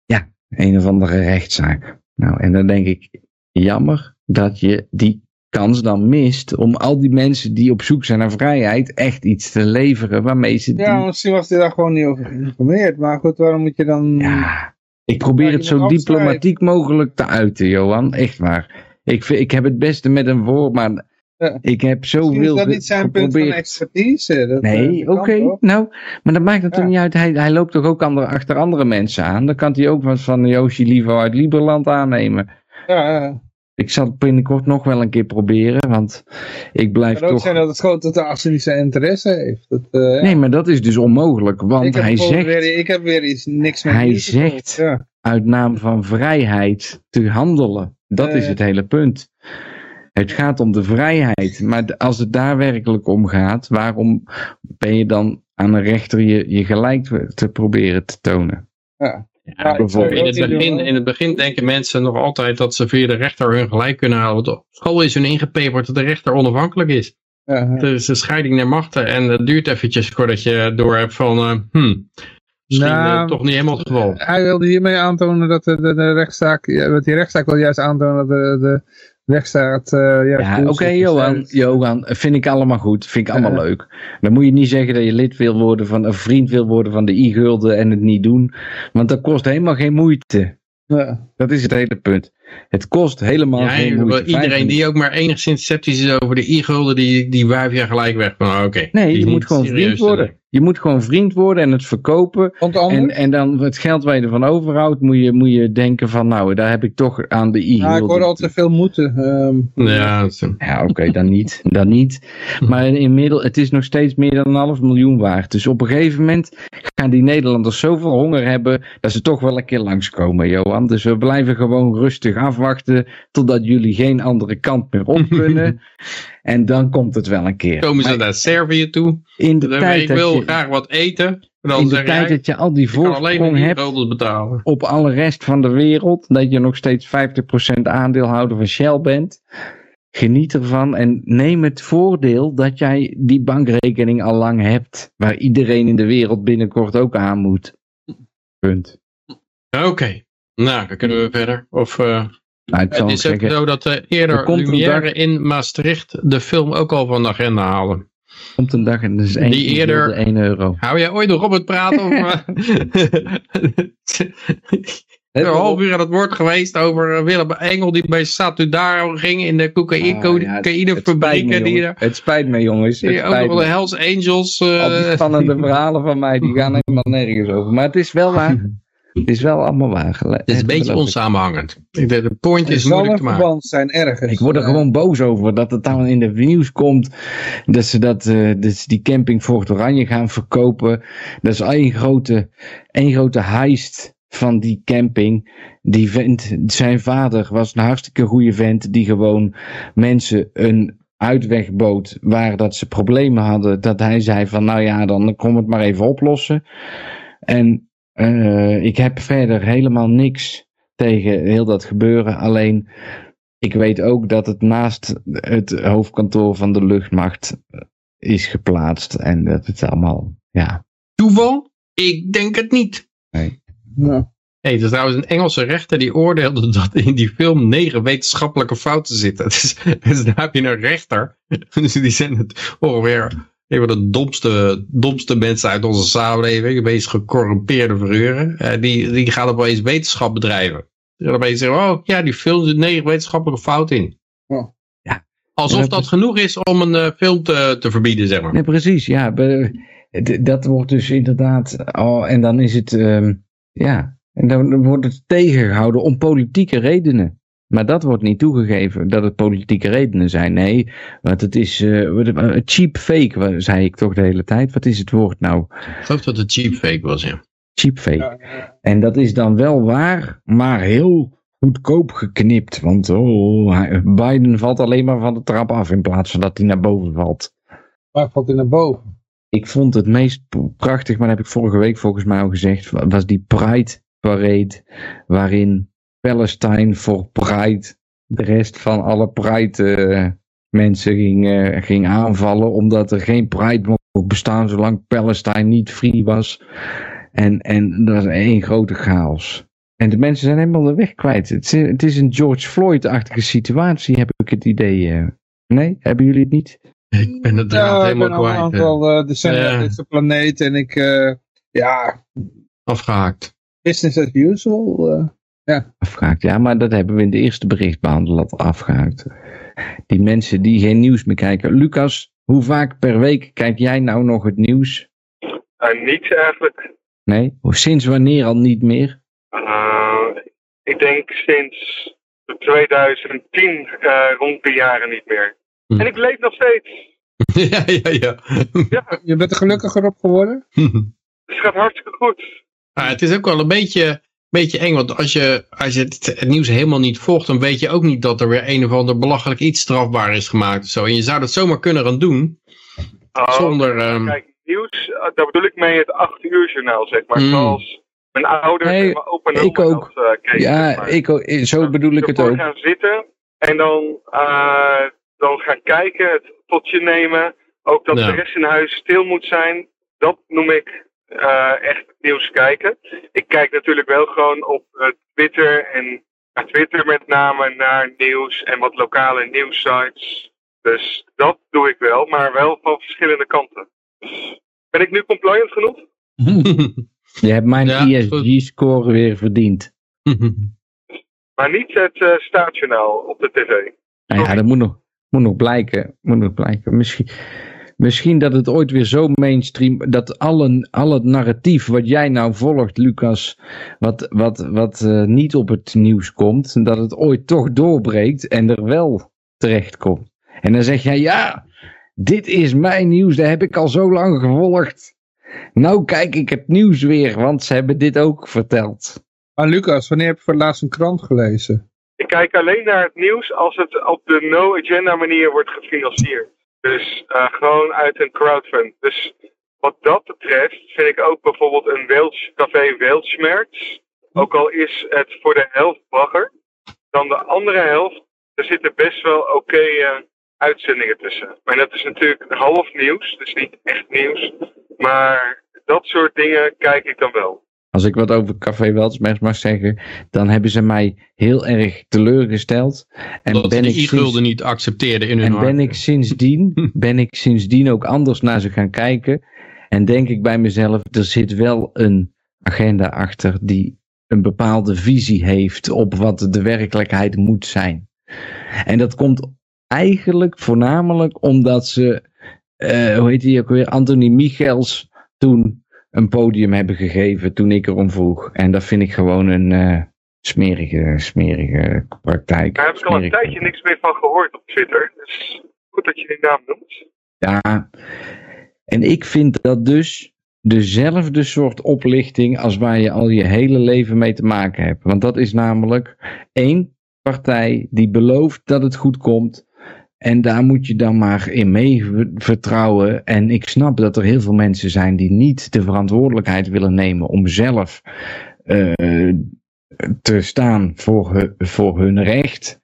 ja, een of andere rechtszaak. Nou, en dan denk ik, jammer dat je die kans dan mist om al die mensen die op zoek zijn naar vrijheid echt iets te leveren waarmee ze... Die... Ja, misschien was hij daar gewoon niet over geïnformeerd. Maar goed, waarom moet je dan... Ja, ik probeer het zo diplomatiek mogelijk te uiten, Johan. Echt waar. Ik, ik heb het beste met een woord, maar ja. ik heb zoveel... Is dat niet zijn punt van expertise? Dat, nee, oké. Nou, maar dat maakt het ja. toch niet uit. Hij, hij loopt toch ook andere, achter andere mensen aan. Dan kan hij ook wat van Yoshi Livo uit Lieberland aannemen. Ja, ja. Ik zal het binnenkort nog wel een keer proberen, want ik blijf toch... Het kan ook zijn dat het gewoon totaal niet zijn interesse heeft. Dat, uh, ja. Nee, maar dat is dus onmogelijk, want hij zegt... Weer, ik heb weer iets, niks meer Hij zegt ja. uit naam van vrijheid te handelen. Dat uh, is het hele punt. Het gaat om de vrijheid, maar als het daar werkelijk om gaat, waarom ben je dan aan een rechter je, je gelijk te proberen te tonen? Ja. Ja, in, het begin, in het begin denken mensen nog altijd dat ze via de rechter hun gelijk kunnen halen. Want op school is hun ingepeperd dat de rechter onafhankelijk is. Er is een scheiding naar machten en het duurt eventjes voordat je door hebt van, uh, hmm, misschien nou, uh, toch niet helemaal het geval. Hij wilde hiermee aantonen dat de, de, de rechtszaak, ja, die rechtszaak wil juist aantonen dat de, de rechtsstaat uh, Ja, oké okay, Johan, Johan, vind ik allemaal goed, vind ik allemaal leuk. Dan moet je niet zeggen dat je lid wil worden van, een vriend wil worden van de i-gulden en het niet doen. Want dat kost helemaal geen moeite. Ja. Dat is het hele punt. Het kost helemaal ja, geen moeite. Iedereen die ook maar enigszins sceptisch is over de i-gulden, die, die wuif je gelijk weg. Van, oké. Okay, nee, je moet gewoon vriend worden. Je moet gewoon vriend worden en het verkopen. En, en dan het geld waar je ervan overhoudt, moet je, moet je denken van nou, daar heb ik toch aan de i-gulden. Ja, ik hoor altijd veel moeten. Um, ja, ja oké, okay, dan niet. Dan niet. Maar inmiddels, het is nog steeds meer dan een half miljoen waard. Dus op een gegeven moment gaan die Nederlanders zoveel honger hebben, dat ze toch wel een keer langskomen, Johan. Dus we blijven gewoon rustig afwachten totdat jullie geen andere kant meer op [laughs] kunnen. En dan komt het wel een keer. Komen ze maar, naar Servië toe? In de tijd ik wil je, graag wat eten. Dan in de tijd dat je al die voorsprong hebt betalen. op alle rest van de wereld, dat je nog steeds 50% aandeelhouder van Shell bent, geniet ervan en neem het voordeel dat jij die bankrekening al lang hebt, waar iedereen in de wereld binnenkort ook aan moet. Punt. Oké, okay. nou dan kunnen we verder. Of... Uh... Nou, het is ook zo dat uh, eerder Lumière dag... in Maastricht de film ook al van de agenda halen. Komt een dag en dat is 1, Die eerder, 1 euro. Hou jij ooit nog op het praten? Over, [laughs] [laughs] een half uur aan het woord geweest over Willem Engel die bij Satudaro ging in de cocaïnefabrieken. Ja, het, het spijt me jongens. Die ook nog de Hells Angels. Uh... Al die spannende [laughs] verhalen van mij die gaan helemaal nergens over. Maar het is wel waar. Het is wel allemaal waar. Het is een beetje onsamenhangend. De point is moeilijk te maken. verband zijn ergens. Ik word er gewoon boos over dat het dan in de nieuws komt. Dat ze dat, uh, dat ze die camping Fort Oranje gaan verkopen. Dat is één grote, één grote heist van die camping. Die vent, zijn vader was een hartstikke goede vent. Die gewoon mensen een uitweg bood waar dat ze problemen hadden. Dat hij zei van nou ja, dan kom het maar even oplossen. En uh, ik heb verder helemaal niks tegen heel dat gebeuren. Alleen ik weet ook dat het naast het hoofdkantoor van de luchtmacht is geplaatst. En dat het allemaal, ja. Toeval? Ik denk het niet. Nee. Ja. Hey, er is trouwens een Engelse rechter die oordeelde dat in die film negen wetenschappelijke fouten zitten. [laughs] Dus, dus daar heb je een rechter. [laughs] Dus die zijn het ongeveer een van de domste, domste mensen uit onze samenleving, de meest gecorrumpeerde figuren, uh, die, die gaat opeens wetenschap bedrijven. Die gaan opeens zeggen, oh ja, die film zit negen wetenschappelijke fouten in. Ja. Alsof dat genoeg is om een uh, film te, te verbieden, zeg maar. Nee, precies, ja. dat wordt dus inderdaad, oh, en dan is het, ehm, ja, en dan wordt het tegengehouden om politieke redenen. Maar dat wordt niet toegegeven, dat het politieke redenen zijn. Nee, want het is uh, cheap fake, zei ik toch de hele tijd. Wat is het woord nou? Ik geloof dat het cheap fake was, ja. Cheap fake. En dat is dan wel waar, maar heel goedkoop geknipt. Want oh, Biden valt alleen maar van de trap af in plaats van dat hij naar boven valt. Waar valt hij naar boven? Ik vond het meest prachtig, maar dat heb ik vorige week volgens mij al gezegd, was die Pride parade waarin Palestine voor Pride de rest van alle Pride uh, mensen ging, uh, ging aanvallen omdat er geen Pride mocht bestaan zolang Palestine niet free was. En, en dat was één grote chaos. En de mensen zijn helemaal de weg kwijt. Het is, het is een George Floyd-achtige situatie, heb ik het idee. Uh. Nee, hebben jullie het niet? Ik ben het ja, helemaal kwijt. Ik ben al een aantal decennia op deze planeet en ik, ja... Afgehaakt. Business as usual. Ja. Afgehaakt, ja, maar dat hebben we in de eerste berichtbehandeling al afgehaakt. Die mensen die geen nieuws meer kijken. Lucas, hoe vaak per week kijk jij nou nog het nieuws? Uh, niets eigenlijk. Nee? Sinds wanneer al niet meer? Uh, ik denk sinds 2010 uh, eh, rond de jaren niet meer. Hm. En ik leef nog steeds. [laughs] ja, ja, ja, ja. Je bent er gelukkiger op geworden? [laughs] het gaat hartstikke goed. Ah, het is ook wel een beetje beetje eng, want als je, als je het, nieuws helemaal niet volgt, dan weet je ook niet dat er weer een of ander belachelijk iets strafbaar is gemaakt. Of zo. En je zou dat zomaar kunnen gaan doen. Oh, zonder... Um... Kijk, nieuws, eh, daar bedoel ik mee het 8 uur journaal, zeg maar. Mm. Zoals mijn ouders en mijn opa en ik ook. uh, ja, ik ook. Zo bedoel ik het ook. gaan zitten en dan, uh, dan gaan kijken, het potje nemen. Ook dat de rest in huis stil moet zijn. Dat noem ik uh, echt nieuws kijken. Ik kijk natuurlijk wel gewoon op uh, Twitter en naar Twitter met name naar nieuws en wat lokale nieuwssites. Dus dat doe ik wel, maar wel van verschillende kanten. Ben ik nu compliant genoeg? [laughs] Je hebt mijn ESG-score weer verdiend. [laughs] maar niet het uh, staatsjournaal op de tv. Nou ja, dat moet nog, moet nog blijken. Moet nog blijken. Misschien, Misschien dat het ooit weer zo mainstream, dat alle, al het narratief wat jij nou volgt, Lucas, wat, wat, wat uh, niet op het nieuws komt, dat het ooit toch doorbreekt en er wel terecht komt. En dan zeg jij, ja, dit is mijn nieuws, dat heb ik al zo lang gevolgd. Nou kijk ik het nieuws weer, want ze hebben dit ook verteld. Maar Lucas, wanneer heb je voor het laatst een krant gelezen? Ik kijk alleen naar het nieuws als het op de no-agenda manier wordt gefinancierd. Dus uh, gewoon uit een crowdfund. Dus wat dat betreft vind ik ook bijvoorbeeld een Welsh, café Welshmerks. Ook al is het voor de helft bagger, dan de andere helft, er zitten best wel oké uh, uitzendingen tussen. Maar dat is natuurlijk half nieuws, dus niet echt nieuws. Maar dat soort dingen kijk ik dan wel. Als ik wat over Café Weltsmers mag zeggen, dan hebben ze mij heel erg teleurgesteld. En Omdat ben ik die gulden niet accepteerde in hun En ben ik sindsdien, [laughs] ben ik sindsdien ook anders naar ze gaan kijken. En denk ik bij mezelf, er zit wel een agenda achter die een bepaalde visie heeft op wat de werkelijkheid moet zijn. En dat komt eigenlijk voornamelijk omdat ze, uh, hoe heet die ook weer, Anthony Michels toen een podium hebben gegeven toen ik erom vroeg. En dat vind ik gewoon een uh, smerige, smerige praktijk. Daar heb ik al een tijdje niks meer van gehoord op Twitter. Dus goed dat je die naam noemt. Ja, en ik vind dat dus dezelfde soort oplichting als waar je al je hele leven mee te maken hebt. Want dat is namelijk één partij die belooft dat het goed komt en daar moet je dan maar in mee vertrouwen. En ik snap dat er heel veel mensen zijn die niet de verantwoordelijkheid willen nemen om zelf uh, te staan voor, hun, voor hun recht.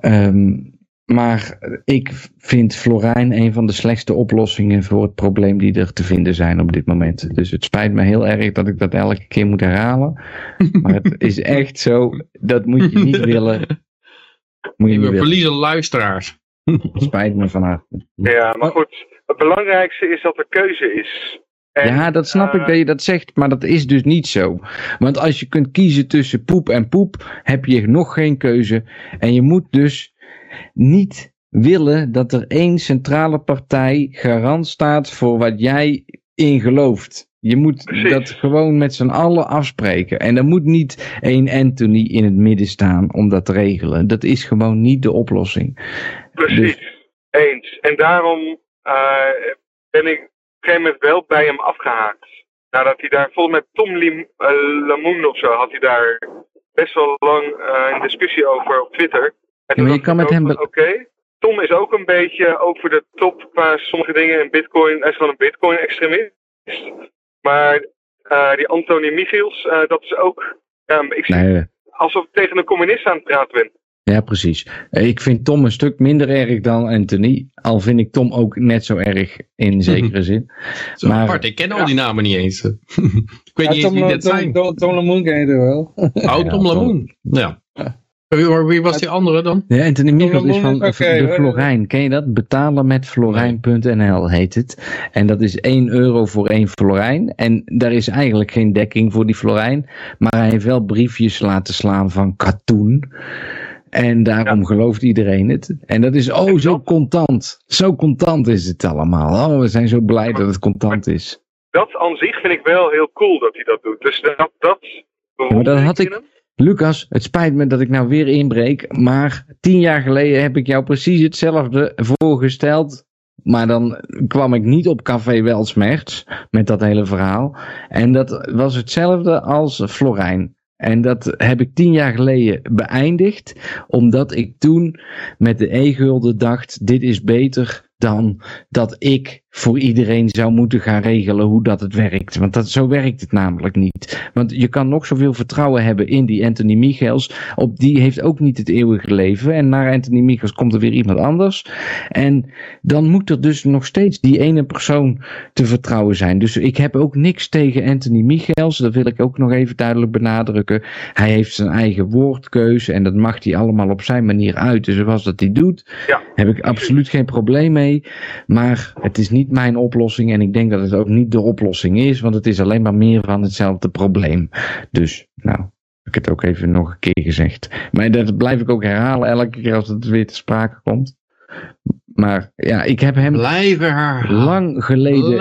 Um, maar ik vind Florijn een van de slechtste oplossingen voor het probleem die er te vinden zijn op dit moment. Dus het spijt me heel erg dat ik dat elke keer moet herhalen. Maar het is echt zo, dat moet je niet [laughs] willen. Moet je we verliezen luisteraars. [laughs] Spijt me vanavond. Ja, maar goed. Het belangrijkste is dat er keuze is. En, ja, dat snap ik eh, dat je dat zegt, maar dat is dus niet zo. Want als je kunt kiezen tussen poep en poep, heb je nog geen keuze. En je moet dus niet willen dat er één centrale partij garant staat voor wat jij in gelooft. Je moet dat gewoon met z'n allen afspreken. En er moet niet één Anthony in het midden staan om dat te regelen. Dat is gewoon niet de oplossing. Precies, dus... eens. En daarom uh, ben ik op een gegeven moment wel bij hem afgehaakt. Nadat hij daar, volgens mij Tom Lim, uh, of zo, had hij daar best wel lang uh, een discussie over op Twitter. En ja, je kan met hem... Oké, Tom is ook een beetje over de top qua sommige dingen in Bitcoin. Hij is gewoon een Bitcoin-extremist. Maar uh, die Anthony Michiels, uh, dat is ook. Um, ik zie nee. alsof ik tegen een communist aan het praten ben. Ja, precies. Ik vind Tom een stuk minder erg dan Anthony. Al vind ik Tom ook net zo erg in zekere zin. Zo maar, apart, ik ken al die namen niet eens. [laughs] ik weet ja, niet Tom, eens wie dit zijn. Tom, Tom Lamoon ken je wel. Oh, [laughs] Tom Lamoon. Ja. Wie was die andere dan? Ja, Anthony Michels is van okay, de Florijn. Ken je dat? Betalen met Florijn.nl heet het. En dat is 1 euro voor 1 Florijn. En daar is eigenlijk geen dekking voor die Florijn. Maar hij heeft wel briefjes laten slaan van katoen. En daarom ja. gelooft iedereen het. En dat is oh zo contant. Zo contant is het allemaal. Oh, we zijn zo blij dat het contant is. Dat aan zich vind ik wel heel cool dat hij dat doet. Dus dat... dat ja, maar dat had ik... Lucas, het spijt me dat ik nou weer inbreek, maar tien jaar geleden heb ik jou precies hetzelfde voorgesteld. Maar dan kwam ik niet op Café Welsmerts met dat hele verhaal. En dat was hetzelfde als Florijn. En dat heb ik tien jaar geleden beëindigd, omdat ik toen met de e-gulden dacht: dit is beter dan dat ik voor iedereen zou moeten gaan regelen hoe dat het werkt. Want dat, zo werkt het namelijk niet. Want je kan nog zoveel vertrouwen hebben in die Anthony Michels. Op die heeft ook niet het eeuwige leven. En naar Anthony Michels komt er weer iemand anders. En dan moet er dus nog steeds die ene persoon te vertrouwen zijn. Dus ik heb ook niks tegen Anthony Michels. Dat wil ik ook nog even duidelijk benadrukken. Hij heeft zijn eigen woordkeuze. En dat mag hij allemaal op zijn manier uiten zoals dat hij doet. Ja. Heb ik absoluut geen probleem mee. Maar het is niet mijn oplossing en ik denk dat het ook niet de oplossing is, want het is alleen maar meer van hetzelfde probleem. Dus, nou, heb ik het ook even nog een keer gezegd. Maar dat blijf ik ook herhalen elke keer als het weer te sprake komt. Maar ja, ik heb hem lang geleden,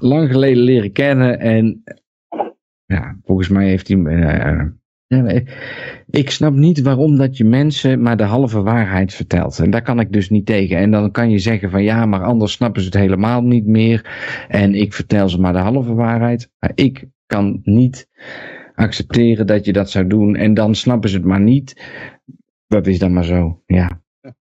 lang geleden leren kennen en ja, volgens mij heeft hij, uh, ik snap niet waarom dat je mensen maar de halve waarheid vertelt. En daar kan ik dus niet tegen. En dan kan je zeggen van ja, maar anders snappen ze het helemaal niet meer. En ik vertel ze maar de halve waarheid. Maar ik kan niet accepteren dat je dat zou doen. En dan snappen ze het maar niet. Dat is dan maar zo, ja.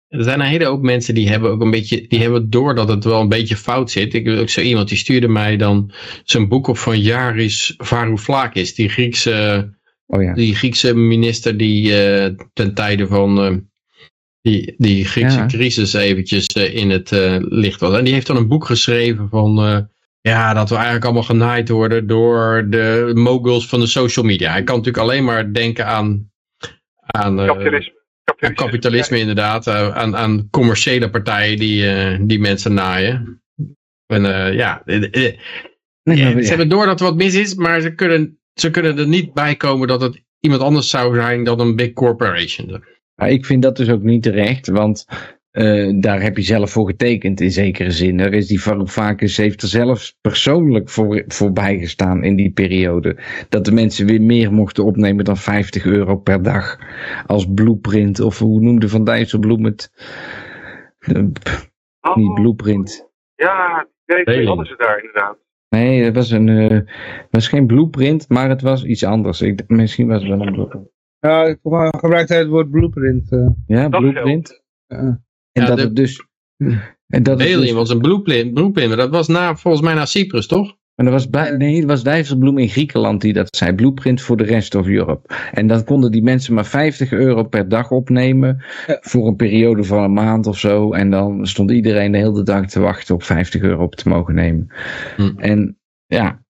Er zijn een hele hoop mensen die hebben ook een beetje, die hebben door dat het wel een beetje fout zit. Ik, ik zo iemand die stuurde mij dan zijn boek op van Jaris Varoufakis, die Griekse Oh ja. Die Griekse minister die uh, ten tijde van uh, die, die Griekse ja. crisis eventjes uh, in het licht was. En die heeft dan een boek geschreven van ja, dat we eigenlijk allemaal genaaid worden door de moguls van de social media. Hij kan natuurlijk alleen maar denken aan, aan kapitalisme. Aan kapitalisme inderdaad, aan, aan commerciële partijen die, die mensen naaien. En ja, nee, ze hebben door dat er wat mis is, maar ze kunnen ze kunnen er niet bij komen dat het iemand anders zou zijn dan een big corporation. Maar ik vind dat dus ook niet terecht, want uh, daar heb je zelf voor getekend in zekere zin. Er is die Varoufakis heeft er zelfs persoonlijk voor, voor bijgestaan in die periode. Dat de mensen weer meer mochten opnemen dan 50 euro per dag als blueprint. Of hoe noemde Van Dijsselbloem het? De, oh, niet blueprint. Ja, nee, hadden ze daar inderdaad. Nee, het was, een, uh, was geen blueprint, maar het was iets anders. Ik, misschien was het wel een blueprint. Ja, ik gebruikte het woord blueprint. Uh. Ja, blueprint. Ja. En ja, dat de, het dus... [laughs] En dat Alien dus, was een blueprint, blueprint, maar dat was na, volgens mij naar Cyprus, toch? En er was bij, nee, het was Dijsselbloem in Griekenland die dat zei. Blueprint voor de rest of Europe. En dan konden die mensen maar 50 euro per dag opnemen. Voor een periode van een maand of zo. En dan stond iedereen de hele dag te wachten op 50 euro op te mogen nemen. Hm. En ja,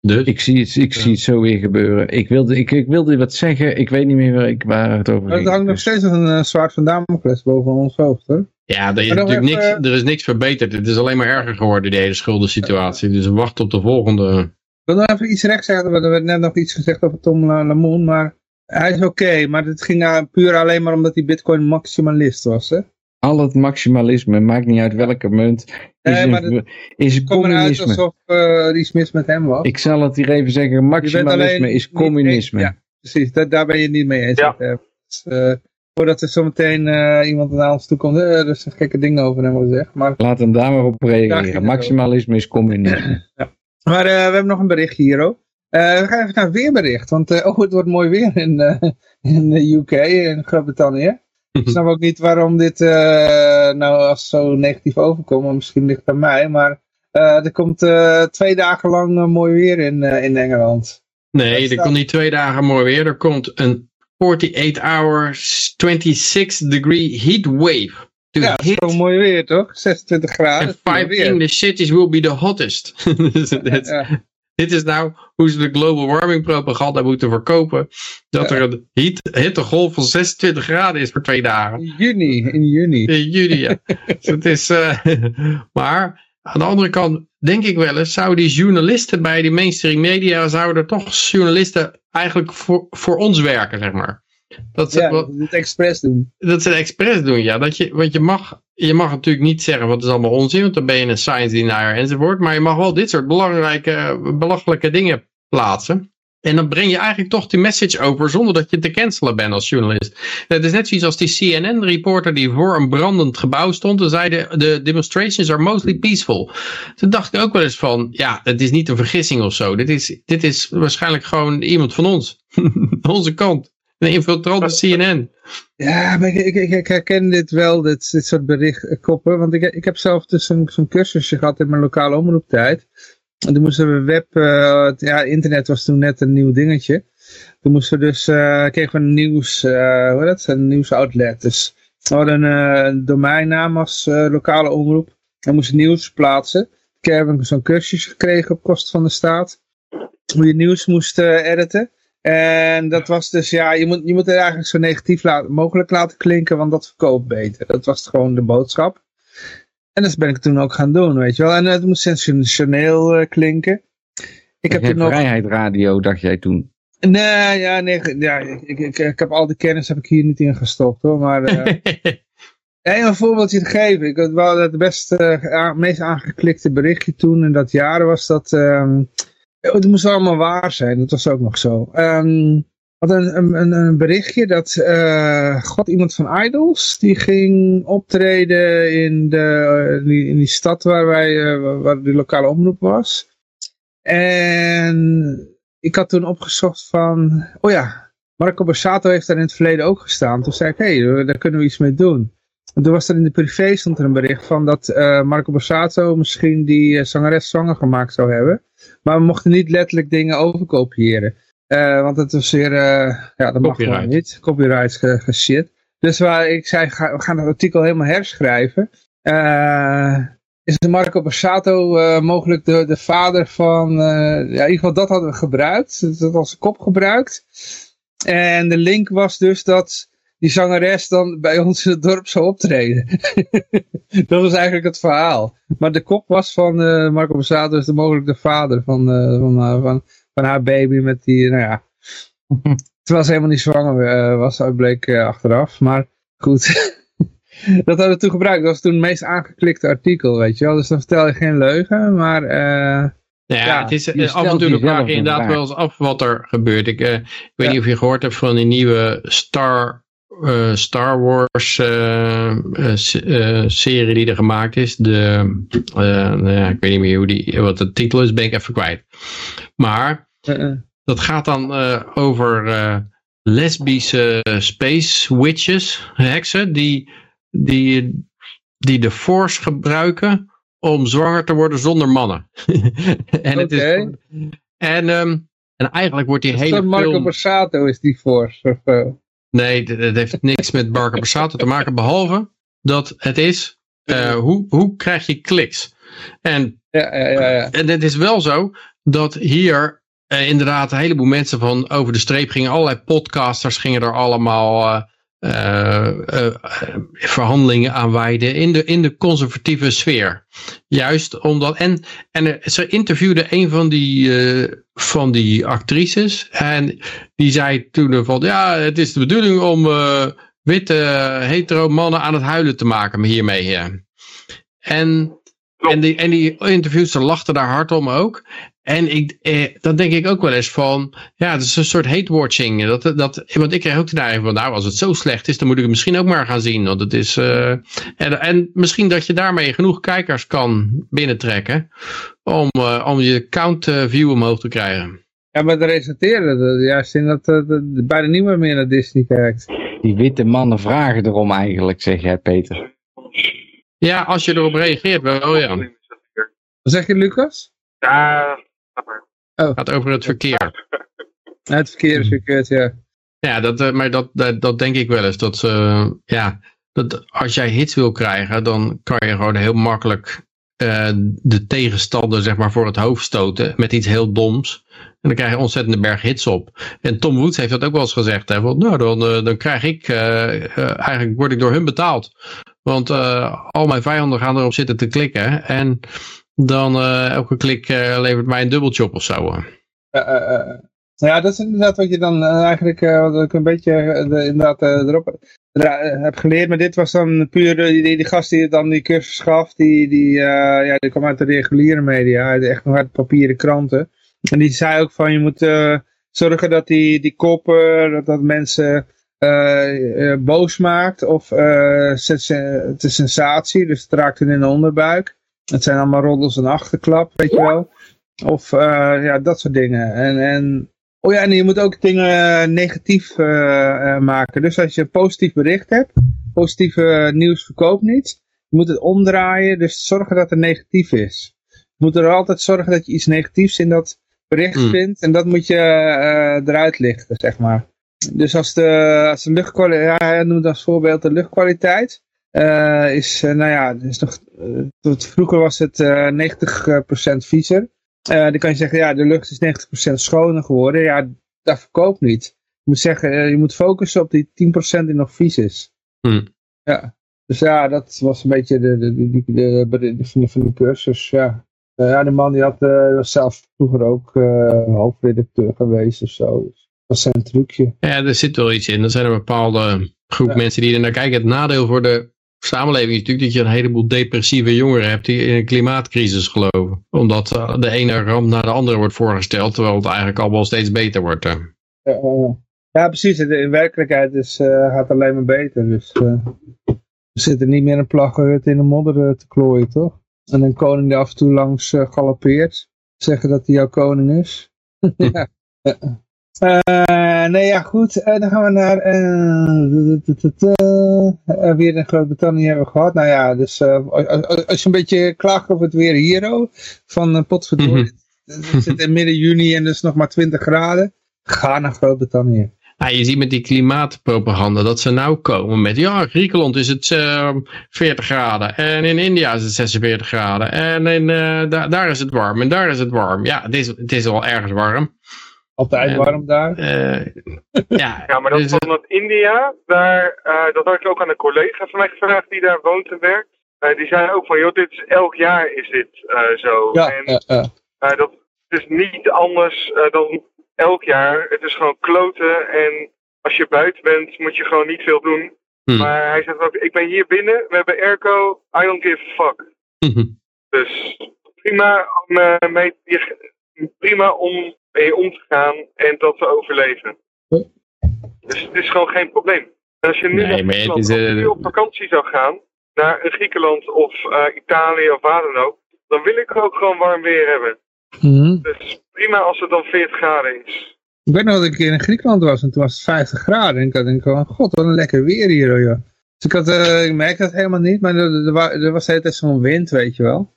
dus? Ik, zie het, ik ja. zie het zo weer gebeuren. Ik wilde, ik, ik wilde wat zeggen. Ik weet niet meer waar, ik, waar het over ging. Er hangt nog steeds een uh, zwaard van Damocles boven ons hoofd, hoor. Ja, er is natuurlijk niks, er is niks verbeterd. Het is alleen maar erger geworden, die hele schuldensituatie. Dus wacht op de volgende. Ik wil nog even iets recht zeggen. Er werd net nog iets gezegd over Tom Lamon, maar hij is oké. Okay, maar het ging puur alleen maar omdat hij bitcoin maximalist was, hè? Al het maximalisme, maakt niet uit welke munt, is, Nee, maar een, het is communisme. alsof er iets mis met hem was. Ik zal het hier even zeggen, maximalisme is communisme. Ja, precies, daar, daar ben je het niet mee eens. Ja. Dus, eh, voordat er zometeen eh, iemand naar ons toe komt, eh, er zijn gekke dingen over hem gezegd. Maar, Laat hem daar maar op reageren. Maximalisme is communisme. [clears throat] maar eh, we hebben nog een berichtje hier ook. Eh, we gaan even naar weerbericht, want eh, oh, het wordt mooi weer in, eh, [laughs] in de UK, in Groot-Brittannië. Ik snap ook niet waarom dit eh, nou als zo negatief overkomt, misschien ligt het aan mij. Maar eh, er komt eh, twee dagen lang mooi weer in, in Engeland. Nee, Dat er komt niet twee dagen mooi weer. Er komt een 48 hours 26 degree heat wave. To Ja, hit zo mooi weer toch? 26 graden. and five. English cities will be the hottest. [laughs] Dit is nou hoe ze de global warming propaganda moeten verkopen. Dat Ja. er een heat, hittegolf van 26 graden is voor twee dagen. In juni, in juni. In juli, ja. Dus het is, eh, [laughs] maar aan de andere kant denk ik wel eens, zouden die journalisten bij die mainstream media, zouden er toch journalisten eigenlijk voor, voor ons werken, zeg maar. Dat ze, Ja, wat- dit expres doen. dat ze het expres doen, ja. Dat je, want je mag, je mag natuurlijk niet zeggen wat is allemaal onzin, want dan ben je een science denier enzovoort. Maar je mag wel dit soort belangrijke, belachelijke dingen plaatsen. En dan breng je eigenlijk toch die message over zonder dat je te cancelen bent als journalist. Het is net zoiets als die CNN-reporter die voor een brandend gebouw stond. En zei de, de demonstrations are mostly peaceful. Toen dacht ik ook wel eens van, ja, het is niet een vergissing of zo. Dit is, dit is waarschijnlijk gewoon iemand van ons. [laughs] Onze kant. Een infiltrant van CNN. Ja, maar ik, ik, ik herken dit wel, dit, dit soort berichtkoppen. Want ik, ik heb zelf dus zo'n zo'n cursusje gehad in mijn lokale omroeptijd. En toen moesten we web, eh, ja, internet was toen net een nieuw dingetje. Toen moesten we dus, eh, kregen we een nieuws, eh, hoe dat, een nieuwsoutlet. Dus we hadden een, domeinnaam als lokale omroep. En moesten nieuws plaatsen. Ik heb zo'n cursus gekregen op kosten van de staat. Hoe je nieuws moest editen. En dat was dus, ja, je moet, je moet het eigenlijk zo negatief mogelijk laten klinken, want dat verkoopt beter. Dat was gewoon de boodschap. En dat ben ik toen ook gaan doen, weet je wel. En het moet sensationeel eh, klinken. Ik heb toen nog... Vrijheid Radio, dacht jij toen. Nee, ja, nee, ja ik, ik, ik, heb al die kennis heb ik hier niet in gestopt hoor. Maar eh, ja, [laughs] een voorbeeldje te geven. Ik had wel het best, eh, a- meest aangeklikte berichtje toen in dat jaar was dat... ehm, het moest allemaal waar zijn, dat was ook nog zo. Ehm had een, een, een berichtje dat eh, god iemand van Idols die ging optreden in, de, eh, in, die, stad waar wij eh, waar de lokale omroep was. En ik had toen opgezocht van, oh ja, Marco Borsato heeft daar in het verleden ook gestaan. Toen zei ik, hé, hey, daar kunnen we iets mee doen. En toen was er in de privé stond er een bericht van dat Marco Borsato misschien die zangeres zwanger gemaakt zou hebben. Maar we mochten niet letterlijk dingen overkopiëren. Eh, want het was weer, eh, ja, dat mag gewoon niet. Copyright ge, ge shit. Dus waar ik zei, ga- we gaan het artikel helemaal herschrijven. Eh, is Marco eh, mogelijk de, de vader van... ja, in ieder geval dat hadden we gebruikt. Dat als kop gebruikt. En de link was dus dat die zangeres dan bij ons in het dorp zou optreden. [laughs] dat was eigenlijk het verhaal. Maar de kop was van Marco Borsato is de mogelijk de vader van, van, van, van haar baby met die, nou ja... [laughs] Terwijl ze helemaal niet zwanger eh, was, dat bleek eh, achteraf. Maar goed, [laughs] dat hadden we toen gebruikt. Dat was toen het meest aangeklikte artikel, weet je wel. Dus dan vertel je geen leugen, maar... eh, Nou ja, Ja, het is je eh, af en toe de vraag inderdaad wel eens af wat er gebeurt. Ik, eh, ik weet Ja. niet of je gehoord hebt van die nieuwe Star, eh, Star Wars eh, eh, se- eh, serie die er gemaakt is. De, eh, nou ja, ik weet niet meer hoe die, wat de titel is, ben ik even kwijt. Maar eh, eh. Dat gaat dan eh, over eh, lesbische space witches, heksen, die, die, die de force gebruiken om zwanger te worden zonder mannen. [laughs] en, het is, en, ehm, en eigenlijk wordt die hele Zo'n Marco film... Borsato is die force. Of, eh, Nee, het heeft niks met Marco Borsato te maken, behalve dat het is, hoe, hoe krijg je kliks? En ja, ja, ja. En het is wel zo dat hier eh, inderdaad een heleboel mensen van over de streep gingen. Allerlei podcasters gingen er allemaal eh, eh, verhandelingen aan wijden in de, in de conservatieve sfeer. Juist omdat, en, en ze interviewde een van die, van die actrices en die zei toen van ja, het is de bedoeling om witte hetero mannen aan het huilen te maken hiermee. En, en, die, en die interviewster lachten daar hard om ook. En ik, eh, dan denk ik ook wel eens van, ja, het is een soort hate-watching. Dat, dat, want ik kreeg ook de neiging van, nou, als het zo slecht is, dan moet ik het misschien ook maar gaan zien. Want het is, uh, en, en misschien dat je daarmee genoeg kijkers kan binnentrekken om, uh, om je count view omhoog te krijgen. Ja, maar het resulteerde juist in dat uh, bijna niemand meer naar Disney kijkt. Die witte mannen vragen erom eigenlijk, zeg jij Peter. Ja, als je erop reageert wel, ja. Wat zeg je, Lucas? Ja, Oh. gaat over het verkeer. het verkeer is verkeerd, ja. Ja, dat, uh, maar dat, dat, dat, denk ik wel eens. Dat, uh, ja, dat als jij hits wil krijgen, dan kan je gewoon heel makkelijk uh, de tegenstander zeg maar, voor het hoofd stoten met iets heel doms. En dan krijg je ontzettende berg hits op. En Tom Woods heeft dat ook wel eens gezegd. Hè, van, nou, dan, dan krijg ik, eigenlijk word ik door hun betaald. Want al mijn vijanden gaan erop zitten te klikken. En dan uh, elke klik uh, levert mij een dubbeltje op of zo. Uh, ja, dat is inderdaad wat je dan eigenlijk wat ik een beetje inderdaad erop heb geleerd. Maar dit was dan puur die, die, die gast die dan die cursus gaf. Die, die, ja, die kwam uit de reguliere media. Echt nog papieren kranten. En die zei ook van je moet zorgen dat die, die koppen, dat, dat mensen boos maakt. Of het is sensatie, dus het raakt in de onderbuik. Het zijn allemaal roddels en achterklap, weet je wel. Of uh, ja, dat soort dingen. En, en, oh ja, en je moet ook dingen eh, negatief uh, maken. Dus als je een positief bericht hebt, positieve nieuws verkoopt niet. Je moet het omdraaien, dus zorgen dat het negatief is. Je moet er altijd zorgen dat je iets negatiefs in dat bericht hmm. vindt. En dat moet je eruit lichten, zeg maar. Dus als de, als de luchtkwaliteit, ja, hij noemt als voorbeeld de luchtkwaliteit. Uh, is, uh, nou ja, is nog, uh, tot vroeger was het 90% viezer. dan kan je zeggen, ja, de lucht is 90% schoner geworden. Ja, dat verkoopt niet. Je moet zeggen, je moet focussen op die 10% die nog vies is. Hmm. Ja, dus ja, dat was een beetje de, de, de, de, de, de van de cursus, ja. ja, de man die had, was zelf vroeger ook hoofdredacteur geweest of zo. Dus dat was zijn trucje. Ja, er zit wel iets in. Er zijn een bepaalde groep mensen die er naar kijken. Het nadeel voor de samenleving is natuurlijk dat je een heleboel depressieve jongeren hebt die in een klimaatcrisis geloven. Omdat uh, de ene ramp naar de andere wordt voorgesteld, terwijl het eigenlijk allemaal steeds beter wordt. Uh. ja, precies. In werkelijkheid is, uh, gaat het alleen maar beter. Dus we zitten niet meer een plaggenhut in de modder te klooien, toch? En een koning die af en toe langs galoppeert. Zeggen dat hij jouw koning is. [laughs] ja. [laughs] Uh, nee, ja, goed. Uh, dan gaan we naar... Uh, weer in Groot-Brittannië hebben we gehad. Nou ja, dus als je een beetje klaagt over het weer hier, van potverdorie. Het zit in midden juni en dus nog maar 20 graden. Ga naar Groot-Brittannië. Ja, je ziet met die klimaatpropaganda dat ze nou komen met, ja, Griekenland is het uh, 40 graden en in India is het 46 graden en in, uh, da daar is het warm en daar is het warm. Ja, het is, het is wel ergens warm. Altijd warm daar. Uh, ja, ja, maar dat dus, van dat India, daar, uh, dat had ik ook aan een collega van mij gevraagd die daar woont en werkt. Uh, die zei ook van, joh, dit is, elk jaar is dit zo. Ja, en dat is niet anders dan elk jaar. Het is gewoon kloten en als je buiten bent moet je gewoon niet veel doen. Hmm. Maar hij zegt ook, ik ben hier binnen, we hebben airco, I don't give a fuck. Hmm. Dus prima om, mee, prima om mee om te gaan en dat te overleven. Dus het is gewoon geen probleem. En als je nu, nee, maar is, uh... op vakantie zou gaan, naar Griekenland of uh, Italië of waar dan ook, dan wil ik ook gewoon warm weer hebben. Mm Dus prima als het dan 40 graden is. Ik weet nog dat ik in Griekenland was en toen was het 50 graden. En ik dacht gewoon, god wat een lekker weer hier. Joh. Dus ik, had, uh, ik merkte dat helemaal niet, maar er, er, er was de hele tijd zo'n wind, weet je wel.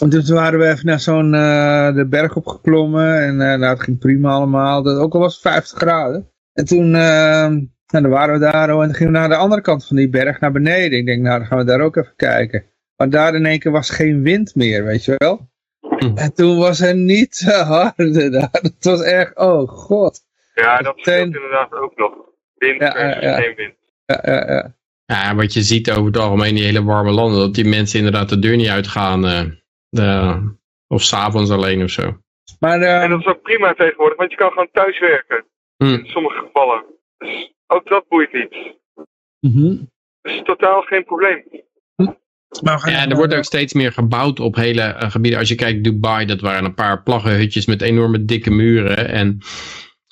En toen waren we even naar zo'n uh, de berg opgeklommen en uh, nou, het ging prima allemaal. Dat, ook al was het 50 graden. En toen, uh, en dan waren we daar oh, en dan gingen we naar de andere kant van die berg naar beneden. Ik denk, nou dan gaan we daar ook even kijken. Maar daar in één keer was geen wind meer, weet je wel. Hm. En toen was het niet te harde [laughs] daar. Het was echt, oh god. Ja, dat is inderdaad ook nog. Wind ja, versus ja, geen wind. Ja, ja, ja. Ja, wat je ziet over het algemeen in die hele warme landen, dat die mensen inderdaad de deur niet uitgaan. Uh, of s'avonds alleen of zo. Maar, uh, en dat is ook prima tegenwoordig, want je kan gewoon thuis werken. Hmm. In sommige gevallen. Dus ook dat boeit niet. Mm Dus totaal geen probleem. Maar ja, er wordt ook steeds meer gebouwd op hele gebieden. Als je kijkt, Dubai, dat waren een paar plaggenhutjes met enorme dikke muren. En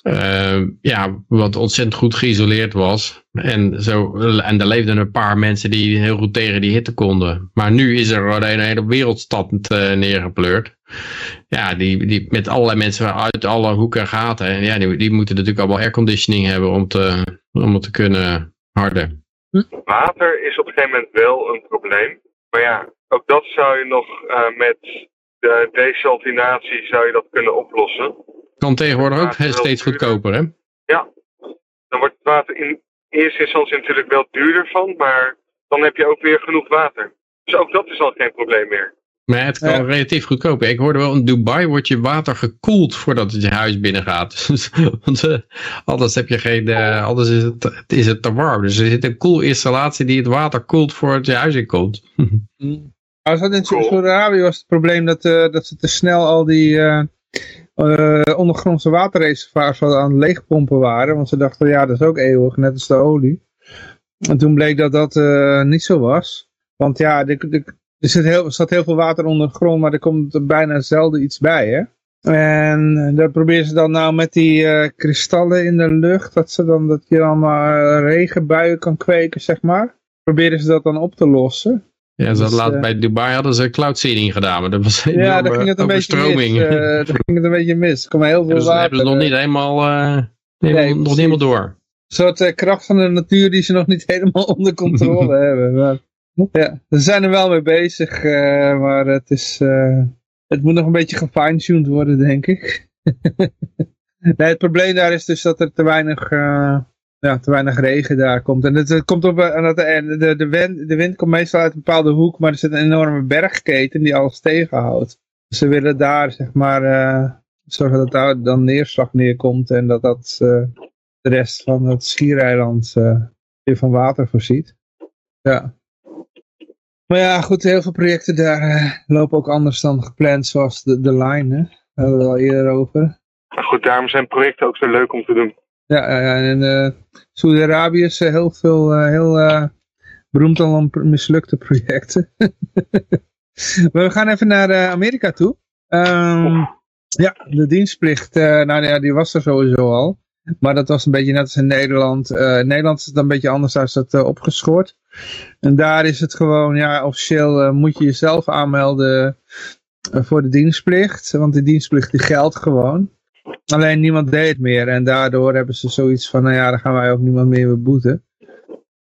uh, ja, wat ontzettend goed geïsoleerd was. En, zo, en er leefden een paar mensen die heel goed tegen die hitte konden. Maar nu is er een hele wereldstad uh, neergepleurd. Ja, die, die, met allerlei mensen uit alle hoeken en gaten. En ja, die, die moeten natuurlijk allemaal airconditioning hebben om, te, om het te kunnen harden. Water is op een gegeven moment wel een probleem. Maar ja, ook dat zou je nog uh, met de desaltinatie zou je dat kunnen oplossen. Kan tegenwoordig ook steeds goedkoper, hè? Ja, dan wordt het water in eerste instantie natuurlijk wel duurder van, maar dan heb je ook weer genoeg water. Dus ook dat is al geen probleem meer. Maar het kan relatief goedkoper. Ik hoorde wel, in Dubai wordt je water gekoeld voordat het je huis binnengaat. [laughs] Dus, want uh, anders heb je geen, uh, anders is het, is het te warm. Dus er zit een koelinstallatie die het water koelt voor het je huis in komt. [laughs] Als dat in Saudi-Arabië was het probleem dat, uh, dat ze te snel al die ondergrondse waterreservoirs aan het leegpompen waren. Want ze dachten, ja, dat is ook eeuwig, net als de olie. En toen bleek dat dat uh, niet zo was. Want ja, er, zit heel, staat heel veel water onder de grond, maar er komt bijna zelden iets bij, hè. En daar proberen ze dan nou met die uh, kristallen in de lucht, dat, ze dan, dat je allemaal regenbuien kan kweken, zeg maar. Proberen ze dat dan op te lossen. Ja, dus, laat, uh, bij Dubai hadden ze cloud seeding gedaan, maar dat was Ja, daar ging het een beetje mis. Uh, daar [laughs] ging het een beetje mis. Er kwam heel veel dus water. hebben ze nog niet helemaal, nee, nog niet helemaal door. Een soort kracht van de natuur die ze nog niet [laughs] helemaal onder controle [laughs] hebben. Maar, ja, ze zijn er wel mee bezig, maar het is... het moet nog een beetje gefine-tuned worden, denk ik. nee, het probleem daar is dus dat er te weinig ja, te weinig regen daar komt. En het, komt op, en de, de, de, wind, de wind komt meestal uit een bepaalde hoek, maar er zit een enorme bergketen die alles tegenhoudt. Dus ze willen daar, zeg maar, uh, zorgen dat daar dan neerslag neerkomt en dat dat uh, de rest van het schiereiland weer van water voorziet. Ja. Maar ja, goed, heel veel projecten daar lopen ook anders dan gepland, zoals de, de line, hè. Daar hadden we al eerder over. goed, daarom zijn projecten ook zo leuk om te doen. Ja, en uh, Saudi-Arabië is uh, heel veel, uh, heel beroemd al om mislukte projecten. [laughs] we gaan even naar Amerika toe. Um, ja, de dienstplicht, nou ja, die was er sowieso al. Maar dat was een beetje net als in Nederland. in Nederland is het een beetje anders, daar is het opgeschoord. En daar is het gewoon, ja, officieel moet je jezelf aanmelden voor de dienstplicht. Want die dienstplicht die geldt gewoon. Alleen niemand deed het meer en daardoor hebben ze zoiets van, nou ja, dan gaan wij ook niemand meer beboeten.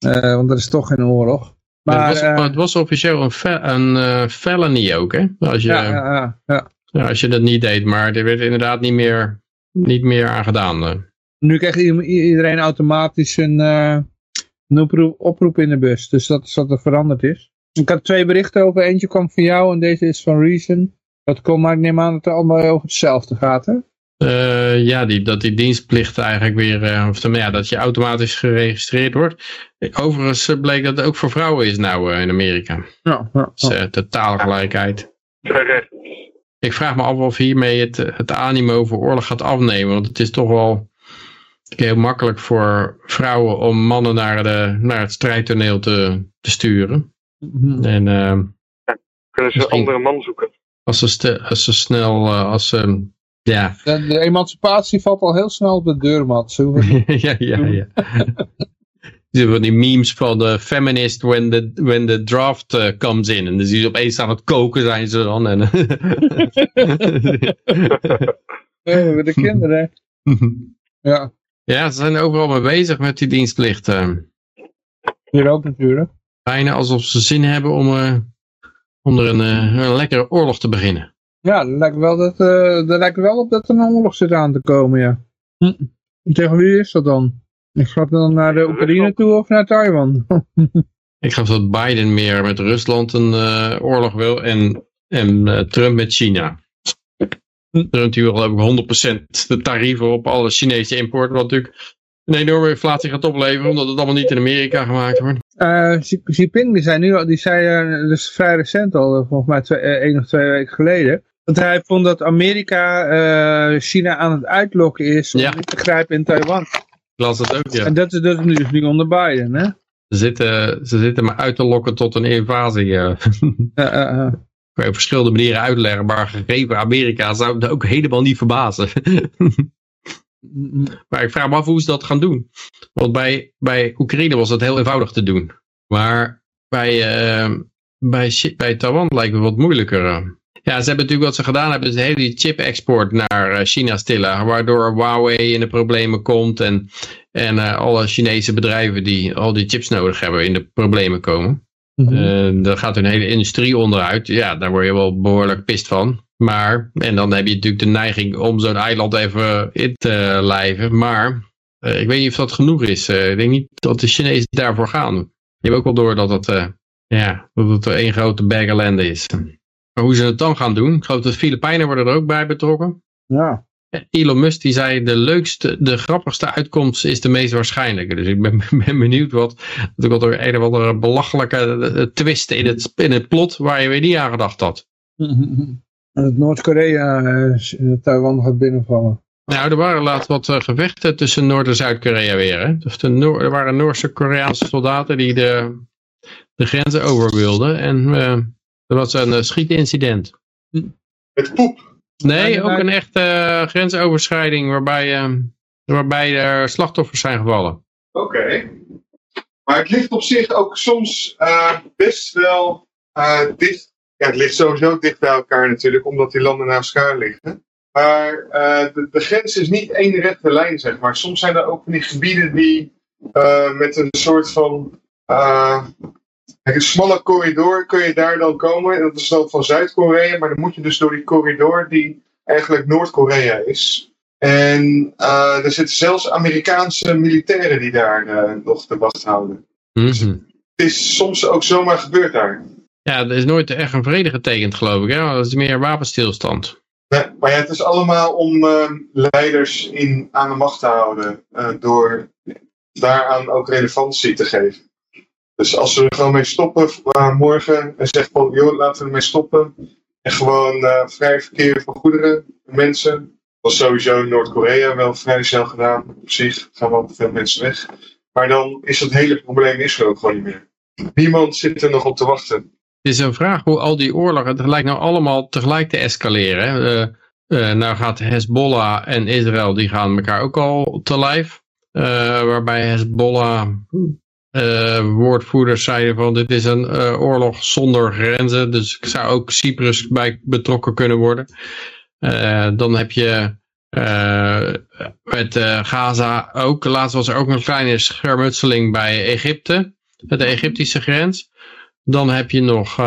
Uh, want er is toch geen oorlog. Maar, het, was, uh, het was officieel een, fe een uh, felony ook, hè? Als je, ja, ja, ja. als je dat niet deed, maar er werd inderdaad niet meer, niet meer aan gedaan. Nu krijgt iedereen automatisch een, een oproep, oproep, in de bus, dus dat is wat er veranderd is. Ik had twee berichten over, eentje kwam van jou en deze is van Reason. Dat komt maar ik neem aan dat het allemaal over hetzelfde gaat, hè? Uh, ja, die, dat die dienstplicht eigenlijk weer, uh, of ja, dat je automatisch geregistreerd wordt. Overigens uh, bleek dat het ook voor vrouwen is nou in Amerika. Ja, ja, Dus totale gelijkheid. Ik vraag me af of hiermee het, het animo voor oorlog gaat afnemen, want het is toch wel heel makkelijk voor vrouwen om mannen naar, de, naar het strijdtoneel te, te sturen. Mhm. En, ja, kunnen ze een andere man zoeken. Als ze, als ze snel, als ze ja. De, de, emancipatie valt al heel snel op de deurmat. Zo. [laughs] ja, ja, ja. van [laughs] die memes van de feminist when the, when the draft uh, comes in. En dan zie je opeens aan het koken zijn ze dan. En [laughs] de kinderen. ja. Ja, ze zijn overal mee bezig met die dienstplichten. Hier ook natuurlijk. Bijna alsof ze zin hebben om uh, onder een, uh, een lekkere oorlog te beginnen. Ja, dat lijkt wel, dat, uh, dat lijkt wel op dat er een oorlog zit aan te komen, ja. Hm. Tegen wie is dat dan? Ik ga dan naar de Oekraïne toe of naar Taiwan? [laughs] ik geloof dat Biden meer met Rusland een uh, oorlog wil en, en uh, Trump met China. Hm. Trump die wil geloof ik 100% de tarieven op alle Chinese importen, wat natuurlijk een enorme inflatie gaat opleveren, omdat het allemaal niet in Amerika gemaakt wordt. Uh, Xi Jinping, die zei nu, die zei uh, dus vrij recent al, volgens mij twee, uh, één of twee weken geleden, dat hij vond dat Amerika China aan het uitlokken is om ja. niet te grijpen in Taiwan. Ik las dat ook, ja. En dat is dus nu, dus nu onder Biden, hè? Ze zitten, ze zitten maar uit te lokken tot een invasie. Kan je op verschillende manieren uitleggen, maar gegeven Amerika zou het ook helemaal niet verbazen. Maar ik vraag me af hoe ze dat gaan doen. Want bij, bij Oekraïne was dat heel eenvoudig te doen. Maar bij, bij, bij Taiwan lijkt het wat moeilijker. Ja, ze hebben natuurlijk wat ze gedaan hebben, is de hele chip-export naar eh, China stillen. Waardoor Huawei in de problemen komt en, en uh, alle Chinese bedrijven die al die chips nodig hebben in de problemen komen. Mm -hmm. uh, dan gaat hun hele industrie onderuit. Ja, daar word je wel behoorlijk pist van. Maar, en dan heb je natuurlijk de neiging om zo'n eiland even in te lijven. Maar, ik weet niet of dat genoeg is. ik denk niet dat de Chinezen daarvoor gaan. Je hebt ook wel door dat het, ja, dat het één grote bag ellende is. Maar hoe ze het dan gaan doen, ik geloof dat de Filipijnen worden er ook bij betrokken. Ja. Elon Musk die zei de leukste, de grappigste uitkomst is de meest waarschijnlijke. Dus ik ben, [laughs] ben benieuwd wat, wat er een of andere belachelijke twist in het, in het plot waar je weer niet aan gedacht had. [laughs] Dat Noord-Korea Taiwan gaat binnenvallen. Nou, er waren laatst wat gevechten tussen Noord- en Zuid-Korea weer. Hè? Dus de Noor er waren Noorse Koreaanse soldaten die de, de grenzen over wilden. En uh, er was een uh, schietincident. Met poep? Nee, ook een echte uh, grensoverschrijding waarbij, uh, waarbij er slachtoffers zijn gevallen. Oké. Okay. Maar het ligt op zich ook soms best wel dicht. Ja, het ligt sowieso dicht bij elkaar natuurlijk, omdat die landen naast elkaar liggen. Maar de, de, grens is niet één rechte lijn, zeg maar. Soms zijn er ook van die gebieden die met een soort van een smalle corridor kun je daar dan komen. Dat is dan van Zuid-Korea, maar dan moet je dus door die corridor die eigenlijk Noord-Korea is. En uh, er zitten zelfs Amerikaanse militairen die daar uh, nog de wacht houden. Mm -hmm. Het is soms ook zomaar gebeurd daar. Ja, er is nooit echt een vrede getekend, geloof ik. Hè? Dat is meer wapenstilstand. Nee, maar ja, het is allemaal om uh, leiders in, aan de macht te houden. door daaraan ook relevantie te geven. Dus als we er gewoon mee stoppen uh, morgen en zeggen van joh, laten we ermee stoppen. En gewoon uh, vrij verkeer van goederen, mensen. was sowieso in Noord-Korea wel vrij snel gedaan. Op zich gaan wel veel mensen weg. Maar dan is het hele probleem is ook gewoon niet meer. Niemand zit er nog op te wachten. Het is een vraag hoe al die oorlogen tegelijk nou allemaal tegelijk te escaleren. Uh, uh, nou gaat Hezbollah en Israël die gaan elkaar ook al te lijf. waarbij Hezbollah woordvoerders zeiden van dit is een oorlog zonder grenzen. Dus ik zou ook Cyprus bij betrokken kunnen worden. Dan heb je met Gaza ook. Laatst was er ook een kleine schermutseling bij Egypte. De Egyptische grens. Dan heb je nog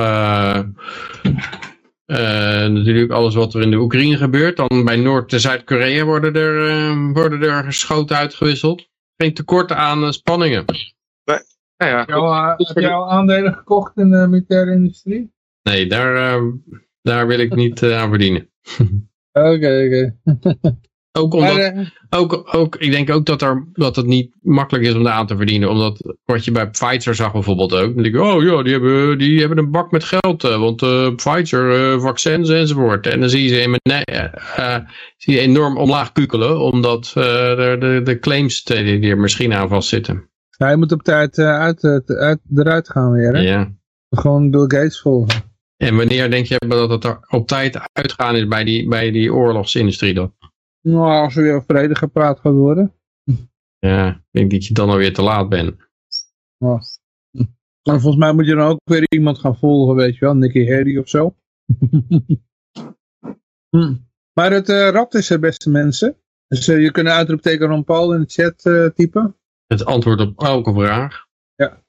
natuurlijk alles wat er in de Oekraïne gebeurt. Dan bij Noord- en Zuid-Korea worden er, worden er schoten uitgewisseld. Geen tekort aan spanningen. Ja, ja. Heb, je al, heb je al aandelen gekocht in de militaire industrie? Nee, daar, uh, daar wil ik niet uh, aan verdienen. [laughs] Oké, oké. Ook omdat, uh, ook, ook, ik denk ook dat, er, dat het niet makkelijk is om daar aan te verdienen. Omdat wat je bij Pfizer zag bijvoorbeeld ook. Dan denk ik, oh ja, die hebben, die hebben een bak met geld. want Pfizer, vaccins enzovoort. En dan zie je ze in, zie je enorm omlaag kukelen. Omdat de, de, de claims die er misschien aan vastzitten. Ja, je moet op tijd uit, uit, eruit gaan weer. Hè? Ja. Gewoon door Gates volgen. En wanneer denk je dat het er op tijd uitgaan is bij die, bij die oorlogsindustrie dan? Nou, als er weer vrede gepraat gaat worden. Ja, ik denk dat je dan alweer te laat bent. Maar volgens mij moet je dan ook weer iemand gaan volgen, weet je wel. Nicky Harry of zo. [laughs] hm. Maar het uh, rad is er, beste mensen. Dus uh, je kunt uitroepteken Ron Paul in de chat uh, typen. Het antwoord op elke vraag. Ja.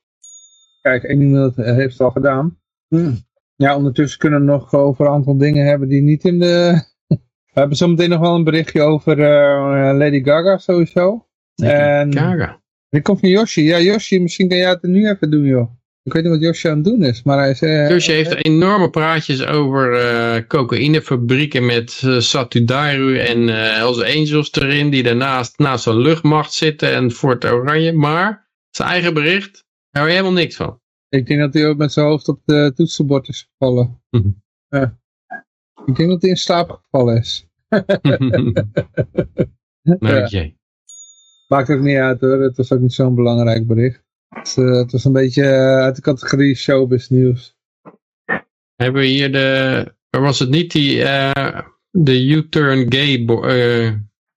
Kijk, één iemand heeft het al gedaan. Hm. Ja, ondertussen kunnen we nog over een aantal dingen hebben die niet in de... We hebben zometeen nog wel een berichtje over uh, Lady Gaga sowieso. Lady en... Gaga? Die komt van Yoshi. Ja, Yoshi, misschien kan jij het nu even doen, joh. Ik weet niet wat Yoshi aan het doen is, maar hij is... Uh, Yoshi heeft enorme praatjes over uh, cocaïnefabrieken met uh, Satudairu en Hells Angels erin, die daarnaast naast een luchtmacht zitten en Fort Oranje. Maar zijn eigen bericht, daar hoor je helemaal niks van. Ik denk dat hij ook met zijn hoofd op de toetsenbord is gevallen. ja. Ik denk dat hij in slaap gevallen is. [laughs] nou, ja. Maakt ook niet uit hoor, het was ook niet zo'n belangrijk bericht. Het, uh, het was een beetje uit de categorie showbiz nieuws. Hebben we hier de, was het niet die, de U-turn gay...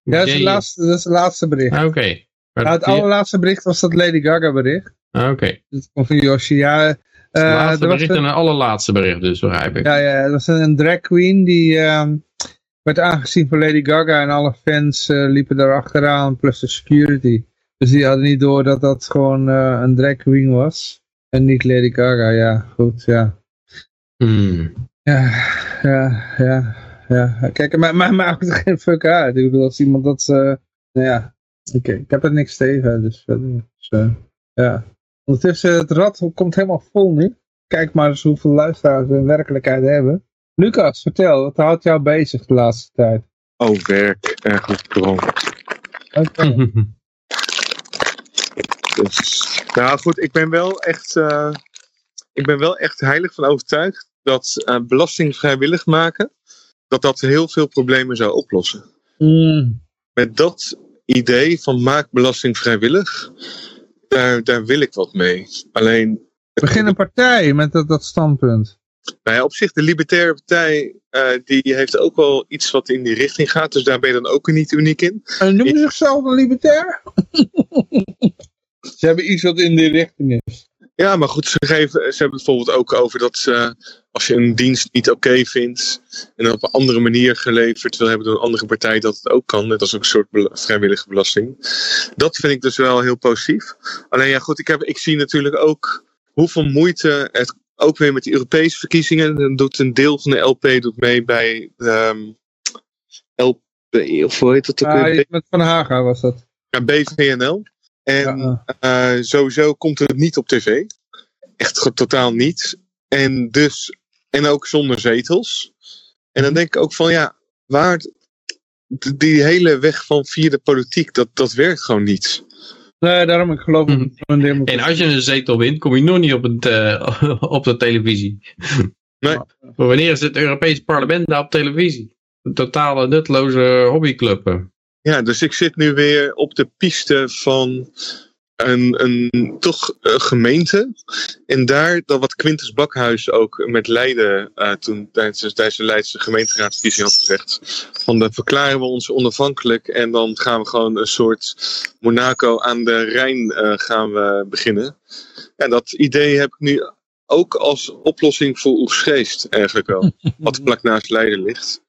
ja, dat is, laatste, dat is het laatste bericht. Ah, oké. Okay. Nou, het allerlaatste bericht was dat Lady Gaga bericht. Ah, oké. Okay. Dat komt van Yoshi. Ja, uh, het laatste bericht en een allerlaatste bericht dus, begrijp ik. Ja, ja, dat was een drag queen die uh, werd aangezien voor Lady Gaga en alle fans uh, liepen daar achteraan, plus de security. Dus die hadden niet door dat dat gewoon uh, een drag queen was. En niet Lady Gaga, ja, goed, ja. Hmm. Ja, ja, ja, ja. Kijk, maar mij [laughs] maakt het geen fuck uit. Ik bedoel, als iemand dat, uh, nou ja, oké, ik heb er niks tegen, dus, dus uh, ja. Ondertussen, het rad komt helemaal vol nu. Kijk maar eens hoeveel luisteraars we in werkelijkheid hebben. Lucas, vertel, wat houdt jou bezig de laatste tijd? Oh, werk, eigenlijk vooral. Okay. dus, nou goed, ik ben wel echt, uh, ik ben wel echt heilig van overtuigd dat uh, belasting vrijwillig maken, dat dat heel veel problemen zou oplossen. Mm. Met dat idee van maak belasting vrijwillig, daar, daar wil ik wat mee. Alleen. Begin een partij met dat, dat standpunt. Nou ja, op zich, de Libertaire Partij, uh, die heeft ook wel iets wat in die richting gaat. Dus daar ben je dan ook niet uniek in. En noemen ze zichzelf een libertair? ze hebben iets wat in die richting is. Ja, maar goed, ze, geven, ze hebben het bijvoorbeeld ook over dat uh, als je een dienst niet oké okay vindt en op een andere manier geleverd wil hebben door een andere partij, dat het ook kan. Dat is ook een soort vrijwillige belasting. Dat vind ik dus wel heel positief. Alleen ja, goed, ik, heb, ik zie natuurlijk ook hoeveel moeite het ook weer met de Europese verkiezingen. Dan doet een deel van de LP doet mee bij um, LP, of hoe heet dat ook ah, weer? Met Van Haga was dat. Ja, BVNL. En ja. uh, sowieso komt het niet op tv. Echt totaal niet. En dus, en ook zonder zetels. En dan denk ik ook van ja, waar die hele weg van via de politiek, dat, dat werkt gewoon niet. Nee, daarom ik geloof ik. Mm. En als je een zetel wint, kom je nog niet op, het, uh, [laughs] op de televisie. Nee. Maar wanneer is het Europees parlement daar op televisie? Een totale nutloze hobbyclub. Ja, dus ik zit nu weer op de piste van een, een toch een gemeente. En daar, dat wat Quintus Bakhuis ook met Leiden uh, toen tijdens, tijdens de Leidse gemeenteraadsverkiezing had gezegd. Van dan verklaren we ons onafhankelijk en dan gaan we gewoon een soort Monaco aan de Rijn uh, gaan we beginnen. En dat idee heb ik nu ook als oplossing voor Oegsgeest eigenlijk wel. [laughs] wat vlak naast Leiden ligt.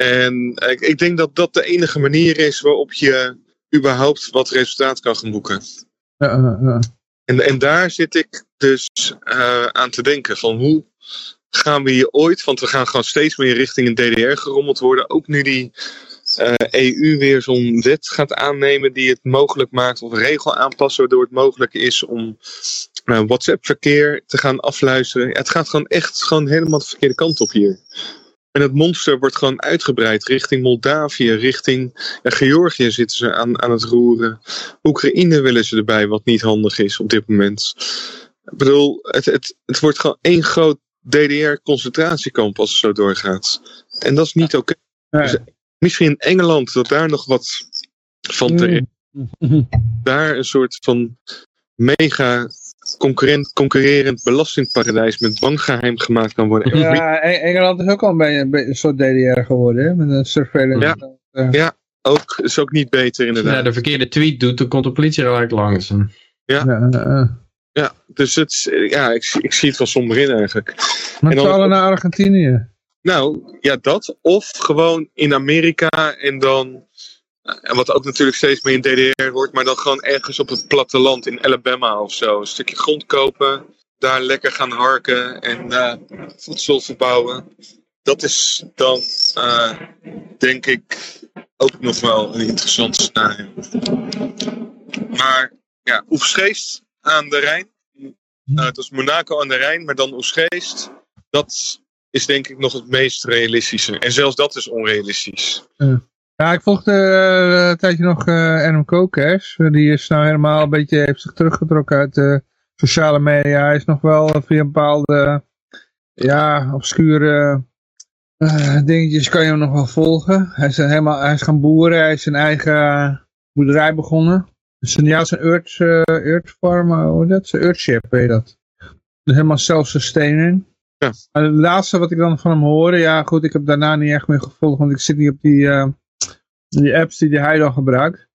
En ik, ik denk dat dat de enige manier is waarop je überhaupt wat resultaat kan gaan boeken. Ja, ja. En, en daar zit ik dus uh, aan te denken van hoe gaan we hier ooit, want we gaan gewoon steeds meer richting een DDR gerommeld worden. Ook nu die uh, EU weer zo'n wet gaat aannemen die het mogelijk maakt of regel aanpassen waardoor het mogelijk is om uh, WhatsApp verkeer te gaan afluisteren. Ja, het gaat gewoon echt gewoon helemaal de verkeerde kant op hier. En het monster wordt gewoon uitgebreid richting Moldavië, richting ja, Georgië zitten ze aan, aan het roeren. Oekraïne willen ze erbij, wat niet handig is op dit moment. Ik bedoel, het, het, het wordt gewoon één groot DDR-concentratiekamp als het zo doorgaat. En dat is niet oké. Okay. Dus misschien Engeland, dat daar nog wat van te Mm. Daar een soort van mega concurrent, concurrerend belastingparadijs met bankgeheim gemaakt kan worden. Ja, Engeland is ook al een beetje een, soort DDR geworden, hè? met een surveillance. Ja, ja ook, is ook niet beter inderdaad. Ja, de verkeerde tweet doet, dan komt de politie gelijk langs. Ja, ja, uh, ja dus het, ja, ik, ik zie het wel somber in eigenlijk. Met z'n allen naar Argentinië. Nou, ja dat. Of gewoon in Amerika en dan en wat ook natuurlijk steeds meer in DDR wordt, maar dan gewoon ergens op het platteland in Alabama of zo. Een stukje grond kopen, daar lekker gaan harken en uh, voedsel verbouwen. Dat is dan, uh, denk ik, ook nog wel een interessant scenario. Maar ja, Oefsgeest aan de Rijn. Uh, het was Monaco aan de Rijn, maar dan Oefsgeest. Dat is denk ik nog het meest realistische. En zelfs dat is onrealistisch. Ja. Ja, ik volgde uh, een tijdje nog uh, Adam. Die is nou helemaal een beetje, heeft zich teruggetrokken uit de sociale media. Hij is nog wel via een bepaalde, ja, obscure uh, dingetjes kan je hem nog wel volgen. Hij is, helemaal, hij is gaan boeren, hij is zijn eigen boerderij begonnen. Dus een, ja, zijn Earth, Earth Farm, hoe dat? Zijn Earthship, weet je dat. Dus helemaal self-sustaining. Ja. Het laatste wat ik dan van hem hoorde, ja goed, ik heb daarna niet echt meer gevolgd, want ik zit niet op die, die apps die hij dan gebruikt.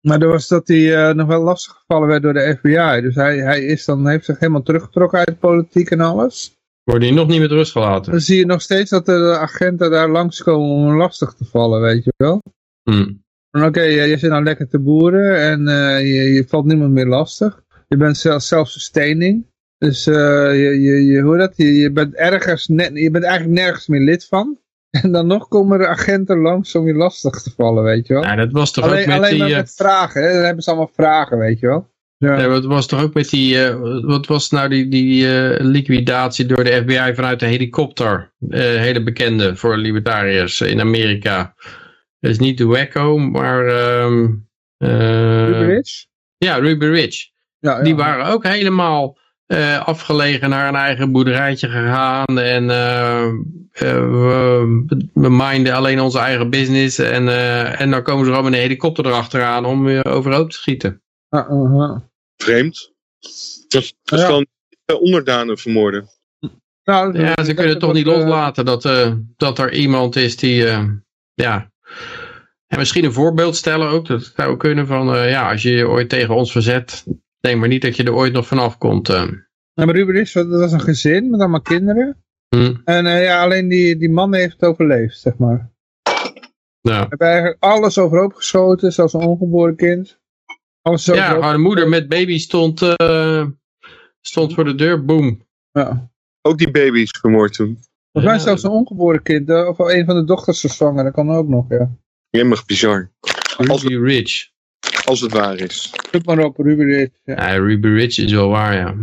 Maar er was dat hij uh, nog wel lastig gevallen werd door de FBI. Dus hij, hij is dan, heeft zich helemaal teruggetrokken uit de politiek en alles. Wordt hij nog niet met rust gelaten? Dan zie je nog steeds dat de agenten daar langskomen om hem lastig te vallen, weet je wel. Hmm. Oké, okay, je zit nou lekker te boeren en uh, je, je, valt niemand meer lastig. Je bent zelf self-sustaining. Dus uh, je, je, je, hoe dat? Je, je, bent ergens net, je bent eigenlijk nergens meer lid van. [laughs] En dan nog komen er agenten langs om je lastig te vallen, weet je wel. Ja, dat was toch alleen, ook met alleen die... met vragen, hè? Dan hebben ze allemaal vragen, weet je wel. Ja. ja dat was toch ook met die, uh, wat was nou die, die uh, liquidatie door de FBI vanuit de helikopter. Uh, hele bekende voor libertariërs in Amerika. Dat is niet de Wacko, maar... Um, Ruby Rich? Ja, Ruby Rich. Ja, ja. Die waren ook helemaal uh, afgelegen naar een eigen boerderijtje gegaan. En uh, uh, we, we minden alleen onze eigen business. En, en dan komen ze gewoon met een helikopter erachteraan om je overhoop te schieten. -huh. Vreemd. Dat, dat is dan onderdanen vermoorden. Nou, ja, ze kunnen toch niet loslaten dat, dat er iemand is die... ja, en misschien een voorbeeld stellen ook. Dat zou kunnen van... ja, als je je ooit tegen ons verzet denk maar niet dat je er ooit nog vanaf komt. Uh. Nou, maar Ruben is, dat was een gezin met allemaal kinderen. Hmm. En uh, ja, alleen die, die man heeft het overleefd, zeg maar. Ja. Hij heeft eigenlijk alles overhoop geschoten, zelfs een ongeboren kind. Alles ja, de moeder met baby stond, uh, stond voor de deur, boom. Ja. Ook die baby's vermoord toen. Volgens mij zelfs een ongeboren kind, of een van de dochters verzwangen, dat kan ook nog, ja. Jemmig bizar. Ruby Rich. Als het waar is. Zoek maar op Ruby Rich. Ja. ja, Ruby Rich is wel waar, ja.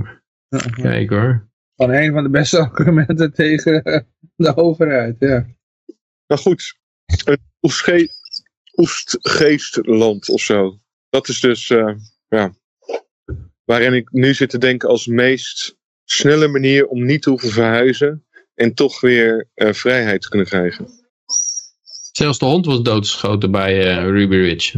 Kijk hoor. Van een van de beste [laughs] argumenten tegen de overheid, ja. Nou goed, een oestge oestgeestland of zo. Dat is dus, uh, ja, waarin ik nu zit te denken als meest snelle manier om niet te hoeven verhuizen en toch weer uh, vrijheid te kunnen krijgen. Zelfs de hond was doodgeschoten bij uh, Ruby Rich.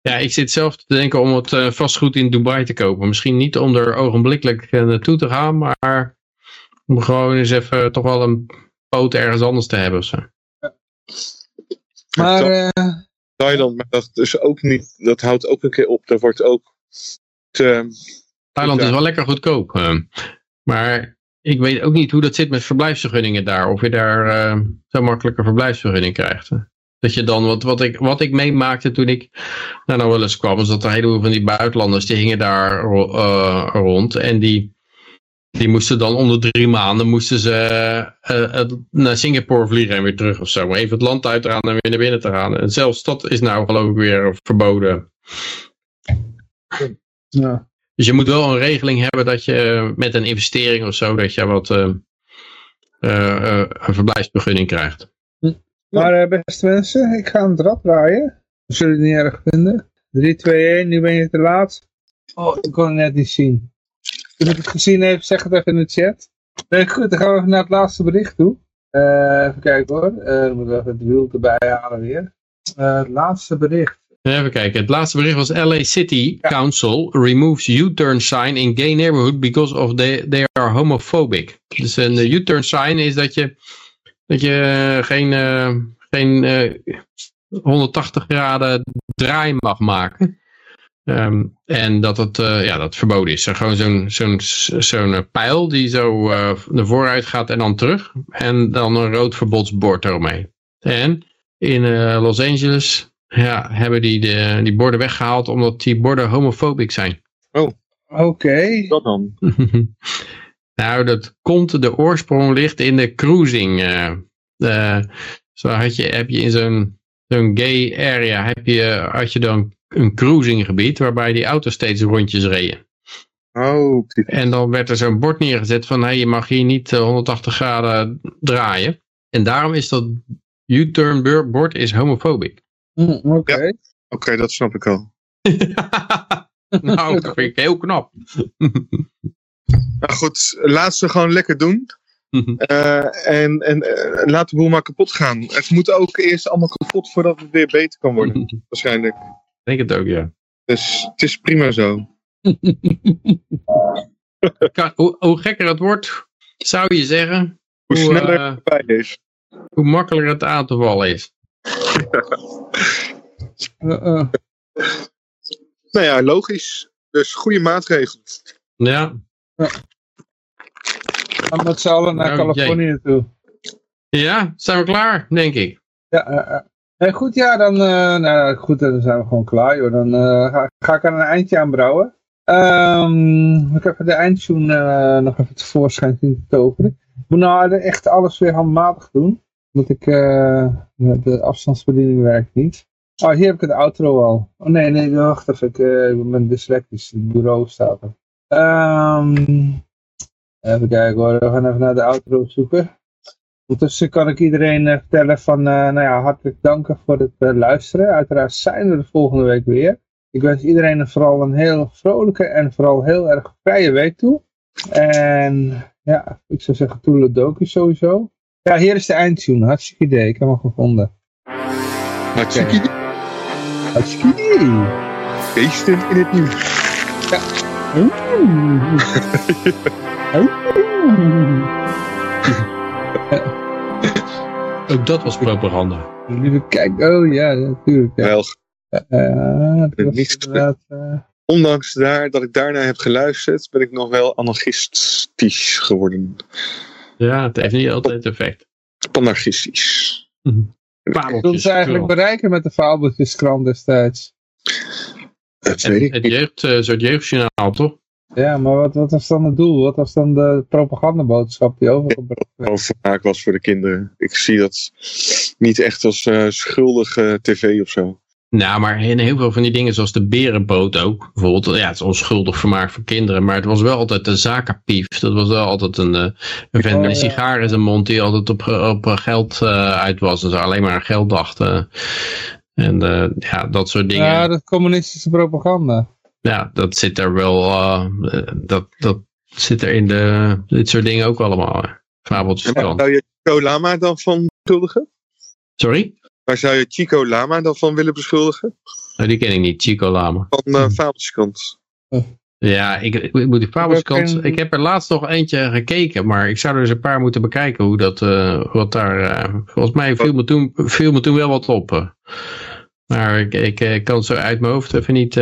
Ja, ik zit zelf te denken om het uh, vastgoed in Dubai te kopen. Misschien niet om er ogenblikkelijk uh, naartoe te gaan, maar om gewoon eens even toch wel een poot ergens anders te hebben. Zo. Maar, uh... Thailand, maar dat is ook niet, dat houdt ook een keer op. Daar wordt ook te, Thailand is wel lekker goedkoop. maar ik weet ook niet hoe dat zit met verblijfsvergunningen daar. Of je daar uh, zo makkelijk een verblijfsvergunning krijgt. Dat je dan, wat, wat, ik, wat ik meemaakte toen ik daar nou wel eens kwam, is dat er heleboel van die buitenlanders, die hingen daar uh, rond. En die, die moesten dan om de drie maanden moesten ze uh, naar Singapore vliegen en weer terug of zo. Maar even het land uitgaan en weer naar binnen te gaan. En zelfs dat is nou geloof ik weer verboden. Ja. Dus je moet wel een regeling hebben dat je met een investering of zo, dat je wat uh, een verblijfsvergunning krijgt. Maar beste mensen, ik ga een drap draaien. Dat zullen jullie niet erg vinden. 3, 2, 1, nu ben je te laat. Oh, ik kon het net niet zien. Als je het gezien heeft, zeg het even in de chat. Nee, goed, dan gaan we even naar het laatste bericht toe. even kijken hoor. dan moeten we even het wiel erbij halen weer. het laatste bericht. Even kijken, het laatste bericht was LA City ja. Council removes U-turn sign in gay neighborhood because of they, they are homophobic. Dus een U-turn sign is dat je, dat je geen, uh, geen uh, 180 graden draai mag maken. Um, en dat het uh, ja, dat verboden is. Gewoon zo'n zo'n zo'n pijl die zo naar vooruit gaat en dan terug. En dan een rood verbodsbord eromheen. En in Los Angeles ja, hebben die de, die borden weggehaald omdat die borden homofobisch zijn. Oh, oké. Okay. Dat dan? [laughs] nou, dat komt, de oorsprong ligt in de cruising. Uh, uh, zo had je, heb je in zo'n zo'n gay area, heb je, had je dan een cruisinggebied waarbij die auto's steeds rondjes reden. Oh, en dan werd er zo'n bord neergezet van, hey, je mag hier niet 180 graden draaien. En daarom is dat U-turn bord is homofobisch. Mm, Oké, okay. ja. okay, dat snap ik al. [laughs] nou, dat vind ik heel knap. [laughs] nou goed, laat ze gewoon lekker doen. Uh, en en uh, laat de boel maar kapot gaan. Het moet ook eerst allemaal kapot voordat het weer beter kan worden. waarschijnlijk. Ik denk het ook, ja. Dus het is prima zo. [laughs] kan, hoe, hoe, gekker het wordt, zou je zeggen. Hoe, hoe sneller uh, het bij is. Hoe makkelijker het aan te vallen is. [laughs] nou ja, logisch. Dus goede maatregelen. Ja. Ja. Gaan met z'n allen naar Californië toe. Ja, zijn we klaar, denk ik. Ja, uh, goed, ja, dan, uh, nou, goed, dan zijn we gewoon klaar, joh. Dan ga, ga, ik aan een eindje aan brouwen. Um, ik heb de eindtune nog even tevoorschijn zien toveren. Ik moet nou echt alles weer handmatig doen. Want ik, de afstandsbediening werkt niet. Oh, hier heb ik het outro al. Oh nee, nee, wacht even. Ik, ik ben dyslectisch. Het bureau staat er. Um, Even kijken hoor, we gaan even naar de outro zoeken. Ondertussen kan ik iedereen uh, vertellen van, uh, nou ja, hartelijk danken voor het uh, luisteren. Uiteraard zijn we de volgende week weer. Ik wens iedereen vooral een heel vrolijke en vooral heel erg vrije week toe. En ja, ik zou zeggen Toeledoki sowieso. Ja, hier is de eindtune. Hartstikke idee. Ik heb hem gevonden. Hartstikke idee. Hartstikke idee. Feesten in het nieuws. Ja. Ook dat was propaganda. Lieve kijk, oh ja, natuurlijk. Ja. Wel. Uh, dat uh... Ondanks daar, dat ik daarna heb geluisterd, ben ik nog wel anarchistisch geworden. Ja, het heeft niet altijd effect. Panarchistisch. Mm Wat wilden ze eigenlijk bereiken met de fabeltjeskrant destijds? Dat weet ik het jeugd, uh, soort jeugdjournaal, toch? Ja, maar wat, wat was dan het doel? Wat was dan de propagandaboodschap die overgebracht werd? Overmaak was voor de kinderen. Ik zie dat niet echt als uh, schuldige tv of zo. Nou, maar in heel veel van die dingen, zoals de berenboot ook, bijvoorbeeld, ja, het is onschuldig vermaak voor kinderen, maar het was wel altijd een zakenpief. Dat was wel altijd een, uh, een vent met een sigaar in zijn mond die altijd op, op geld uh, uit was en zo alleen maar aan geld dacht. En ja, dat soort dingen. Ja, dat communistische propaganda ja, dat zit er wel, uh, dat, dat zit er in de, dit soort dingen ook allemaal. Fabeltjes kan. Zou je Chico Lama dan van beschuldigen? Sorry? Waar zou je Chico Lama dan van willen beschuldigen? Nou, die ken ik niet, Chico Lama. Van uh, Fabelskant. Ja, ik, ik, moet die Fabelskant, ik heb er laatst nog eentje gekeken, maar ik zou er eens een paar moeten bekijken hoe dat, uh, wat daar, uh, volgens mij viel me, toen, viel me toen wel wat op. Maar ik, ik, ik kan het zo uit mijn hoofd even niet...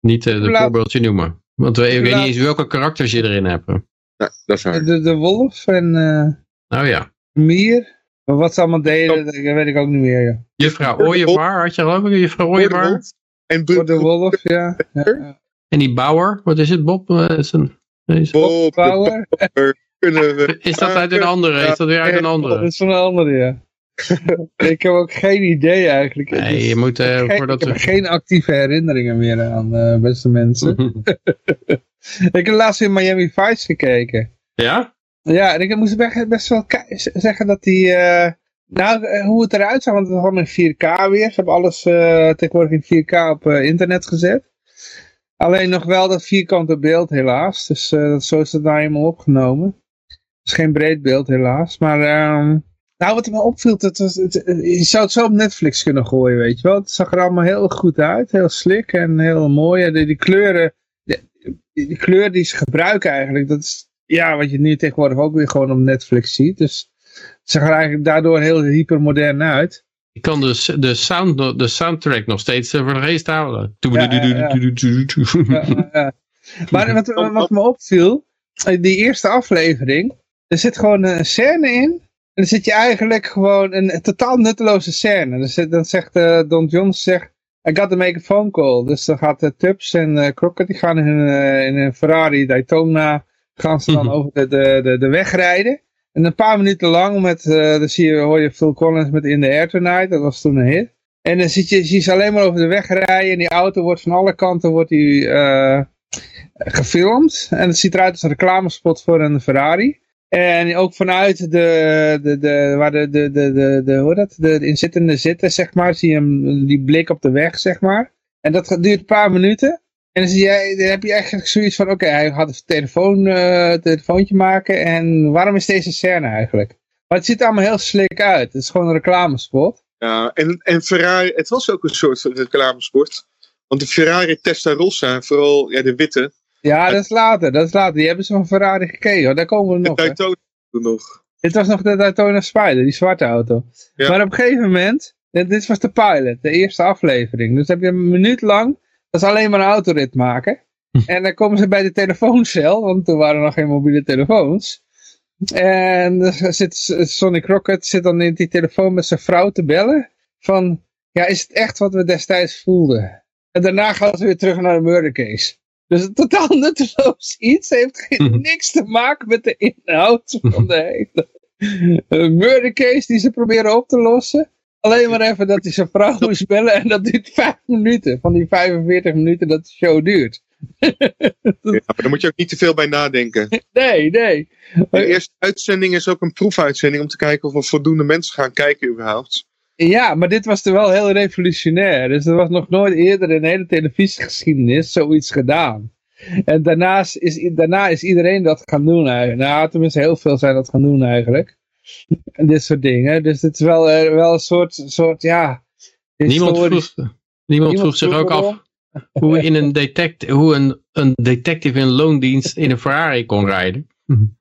Niet uh, de Laat... voorbeeldje noemen. Want we weten niet eens welke karakters je erin hebt. Ja, dat is waar. De, de wolf en... Uh, oh ja. Mier. Maar wat ze allemaal deden, dat weet ik ook niet meer. Ja. Juffrouw Ooievaar had je geloof ik? Juffrouw Ooievaar? En de wolf, ja. ja. En die Bauer, wat is het Bob? Uh, is een, is Bob Bauer. [laughs] Is dat uit een andere? Is dat weer uit een andere? Dat is van een andere, ja. [laughs] ik heb ook geen idee eigenlijk. Nee, je moet, uh, geen, voordat ik heb geen actieve herinneringen meer aan, uh, beste mensen. [laughs] ik heb laatst in Miami Vice gekeken. Ja? Ja, en ik moest best wel zeggen dat die... Uh, nou, hoe het eruit zag, want het was in 4K weer. Ze hebben alles tegenwoordig in 4K op internet gezet. Alleen nog wel dat vierkante beeld helaas. Dus zo is het nou eenmaal opgenomen. Het is geen breed beeld helaas. Maar... Ehm, nou, wat me opviel, dat het, je zou het zo op Netflix kunnen gooien, weet je wel. Het zag er allemaal heel goed uit, heel slik en heel mooi. En die, kleuren, die, kleur die ze gebruiken eigenlijk, dat is ja, wat je nu tegenwoordig ook weer gewoon op Netflix ziet. Dus het zag er eigenlijk daardoor heel hypermodern uit. Ik kan dus de, sound, de soundtrack nog steeds voor de geest houden. Maar wat, wat me opviel, die eerste aflevering, er zit gewoon een scène in en dan zit je eigenlijk gewoon een, totaal nutteloze scène. Dus dan zegt uh, Don Jones, zegt, I got to make a phone call. Dus dan gaat uh, Tubbs en uh, Crockett, die gaan in een, in een Ferrari Daytona, gaan ze dan [laughs] over de, de, de, de weg rijden. En een paar minuten lang met, dan zie je, hoor je Phil Collins met In the Air Tonight, dat was toen een hit. En dan zie je, zie je ze alleen maar over de weg rijden en die auto wordt van alle kanten wordt die, gefilmd. En het ziet eruit als een reclamespot voor een Ferrari. En ook vanuit de, de, de, waar de, de, de, de, de, hoe dat, de inzittende zitten, zeg maar, zie je hem, die blik op de weg, zeg maar. En dat duurt een paar minuten. En dan, zie jij, dan heb je eigenlijk zoiets van, oké, hij gaat een telefoon, uh, telefoontje maken. En waarom is deze scène eigenlijk? Maar het ziet er allemaal heel slik uit. Het is gewoon een reclamespot. Ja, en, en Ferrari, het was ook een soort reclamesport. Want de Ferrari Testarossa, vooral ja, de witte. Ja, dat is later. Dat is later. Die hebben ze van Ferrari gekeken. Daar komen we nog. Daytona nog. Dit was nog de Daytona Spider, die zwarte auto. Maar op een gegeven moment, dit was de pilot, de eerste aflevering. Dus heb je een minuut lang, dat is alleen maar een autorit maken. Hm. En dan komen ze bij de telefooncel, want toen waren er nog geen mobiele telefoons. En zit Sonny Crockett zit dan in die telefoon met zijn vrouw te bellen. Van, ja, is het echt wat we destijds voelden? En daarna gaan ze weer terug naar de murder case. Dus een totaal [laughs] nutteloos iets heeft hm. niks te maken met de inhoud van de [laughs] hele murder case die ze proberen op te lossen. Alleen maar even dat hij zijn vrouw moest bellen en dat duurt vijf minuten. Van die 45 minuten dat de show duurt. [laughs] Ja, maar daar moet je ook niet te veel bij nadenken. Nee, nee. De eerste uitzending is ook een proefuitzending om te kijken of er voldoende mensen gaan kijken überhaupt. Ja, maar dit was er wel heel revolutionair. Dus er was nog nooit eerder in de hele televisiegeschiedenis zoiets gedaan. En daarnaast is, daarna is iedereen dat gaan doen eigenlijk. Nou, tenminste heel veel zijn dat gaan doen eigenlijk. En dit soort dingen. Dus het is wel, uh, wel een soort, soort ja... Niemand vroeg, niemand, vroeg zich ook af hoe, [laughs] in een detect, hoe een, een detective in loondienst in een Ferrari kon rijden.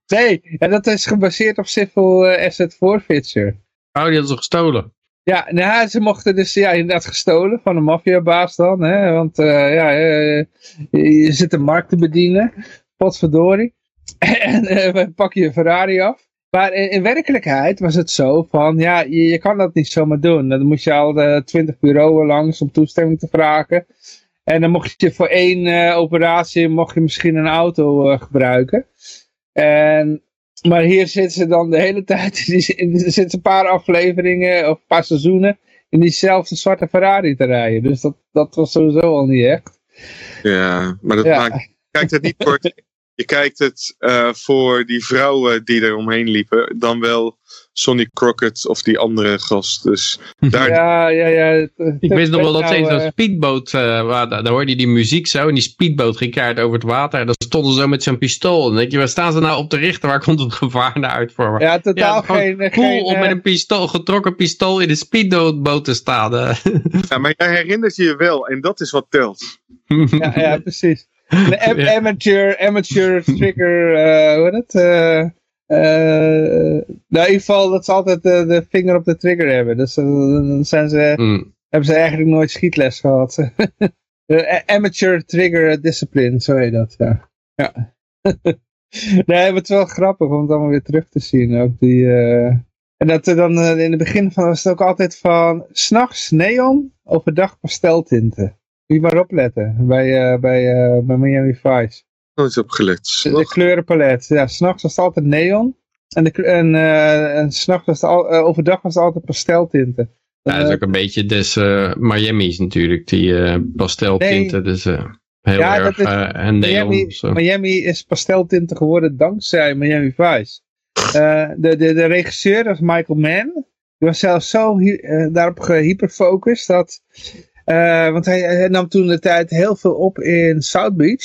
Nee, en dat is gebaseerd op civil uh, asset forfeiture. Oh, die hadden ze gestolen. Ja, nou, ze mochten dus ja, inderdaad gestolen van een maffiabaas dan. Hè, want uh, ja, uh, je zit de markt te bedienen. Potverdorie. [laughs] En uh, we pakken je Ferrari af. Maar in, in, werkelijkheid was het zo van, ja, je, je, kan dat niet zomaar doen. Dan moest je al de twintig bureaus langs om toestemming te vragen. En dan mocht je voor één operatie, mocht je misschien een auto gebruiken. En maar hier zitten ze dan de hele [laughs] tijd, er zitten een paar afleveringen of een paar seizoenen in diezelfde zwarte Ferrari te rijden. Dus dat, dat was sowieso al niet echt. Ja, maar dat maakt, kijkt het niet voor, [laughs] je kijkt het uh, voor die vrouwen die er omheen liepen, dan wel Sonny Crockett of die andere gast. Dus daar... Ja, ja, ja. Ik wist nog wel dat ze nou, zo'n speedboot, uh, waar, daar hoorde je die muziek zo en die speedboot ging kaart over het water en dan stonden ze zo met zo'n pistool. En dan denk je, waar staan ze nou op te richten? Waar komt het gevaar naar uit voor? Ja, totaal ja, geen... Cool geen, om met een pistool, getrokken pistool in de speedboot te staan. ja, maar jij herinnert je je wel en dat is wat telt. [laughs] ja, ja, precies. De [laughs] amateur, amateur trigger, uh, hoe heet het? Uh, uh, in ieder geval dat ze altijd de, de vinger op de trigger hebben. Dus dan zijn ze, mm. hebben ze eigenlijk nooit schietles gehad. [laughs] amateur trigger discipline, zo heet dat, ja. ja. [laughs] nee, maar het is wel grappig om het allemaal weer terug te zien. Ook die, en dat er dan in het begin van was het ook altijd van, s'nachts neon, overdag pasteltinten. Moet je maar opletten bij, uh, bij, uh, bij Miami Vice. Nooit opgelet. De, de kleurenpalet. Ja, s'nachts was het altijd neon. En, de, en, uh, en s'nachts was het al, overdag was het altijd pasteltinten. Ja, dat is ook een beetje des Miami's natuurlijk, die pasteltinten. Nee. Dus heel ja, erg is, en neon. Miami, Miami is pasteltinten geworden dankzij Miami Vice. de, de, de regisseur, dat is Michael Mann. Die was zelfs zo daarop gehyperfocust dat uh, want hij, nam toen de tijd heel veel op in South Beach.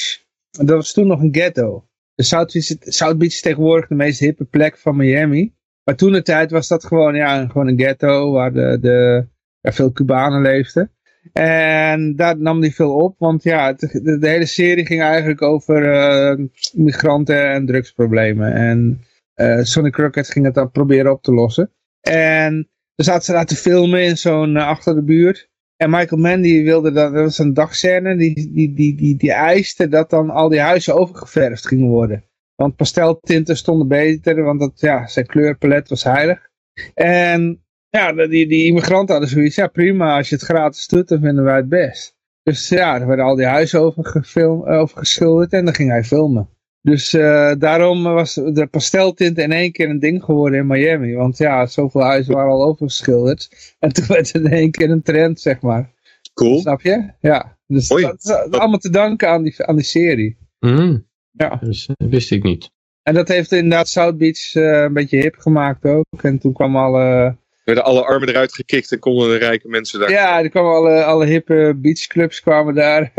Dat was toen nog een ghetto. De South Beach, South Beach is tegenwoordig de meest hippe plek van Miami. Maar toen de tijd was dat gewoon, ja, gewoon een ghetto waar de, de, veel Cubanen leefden. En daar nam hij veel op, want ja, de, hele serie ging eigenlijk over uh, migranten en drugsproblemen. En uh, Sonny Crockett ging het dan proberen op te lossen. En dan zaten ze daar te filmen in zo'n achter de buurt. En Michael Mann die wilde dat, dat was een dagscène, die, die, die, die, die eiste dat dan al die huizen overgeverfd gingen worden. Want pasteltinten stonden beter, want dat, ja, zijn kleurpalet was heilig. En ja, die, die immigranten hadden zoiets, ja prima, als je het gratis doet, dan vinden wij het best. Dus ja, er werden al die huizen overgeschilderd en dan ging hij filmen. Dus uh, daarom was de pasteltint in één keer een ding geworden in Miami. Want ja, zoveel huizen waren al overgeschilderd. En toen werd het in één keer een trend, zeg maar. Cool. Snap je? Ja. Dus dat, is allemaal te danken aan die, aan die serie. Mm. Ja. Dus, dat wist ik niet. En dat heeft inderdaad South Beach uh, een beetje hip gemaakt ook. En toen kwam alle... werden alle armen eruit gekikt en konden de rijke mensen daar. Ja, er kwamen alle, alle hippe beachclubs kwamen daar.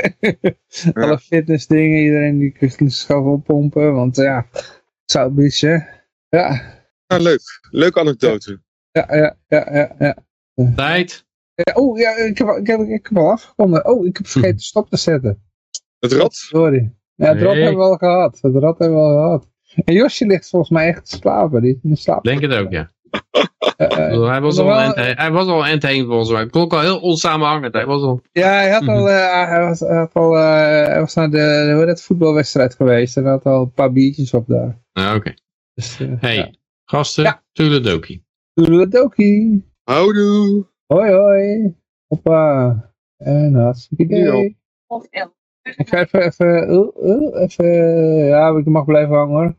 alle fitnessdingen, iedereen die kreeg zichzelf oppompen. Want ja, South Beach hè. Ja. ja leuk. Leuke anekdote. Ja, ja, ja, ja. ja. Tijd. Ja, oh, ja, ik heb, ik, heb, ik heb al afgekomen. Oh, ik heb vergeten stop te zetten. Het rad? Sorry. Ja, het rad hebben we al gehad. Het rad hebben we al gehad. En Josje ligt volgens mij echt te slapen. Die in slaap. Denk het ook, ja. Uh, uh, hij, was al wel, end, hij was al eind heen volgens mij. Het klonk al heel onsamenhangend. Hij was al... Ja, hij, had al, uh, hij, was, hij, had al, hij was naar de, hoe dat voetbalwedstrijd geweest. En had al een paar biertjes op daar. Ah, Oké. Okay. Dus, hey, ja. gasten, ja. Toedeledokie. Toedeledokie. Houdoe. Hoi hoi. Hoppa. En hartstikke idee. Of Ik ga even, even, uh, uh, even, ja, ik mag blijven hangen hoor.